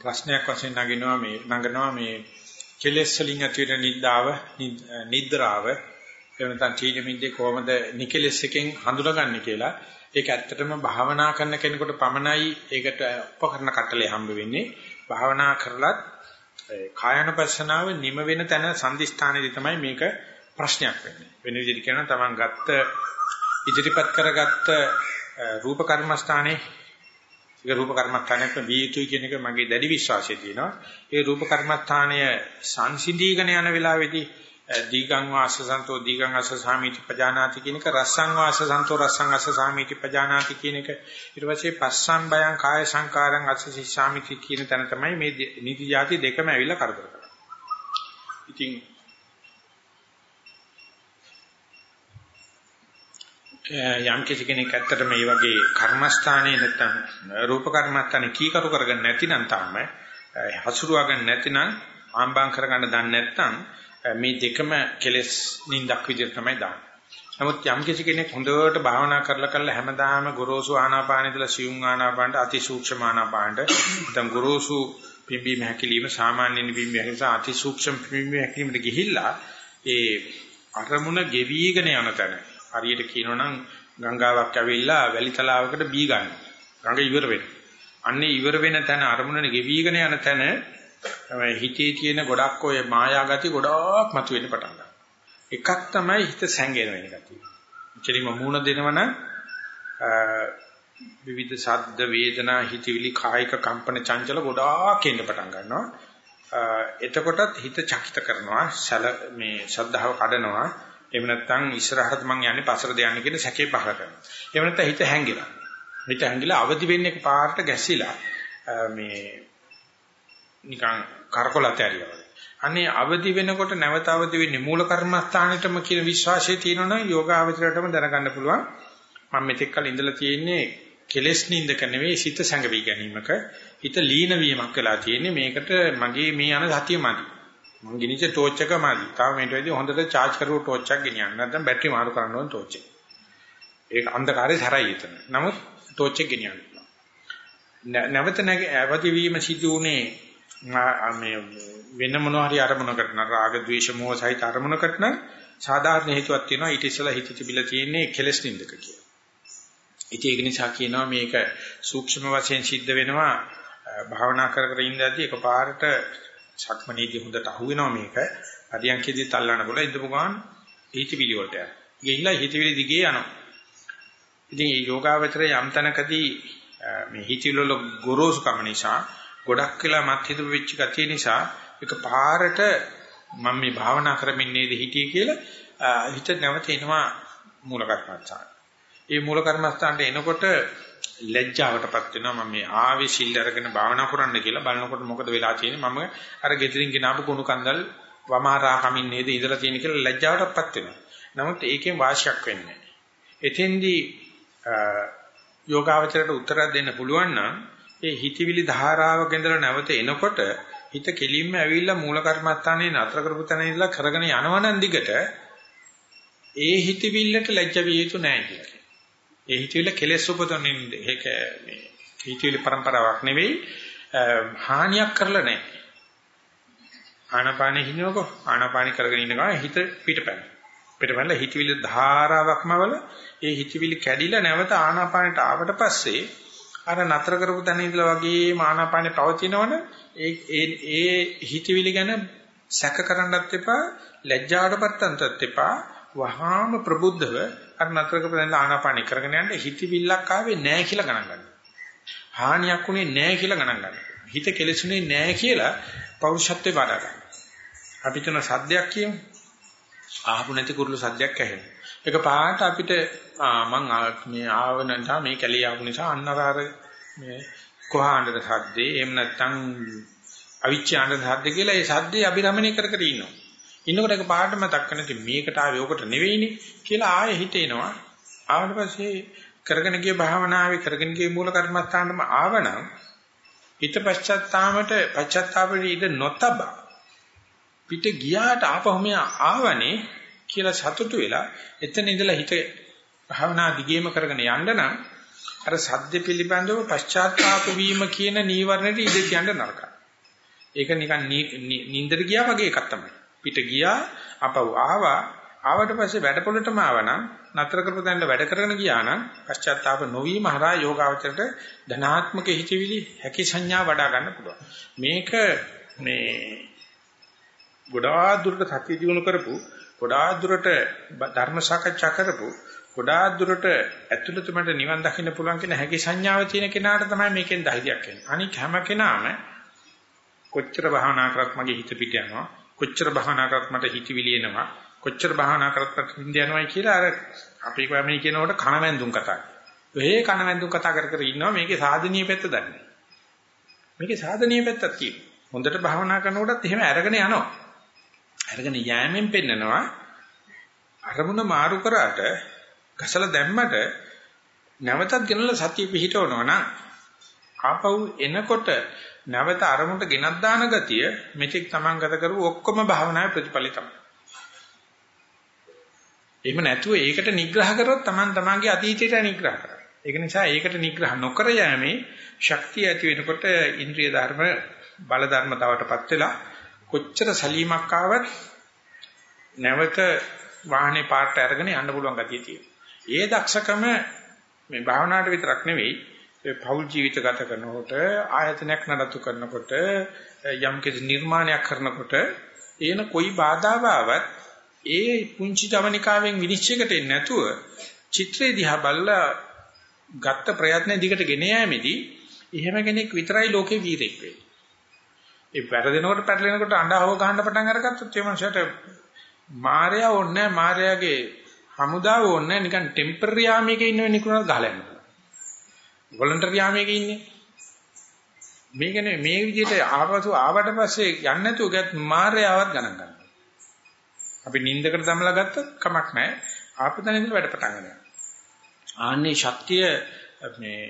ප්‍රශ්නයක් වශයෙන් නගිනවා මේ නගනවා මේ කෙලෙස් වලින් ඇති වෙන නිද්දාව නිද්‍රාව එහෙම නැත්නම් චීන මිද්දේ කොහොමද නිකලස් එකෙන් හඳුනගන්නේ කියලා ඒක ඇත්තටම භාවනා කරන කෙනෙකුට පමණයි ඒකට උපකරණ කට්ටලේ හම්බ වෙන්නේ භාවනා කරලත් කායानुපස්සනාව නිම වෙන තැන සංදිස්ථානයේදී තමයි මේක ප්‍රශ්නයක් වෙන්නේ. වෙන විදිහට කියනවා තමන් ගත්ත ඉදිරිපත් කරගත්ත රූප කර්මස්ථානේ ඒක රූප කර්මස්ථානයක් විය යුතුයි කියන එක මගේ දැඩි විශ්වාසය තියෙනවා. ඒ රූප කර්මස්ථානය සංසිඳීගෙන යන වෙලාවේදී දීගං වාස සන්තෝ දීගං අස සාමීති පජානාති කියන එක රස්සං වාස සන්තෝ රස්සං අස සාමීති පජානාති කියන එක ඊට පස්සේ පස්සම් බයං කාය සංකාරං අස සාමීති කියන තැන තමයි මේ නිති જાති දෙකම ඇවිල්ලා කරදර කරන්නේ. ඉතින් යම් කිසි කෙනෙක් ඇත්තට මේ වගේ කර්මස්ථානයේ නැත්තම් රූප කර්මස්ථානේ කීකරු කරගන්න නැතිනම් තාම හසුරුවගන්න නැතිනම් ආම්බම් කරගන්න දන්නේ නැත්නම් මේ දෙකම කෙලස් නින්දක් විදිහට තමයි දාන්නේ. නමුත් යම් කිසි කෙනෙක් හොඳට භාවනා කරලා කරලා හැමදාම ගොරෝසු ආනාපාන ඉදලා සියුම් ආනාපානට අති සූක්ෂම ආනාපානට දැන් ගොරෝසු පිම්බීම හැකිලිම සාමාන්‍ය පිම්බීම හැකිලිම අති සූක්ෂම පිම්බීම හැකිලිමට ගිහිල්ලා ඒ අරමුණ ගෙවිගෙන යන තැන හරියට කියනොනම් ගංගාවක් ඇවිල්ලා වැලි තලාවකට බී ගන්න. ගඟ ඉවර වෙනවා. අන්නේ ඉවර වෙන තැන අරමුණනේ ගෙවිගෙන යන තැන හිතේ තියෙන ගොඩක් ඔය මායාගති ගොඩක් මතුවෙන්න පටන් ගන්නවා. එකක් තමයි හිත සැඟෙන වෙන ගතිය. ඉතින් මූණ දෙනවනම් විවිධ ශබ්ද වේදනා හිතවිලි කායික කම්පන චංචල ගොඩාක් එන්න පටන් ගන්නවා. එතකොටත් හිත චකිත කරනවා සල මේ ශද්ධාව කඩනවා එහෙම නැත්නම් ඉස්සරහට මං යන්නේ පස්සට යන්නේ කියන සැකේ පහල කරනවා. එහෙම නැත්නම් හිත හැංගිලා. හිත හැංගිලා අවදි වෙන්නේ පාරට ගැසිලා මේ නිකන් කරකොලත ඇරියා වගේ. අනේ අවදි වෙනකොට නැවත අවදි වෙන්නේ මූල කර්මස්ථානෙටම කියන විශ්වාසය තියෙනවනම් යෝගාවචරයටම දැනගන්න පුළුවන්. මම මෙතෙක් කල ඉඳලා තියෙන්නේ කෙලෙස් නින්දක නෙවෙයි සිත සංගවි ගැනීමක. හිත ලීන වීමක් වෙලා තියෙන්නේ මේකට මගේ මේ යන සතිය මදි. මං ගිනිච්ච ටෝච් එක මාදි. තාම මේට වැඩි හොඳට charge කරුව ටෝච් එකක් ගෙනියන්න. නැත්නම් බැටරි මාරු කරන්න ඕන ටෝච් එක. ඒක අන්ධකාරයේ සැරයි එතන. නමුත් ටෝච් එක ගෙනියන්න. නැවත නැවති වීම සිදු උනේ මේ වෙන මොනවා හරි අරමුණකට නම් රාග ద్వේෂ මොහ සහිත අරමුණකට නම් සාධාරණ හේතුවක් තියෙනවා ඊට ඉස්සෙල්ලා හිත තිබිලා තියෙන්නේ කෙලස් නින්දක කියලා. ඉතින් ඒක නිසා කියනවා මේක සූක්ෂම වශයෙන් සිද්ධ වෙනවා භාවනා කර කර ඉඳද්දී එකපාරට සක්මනේදී හොඳට අහුවෙනවා මේක. අධ්‍යයන්කේදී තල්ලන්න බල ඉඳපු ගමන් හිතවිලි වලට යනවා. ගිහිල්ලා හිතවිලි දිගේ යනවා. ඉතින් මේ යෝගාවචරය යම් තැනකදී මේ හිතවිලි වල ගොරෝසුකම නිසා ගොඩක් වෙලා මත් හිතපු වෙච්ච ගතිය නිසා එක පාරට මම මේ භාවනා කරමින් නේද හිටියේ කියලා හිත නැවත එනවා මූල කර්මස්ථාන. ඒ මූල කර්මස්ථානට එනකොට ලැජ්ජාවටපත් වෙනවා මම මේ ආවේ සිල් අරගෙන භාවනා කරන්න කියලා බලනකොට මොකද වෙලා තියෙන්නේ මම අර ගෙදරින් ගෙනාපු කුණු කන්දල් වමාරා කමින් නේද ඉඳලා තියෙන කියලා ලැජ්ජාවටපත් වෙනවා. නමුත් ඒකෙන් වාසියක් වෙන්නේ නැහැ. එතෙන්දී යෝගාවචරයට උත්තරයක් දෙන්න පුළුවන් නම් ඒ හිතවිලි ධාරාවක ඉඳලා නැවත එනකොට හිත කෙලින්ම ඇවිල්ලා මූල කර්මස්ථානේ නතර කරපු තැන ඉඳලා කරගෙන යනවනම් දිගට ඒ හිතවිල්ලට ලැජ්ජ විය යුතු නැහැ කියලා. ඒ හිතවිල්ල කෙලෙස් උපතනින් ඒක මේ හිතවිලි પરම්පරාවක් නෙවෙයි හානියක් කරලා නැහැ. ආනාපානෙ හිනවකෝ ආනාපානෙ කරගෙන ඉන්න ගමන් හිත පිටපැන. පිටපැනලා හිතවිලි ධාරාවක්ම වල ඒ හිතවිලි කැඩිලා නැවත ආනාපානෙට ආවට පස්සේ අර නතර කරපු තැන ඉඳලා වගේ ආනාපානෙ පවතිනවනේ ඒ ඒ ඒ හිතවිලි ගැන සැක කරන්නත් එපා ලැජ්ජාවටපත් අන්තත් එපා වහාම ප්‍රබුද්ධව අර නතර කරපෙන්න ආනාපානෙ කරගෙන යන්න හිතවිල්ලක් ආවේ නැහැ කියලා ගණන් ගන්න. හානියක් උනේ නැහැ කියලා ගණන් ගන්න. හිත කෙලෙසුනේ නැහැ කියලා පෞරුෂත්වේ බාර ගන්න. අපි තුන සද්දයක් කියමු. ආහපු නැති කුරුළු සද්දයක් ඇහෙනවා. ඒක පාට අපිට මං මේ ආවනට මේ කැලිය ආපු නිසා අන්නරාර මේ කොහාඬද සද්දේ එහෙම නැත්නම් අවිච්ඡාණ්ඩ සද්ද කියලා ඒ සද්දේ අභිරමණය කර කර ඉන්නවා. ඉන්නකොට ඒක පාට මතක් කරන මේකට ආවේ ඔකට නෙවෙයිනේ කියලා ආයෙ හිතේනවා. ආවට පස්සේ කරගෙන ගිය භාවනාවේ කරගෙන ගිය මූල කර්මස්ථානම ආවනම් හිත පශ්චාත්තාමට පශ්චාත්තාපෙට ඉඳ නොතබ පිට ගියාට ආපහු මෙයා ආවනේ කියලා සතුටු වෙලා එතන ඉඳලා හිත භාවනා දිගේම කරගෙන යන්න නම් අර සද්ද පිළිබඳව පශ්චාත්තාප වීම කියන නීවරණයට ඉඳ කියන්න නරකයි. ඒක නිකන් නින්දට ගියා වගේ එකක් තමයි. පිට ගියා අපව ආවා ආවට පස්සේ වැඩපොළටම ආවනම් නතර කරපු දැන්න වැඩ කරගෙන ගියා නම් පශ්චාත්තාප නොවීම හරහා යෝගාවචරයට ධනාත්මක හිතවිලි හැකි සංඥා වඩා ගන්න පුළුවන්. මේක මේ ගොඩාක් දුරට සත්‍ය දිනු කරපු ගොඩාක් දුරට ධර්ම සාකච්ඡා කරපු ගොඩාක් දුරට ඇතුළත මට නිවන් දකින්න පුළුවන් කියන හැකි සංඥාව තියෙන කෙනාට තමයි මේකෙන් ධෛර්යයක් එන්නේ. අනික හැම කෙනාම කොච්චර භාවනා කරත් මගේ හිත පිට යනවා. කොච්චර භාවනා කරත් මට හිතවිලි එනවා. කොච්චර භාවනා කරත් මට නිින්ද යනවා කියලා අර අපි කවමයි කියනකොට කණවැන්දුම් කතා. ඔය කණවැන්දුම් කතා කර කර ඉන්නවා මේකේ සාධනීය පැත්ත දන්නේ. මේකේ සාධනීය පැත්තක් තියෙනවා. හොඳට භාවනා කරනකොටත් එහෙම අරගෙන යනවා. අරගෙන යෑමෙන් පෙන්නනවා අරමුණ මාරු කරාට ගසලා දැම්මට නැවතත් ගෙනලා සතිය පිහිටවනවා නම් ආපහු එනකොට නැවත අරමුණට ගෙනත් දාන ගතිය මෙතෙක් Taman ගත කරපු ඔක්කොම භාවනාවේ ප්‍රතිඵලය තමයි. එහෙම නැතුව ඒකට නිග්‍රහ කරොත් Taman Tamanගේ අතීතයට නිග්‍රහ කරා. ඒක නිසා ඒකට නිග්‍රහ නොකර යෑමේ ශක්තිය ඇති වෙනකොට ඉන්ද්‍රිය ධර්ම බල ධර්ම තවටපත් වෙලා කොච්චර සලීමක් ආවත් නැවත වාහනේ පාර්ට අරගෙන යන්න පුළුවන් ගතිය තියෙනවා. ඒ දක්ෂකම මේ භාවනාවට විතරක් නෙවෙයි ඒ පෞල් ජීවිත ගත කරනකොට ආයතනයක් නඩත්තු කරනකොට යම් කිසි නිර්මාණයක් කරනකොට එන කොයි බාධාව ආවත් ඒ පුංචි ජවනිකාවෙන් විනිශ්චයකට එන්නේ නැතුව චිත්‍රය දිහා බලලා ගත්ත ප්‍රයත්න දිගට ගෙන යෑමේදී එහෙම කෙනෙක් විතරයි ලෝකේ වීරෙක් වෙන්නේ. ඒ වැරදෙනකොට පැටලෙනකොට අඬහව ගහන්න පටන් අරගත්තොත් ඒ මනුස්සයාට මායя ඕනේ නැහැ මායяගේ හමුදාව ඕනේ නැහැ නිකන් ටෙම්පරරි ආමියක ඉන්න වෙන නිකුණක් ගහලා යනවා. වොලන්ටරි ආමියක ඉන්නේ. මේකනේ මේ විදිහට ආපසු ආවට පස්සේ යන්නේ නැතුව ගත් මායяවත් ගණන් ගන්නවා. අපි නිින්දකට දමලා ගත්තොත් කමක් නැහැ. ආපතන ඉඳලා වැඩ පටන් ගන්නවා. ආන්නේ ශක්තිය මේ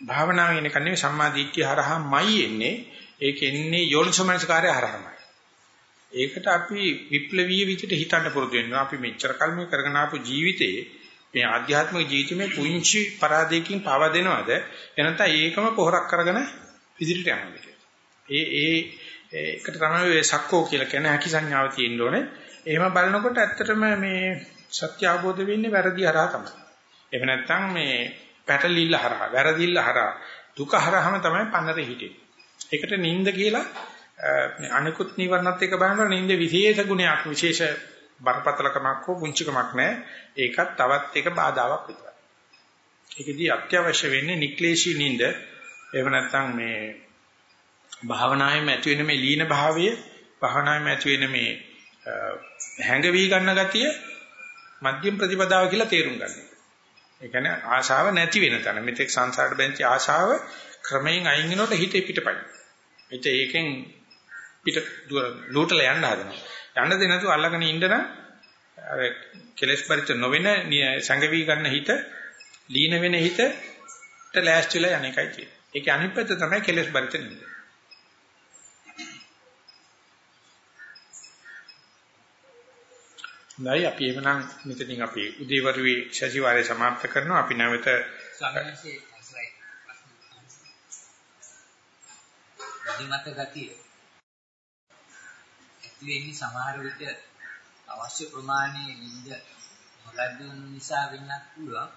භාවනාවේ ඉන්න කන්නේ සම්මා දිට්ඨිය හරහාමයි එන්නේ. ඒක එන්නේ යෝනිසමනස්කාරය හරහාමයි. ඒකට අපි විප්ලවීය විදිහට හිතන්න පුරුදු වෙනවා. අපි මෙච්චර කල් මේ කරගෙන ආපු ජීවිතේ මේ ආධ්‍යාත්මික ජීවිතයේ පුංචි පරාදයකින් පාවා දෙනවද එනන්ත ඒකම පොහොරක් කරගෙන ඉදිරියට යනවා ඒ ඒ ඒකට තමයි මේ සක්කෝ කියලා කියන හැකි සංඥාව තියෙන්න ඕනේ. එහෙම බලනකොට ඇත්තටම මේ සත්‍ය අවබෝධ වෙන්නේ වැරදි හරහා තමයි. එහෙම නැත්නම් මේ පැටලිල්ල හරහා, වැරදිල්ල හරහා, දුක හරහාම තමයි පන්නරේ හිටින්නේ. ඒකට නිින්ද කියලා අනිකුත් නිවර්ණත් එක බලනවා නිින්ද විශේෂ ගුණයක්, විශේෂ බරපතලකමක් හෝ පුංචිකමක් නැහැ. ඒකත් තවත් එක බාධාවක් විතරයි. ඒකෙදී අත්‍යවශ්‍ය වෙන්නේ නික්ලේශී නිନ୍ଦ. එහෙම නැත්නම් මේ භාවනාවේ ඇති වෙන මේ ලීන භාවය, භාවනාවේ ඇති වෙන මේ හැඟවි ගන්න ගතිය මධ්‍යම ප්‍රතිපදාව කියලා තේරුම් ගන්න. ඒ කියන්නේ ආශාව නැති වෙන තැන. මෙතෙක් සංසාරට බැඳි ආශාව ක්‍රමයෙන් අයින් වෙනකොට හිතේ පිටපයින්. එතෙ ඒකෙන් පිට ලූටල යන්න හදනවා. යන්න දෙ නැතුව අල්ලගෙන ඉන්න නම් අර කෙලස් පරිච්ඡ නොවෙන සංගවි ගන්න හිත ලීන වෙන හිතට ලෑස්තිලා යන එකයි තියෙන්නේ. ඒකේ අනිත් පැත්ත තමයි කෙලස් පරිච්ඡ නෙමෙයි. නැයි අපි එවනම් මෙතනින් අපි උදේවරුේ ශෂිවාරය સમાપ્ત කරනවා අපි නැවත සම්මානසේ අසරයි අදිමත ගතිය ඇති වෙන්නේ සමහර විට අවශ්‍ය ප්‍රමාණයේ නිින්ද නොලැබෙන නිසා වෙන්නත් පුළුවන්.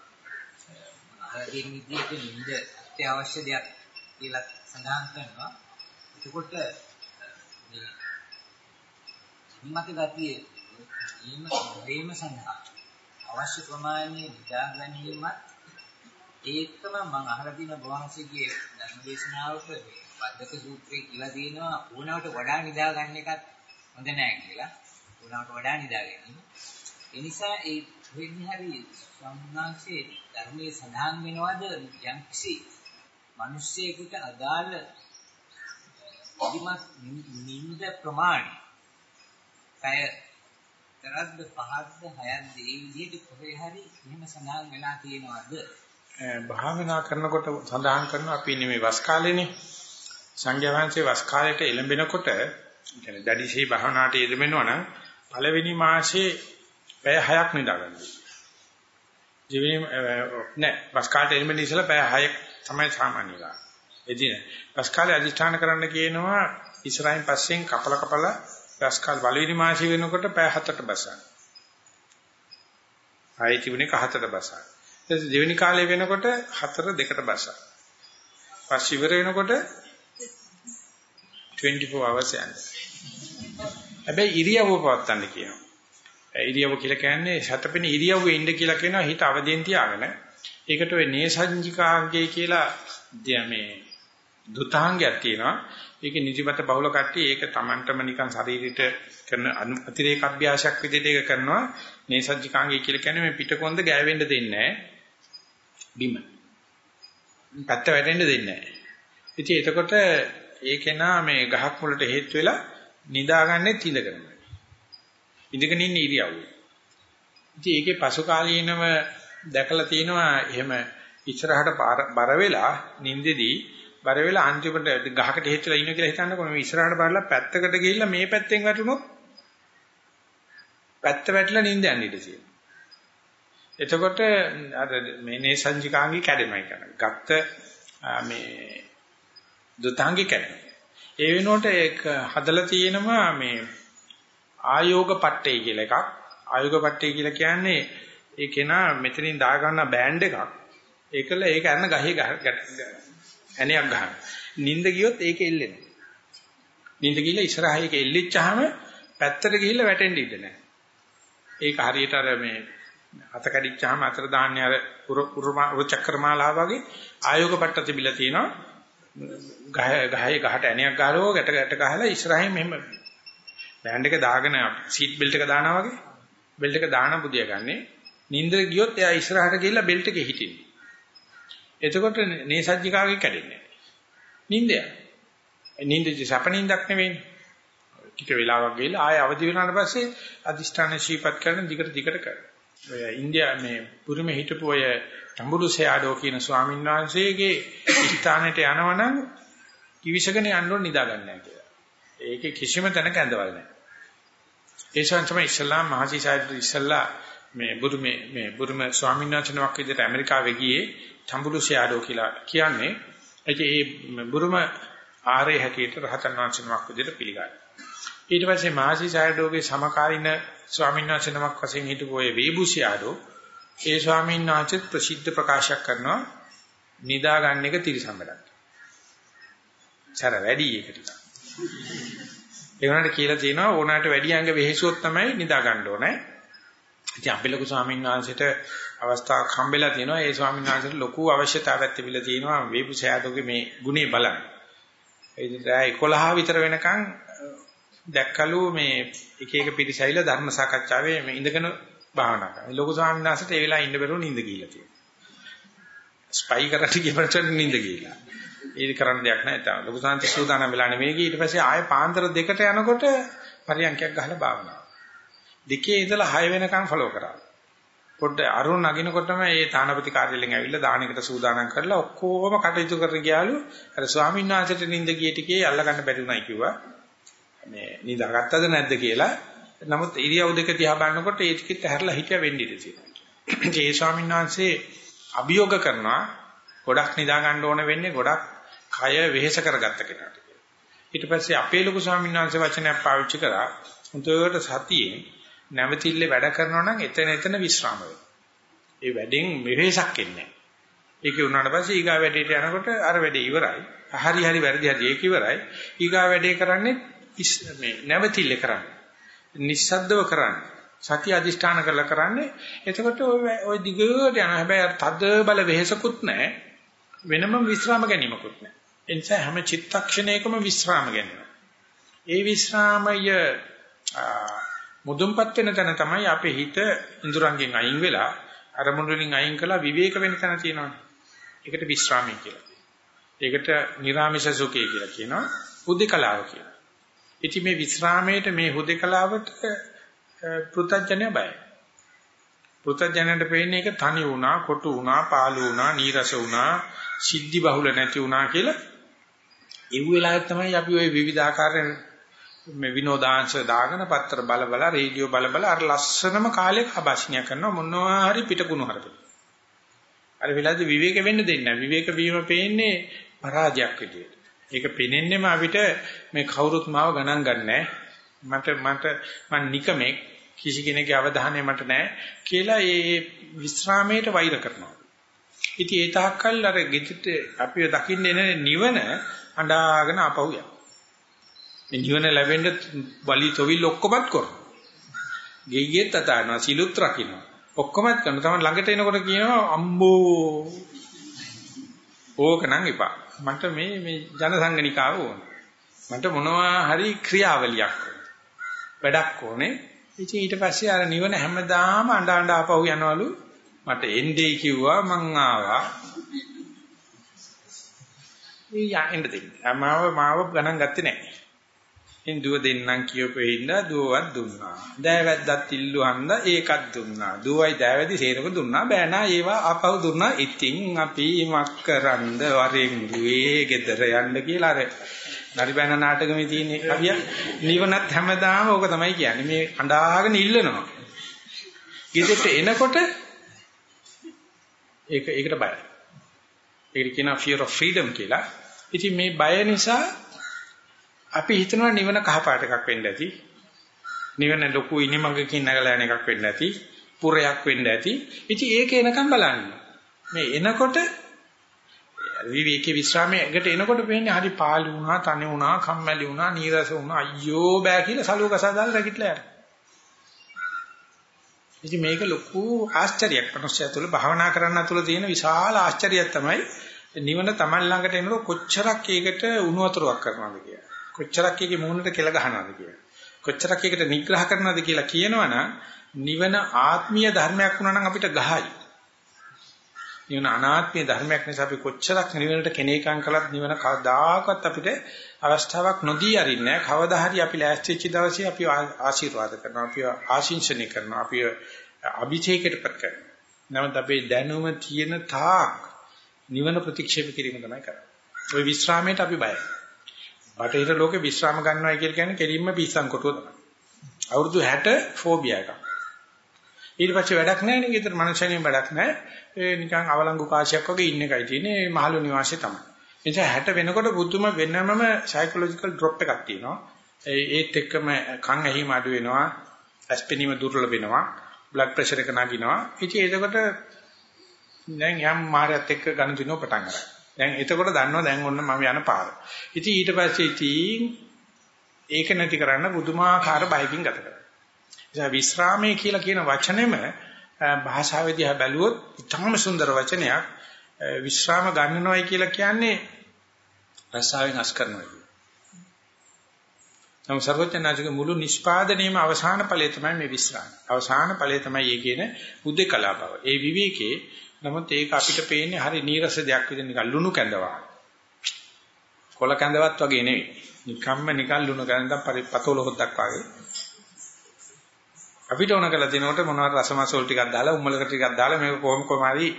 අරගෙන විදිහට නිින්ද අත්‍යවශ්‍ය දෙයක් කියලා සඳහන් කරනවා. එතකොට මේ අදිමත ගතිය එහෙම වීම සඳහා අවශ්‍ය ප්‍රමාණය නිදා ගැනීමත් ඒකම මම අහලා තියෙන බවහන්සේගේ ධර්මදේශනාවක පද්දක සූත්‍රයේ කියලා තියෙනවා ඕනවට වඩා නිදා ගන්න එකත් හොඳ නෑ කියලා. ඕනවට වඩා නිදා ගැනීම. ඒ නිසා ඒ වෙන්නේ හරි සම්මාංශයේ ධර්මයේ සඳහන් වෙනවද යම්කිසි මිනිස්සෙකුට අදාළ ඉදිමත් නිින්ද ප්‍රමාණය. පැය කරද්ද පහක්ද හයක්ද ඒ විදිහට කොහේ හරි එහෙම සඳහන් වෙලා තියෙනවද? භාවනා කරනකොට සඳහන් කරනවා අපි ඉන්නේ මේ වස් කාලේනේ. සංඝයා වහන්සේ වස් කාලේට එළඹෙනකොට කියන්නේ දැඩිශී භාවනාවට යෙදෙනවා නම් පළවෙනි මාසේ පැය 6ක් නිදාගන්නවා. ජීවිතේ නෑ වස් කාලේට එළඹෙන ඉස්සලා පැය 6ක් තමයි සාමාන්‍ය ගන්න. එදින වස් කාලේ අදිෂ්ඨාන කරන්න කියනවා ඉස්සරහින් පස්සෙන් කපල කපල රස්කල් පළවෙනි මාසෙ වෙනකොට පැය 7ට බසන. ආයෙ තිබුණේ හතර බසක්. ඊට දෙවෙනි කාලේ වෙනකොට හතර දෙකට බසක්. පස්සේ ඉවර වෙනකොට 24 hours යනවා. හැබැයි ඉරියව්ව පවත්තන්න කියනවා. ඉරියව්ව කියලා කියන්නේ සතපෙන ඉරියව්වේ ඉන්න කියලා කියනවා හිත අවදීන් තියාගෙන. ඒකට ඔය නේසංජිකාංගය කියලා මේ දුතාංගයක් තියෙනවා. ඒක නිදිමත බහුල කට්ටිය ඒක Tamanටම නිකන් ශරීරෙට කරන අතිරේක අභ්‍යාසයක් විදිහට ඒක කරනවා. නේසංජිකාංගය කියලා කියන්නේ මේ පිටකොන්ද ගෑවෙන්න දෙන්නේ නැහැ. බිම. පැත්ත වැටෙන්න දෙන්නේ නැහැ. ඉතින් එතකොට ඒකේ නා මේ ගහක් මුලට හේතු වෙලා නිදාගන්නේ තිලගෙන. ඉඳගෙන ඉන්න ඉරියව්ව. ඉතින් ඒකේ පසු කාලීනව දැකලා තියෙනවා එහෙම ඉස්සරහට බර වෙලා නිින්දෙදී බර වෙලා අන්තිමට ගහකට හේතුලා ඉන්න කියලා හිතන්නකො මේ ඉස්සරහට බලලා පැත්තකට ගිහිල්ලා මේ පැත්තෙන් වැටුනොත් පැත්ත වැටලා නිින්ද යන්න ඉඩ තියෙනවා. එතකොට අර මේ නේසංජිකාංගي කැඩෙමයි කරන්නේ. ගත්ත මේ දුතාංගي කැඩෙනවා. ඒ වෙනුවට ඒක හදලා තියෙනවා මේ ආයෝග පට්ටේ කියලා එකක්. ආයෝග පට්ටේ කියලා කියන්නේ ඒ කෙනා මෙතනින් දා ගන්න බෑන්ඩ් එකක්. ඒකල ඒක අරන ගහේ ඇණයක් ගහන. නිින්ද ගියොත් ඒක එල්ලෙනවා. නිින්ද ගිහලා ඉස්සරහා ඒක එල්ලෙච්චාම පැත්තට ගිහිල්ලා වැටෙන්න ඉඩ නැහැ. ඒක හරියට අර මේ අත කැඩිච්චාම අතර දාන්නේ අර උරු චක්‍රමාලා වගේ ආයෝග පට්ට තිබිලා තියෙනවා. ගහ ගහේ ගහට ඇණයක් ගහලෝ ගැට ගැට ගහලා ඉස්සරහින් මෙහෙම බෑන්ඩ් එක දාගෙන සීට් බෙල්ට් එක දානවා වගේ බෙල්ට් එක දාන බුදිය ගන්නෙ නින්දර ගියොත් එයා ඉස්සරහට ගිහිල්ලා බෙල්ට් එකේ හිටින්නේ. එතකොට නේසජ්ජිකාගේ කැඩෙන්නේ නැහැ. නින්දය. නින්දේ සපනින්දක් නෙවෙයි. ටික වෙලාවක් ගිහලා ආය අවදි වුණාට පස්සේ අදිෂ්ඨාන ශීපත් කරන දිගට දිගට කරනවා. ඔය ඉන්දියා මේ පුරුමේ හිටපු ඔය තඹුරුසයාඩෝ කියන ස්වාමීන් වහන්සේගේ ස්ථානෙට යනවනම් කිවිසගෙන යන්න ඕන නිදා ගන්න නැහැ කියලා. ඒකේ කිසිම තැනක ඇඳවල නැහැ. ඒ ශාන් තමයි ඉස්ලාම් මහසි සාහිබ් ඉස්ලා මේ බුරුමේ මේ බුරුම ස්වාමීන් වහන්සේනමක් විදිහට ඇමරිකාවේ ගියේ තඹුරුසයාඩෝ කියලා කියන්නේ. ඒ බුරුම ආරේ හැටියට රහතන් වහන්සේනමක් විදිහට පිළිගන්නවා. ඊට පස්සේ මහසි සාහිබ්ගේ සමකාලීන ස්වාමීන් වහන්සේ නමක් වශයෙන් හිටපු ඔය වේබුසියාඩෝ ඒ ස්වාමීන් වහන්සේ ප්‍රසිද්ධ ප්‍රකාශයක් කරනවා නිදා ගන්න එක තිරසඹඩක්. සර වැඩි ඒක ටික. ඒ වුණාට කියලා තියෙනවා ඕනෑමට වැඩි අංග වෙහෙසුවොත් තමයි නිදා ගන්න ඕනේ. ඉතින් අපේ ලොකු ස්වාමීන් වහන්සේට අවස්ථාවක් හම්බෙලා තියෙනවා. ඒ ස්වාමීන් වහන්සේට ලොකු අවශ්‍යතාවයක් තිබිලා තියෙනවා වේබුසයාඩෝගේ මේ ගුණේ බලන්න. ඒ ඉතින් 11 විතර වෙනකන් දැක්කලු මේ එක එක පිරිසයිල ධර්ම සාකච්ඡාවේ මේ ඉඳගෙන භාවනා කරනවා. ලොකු ස්වාමීන් වහන්සේට ඒ වෙලාව ඉන්න බැරුව නිින්ද ගිහිල්ලා තියෙනවා. ස්පයි කරට කියපරට නිින්ද ගිහිල්ලා. ඒක කරන්න දෙයක් නැහැ. තාම ලොකු සාන්ති සූදානම් වෙලා නෙමෙයි ඊට පස්සේ ආයෙ පාන්දර දෙකට යනකොට පරියන්කයක් ගහලා භාවනාව. දෙකේ ඉඳලා 6 වෙනකන් ෆලෝ කරා. පොඩ්ඩ අරුණ නගිනකොටම ඒ තානාපති කාර්යාලයෙන් ඇවිල්ලා දානයකට සූදානම් කරලා ඔක්කොම කටයුතු කරන ගියාලු අර ස්වාමීන් වහන්සේට නිින්ද ගිය ටිකේ අල්ලගන්න බැරි වුණයි කිව්වා. මේ නිදාගත්තද නැද්ද කියලා. නමුත් ඉරියව් දෙක දිහා බලනකොට ඒ ටිකෙත් ඇහැරලා හිටිය වෙන්න ඉඩ තියෙනවා. ඒ ස්වාමීන් වහන්සේ අභියෝග කරනවා ගොඩක් නිදා ගන්න ඕන වෙන්නේ ගොඩක් කය වෙහෙස කරගත්ත කෙනාට. ඊට පස්සේ අපේ ලොකු ස්වාමීන් වහන්සේ වචනයක් පාවිච්චි කරා හුදුවට සතියෙන් නැවතිල්ලේ වැඩ කරනවා නම් එතන එතන විශ්‍රාම ඒ වැඩෙන් මෙහෙසක් එන්නේ ඒක උනාට පස්සේ ඊගා වැඩේට යනකොට අර වැඩේ ඉවරයි. හරි හරි වැරදි හරි ඒක ඉවරයි. ඊගා වැඩේ කරන්නේ මේ නැවතිල්ල කරන්නේ. නිස්සද්දව කරන්නේ. සතිය අදිෂ්ඨාන කරලා කරන්නේ. එතකොට ওই දිගට යන හැබැයි තද බල වෙහෙසකුත් නැහැ. වෙනම විස්රාම ගැනීමකුත් නැහැ. ඒ නිසා හැම චිත්තක්ෂණයකම විස්රාම ගැනීම. ඒ විස්රාමය මුදුන්පත් වෙන තැන තමයි අපේ හිත ඉඳුරංගෙන් අයින් වෙලා අරමුණු වලින් අයින් කළා විවේක වෙන තැන තියෙනවා. ඒකට විස්රාමය කියලා. ඒකට නිරාමිෂ සුඛය කියලා කියනවා. බුද්ධිකලාව කියලා. ඉතින් මේ විස්රාමයේට මේ හුදේකලාවට පෘථජ්ජනය බයයි. පෘථජ්ජනයට පෙන්නේ ඒක තනි වුණා, කොටු වුණා, පාළු වුණා, නීරස වුණා, සිද්ධි බහුල නැති වුණා කියලා ඒ වෙලාවෙත් තමයි අපි ওই විවිධාකාර මේ විනෝදාංශ දාගෙන පත්‍ර බල බල රේඩියෝ බල බල අර ලස්සනම කාලයක අභාෂණය කරනවා මොනවා හරි පිටකුණු හරප. අර වෙලාවේදී විවේක වෙන්න දෙන්නේ නැහැ. විවේක වීම පේන්නේ පරාජයක් විදියට. ඒක පෙනෙන්නෙම අපිට මේ කවුරුත් මාව ගණන් ගන්නෑ. මට මට මං නිකමෙක් කිසි කෙනෙකුගේ අවධානය මට නැහැ කියලා ඒ විස්රාමයට වෛර කරනවා. ඉතින් ඒ තාක්කල් අර ගෙදරට අපිව දකින්න එන නිවන අඬාගෙන අපහු යනවා. මේ නිවන ලැබෙන්න බලි තොවිල් ඔක්කොමත් කරනවා. ගෙයියෙත් අතාරනවා සිලුත් රකින්නවා. ඔක්කොමත් කරනවා. තමයි ළඟට එනකොට කියනවා අම්බෝ ඕක නම් එපා. මට මේ මේ ජනසංගනිකාව ඕන. මට මොනවා හරි ක්‍රියාවලියක් වැඩක් ඕනේ. ඉතින් ඊට පස්සේ අර නිවන හැමදාම අඬ අඬ ආපහු යනවලු. මට එන්නේ කිව්වා මං ආවා. ඊ යන්න දෙන්න. මාව මාව ගණන් ගත්තේ නැහැ. ඉන් දුව දෙන්නම් කියපේ හින්දා දුවවත් දුන්නා. දෑවැද්දත් ඉල්ලුවන්ද ඒකත් දුන්නා. දුවයි දෑවැදි සේරම දුන්නා. බෑ නා ඒවා ආපහු දුන්නා. ඉතින් අපි මක් කරන්ද වරෙන් දුවේ ගෙදර යන්න කියලා අර නරිබැන නාටකෙමේ තියෙන කවිය නිවනත් හැමදාම ඕක තමයි කියන්නේ. මේ අඬාගෙන ඉල්ලනවා. ගෙදරට එනකොට ඒක ඒකට බයයි. ඒකට කියනවා fear of freedom කියලා. ඉතින් මේ බය නිසා අපි හිතනවා නිවන කහපාට එකක් වෙන්න ඇති. නිවන ලොකු ඉනිමඟකින් නැගලා යන එකක් වෙන්න ඇති. පුරයක් වෙන්න ඇති. ඉතින් ඒක එනකම් බලන්න. මේ එනකොට විවේකී විශ්‍රාමයකට එනකොට වෙන්නේ හරි පාළු වුණා, තනි වුණා, කම්මැලි වුණා, නීරස වුණා, අයියෝ බෑ කියලා සලුව කසා දාලා රැකිట్లా යනවා. ඉතින් මේක ලොකු ආශ්චර්යයක්. මනුස්සය තුළ භාවනා කරන්න තුළ තියෙන විශාල ආශ්චර්යයක් තමයි නිවන Taman ළඟට එනකොට කොච්චරක් ඒකට උණු වතුරක් කරනවද කියලා. කොච්චරක් ඒකේ මූණට කෙල ගහනවද කියලා. කොච්චරක් ඒකට නිග්‍රහ කරනවද කියලා කියනවනම් නිවන ආත්මීය ධර්මයක් වුණා නම් අපිට ගහයි. නිවන අනාත්මීය ධර්මයක් නිසා අපි කොච්චරක් නිවනට කෙනේකම් කළත් නිවන කවදාකවත් අපිට අවස්ථාවක් නොදී අරින්නේ නැහැ. කවදා හරි අපි ලෑස්තිච්ච දවසේ අපි ආශිර්වාද කරනවා. අපි ආශිංසනය කරනවා. අපි අභිෂේකයටපත් කරනවා. නමුත් අපේ දැනුම තියෙන තාක් නිවන ප්‍රතික්ෂේප කිරීම තමයි කරන්නේ. ওই විස්රාමයට අපි බයයි. බටහිර ලෝකේ විශ්‍රාම ගන්නවා කියලා කියන්නේ කෙලින්ම පිස්සන් කොටුව තමයි. අවුරුදු 60 ෆෝබියා එකක්. ඊට පස්සේ වැඩක් නැහැ නේ. ඊතර මනුෂ්‍යණින් වැඩක් නැහැ. ඒ නිකන් අවලංගු කාශයක් වගේ ඉන්න එකයි තියෙන්නේ. මේ මහලු නිවාසය තමයි. ඒ නිසා 60 වෙනකොට බුදුම වෙනමම සයිකොලොජිකල් ඩ්‍රොප් එකක් තියෙනවා. ඒත් එක්කම කන් ඇහිම අඩු වෙනවා. ඇස්පෙනීම දුර්වල වෙනවා. බ්ලඩ් ප්‍රෙෂර් එක නගිනවා. ඉතින් එතකොට දැන් යම් මාරයත් එක්ක ගනුදෙනුව පටන් ගන්නවා. දැන් එතකොට දන්නවා දැන් ඔන්න මම යන පාර. ඉතින් ඊට පස්සේ ඉතින් ඒක නැති කරන්න බුදුමාකාර බයකින් ගත කරනවා. ඒ විස්රාමයේ කියලා කියන වචනේම භාෂාවේදී ආ බැලුවොත් ඉතාම සුන්දර වචනයක්. විස්රාම ගන්නවයි කියලා කියන්නේ රසාවෙන් අස් කරනවා කියන්නේ. නම් සර්වඥාජික මුළු නිෂ්පාදනයේම අවසාන ඵලය තමයි මේ විස්රාම. අවසාන ඵලය තමයි ඒ කියන උද්දේකලා බව. ඒ විවේකේ නමුත් ඒක අපිට පේන්නේ හරි නීරස දෙයක් විදිහට නිකන් ලුණු කැඳවා. කොල කැඳවත් වගේ නෙවෙයි. නිකම්ම නිකන් ලුණු කැඳන් පතෝල හොද්දක් වගේ. අපිට ඕන කරලා තිනකොට මොනවාරි රසමසෝල් ටිකක් දාලා උම්මලක ටිකක් දාලා මේක කොහොම කොහම හරි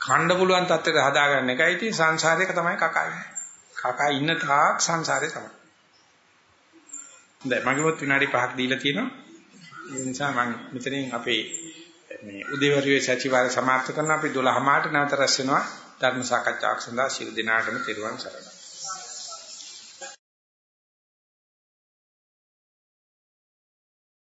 කණ්ඩ පුළුවන් තත්ත්වයට හදාගන්න එකයි ඉතින් සංසාරයක තමයි කකා ඉන්නේ. කකා ඉන්න තාක් සංසාරේ තමයි. දැන් මගේවත් විනාඩි 5ක් දීලා තියෙනවා. ඒ නිසා මම මෙතනින් අපේ මේ උදේවරුේ සතිವಾರ සමාප්ත කරන අපි 12 මාට නැවත රැස් වෙනවා. ධර්ම සාකච්ඡාවක් සඳහා ශිරු දිනාටම තෙරුවන් සරණයි.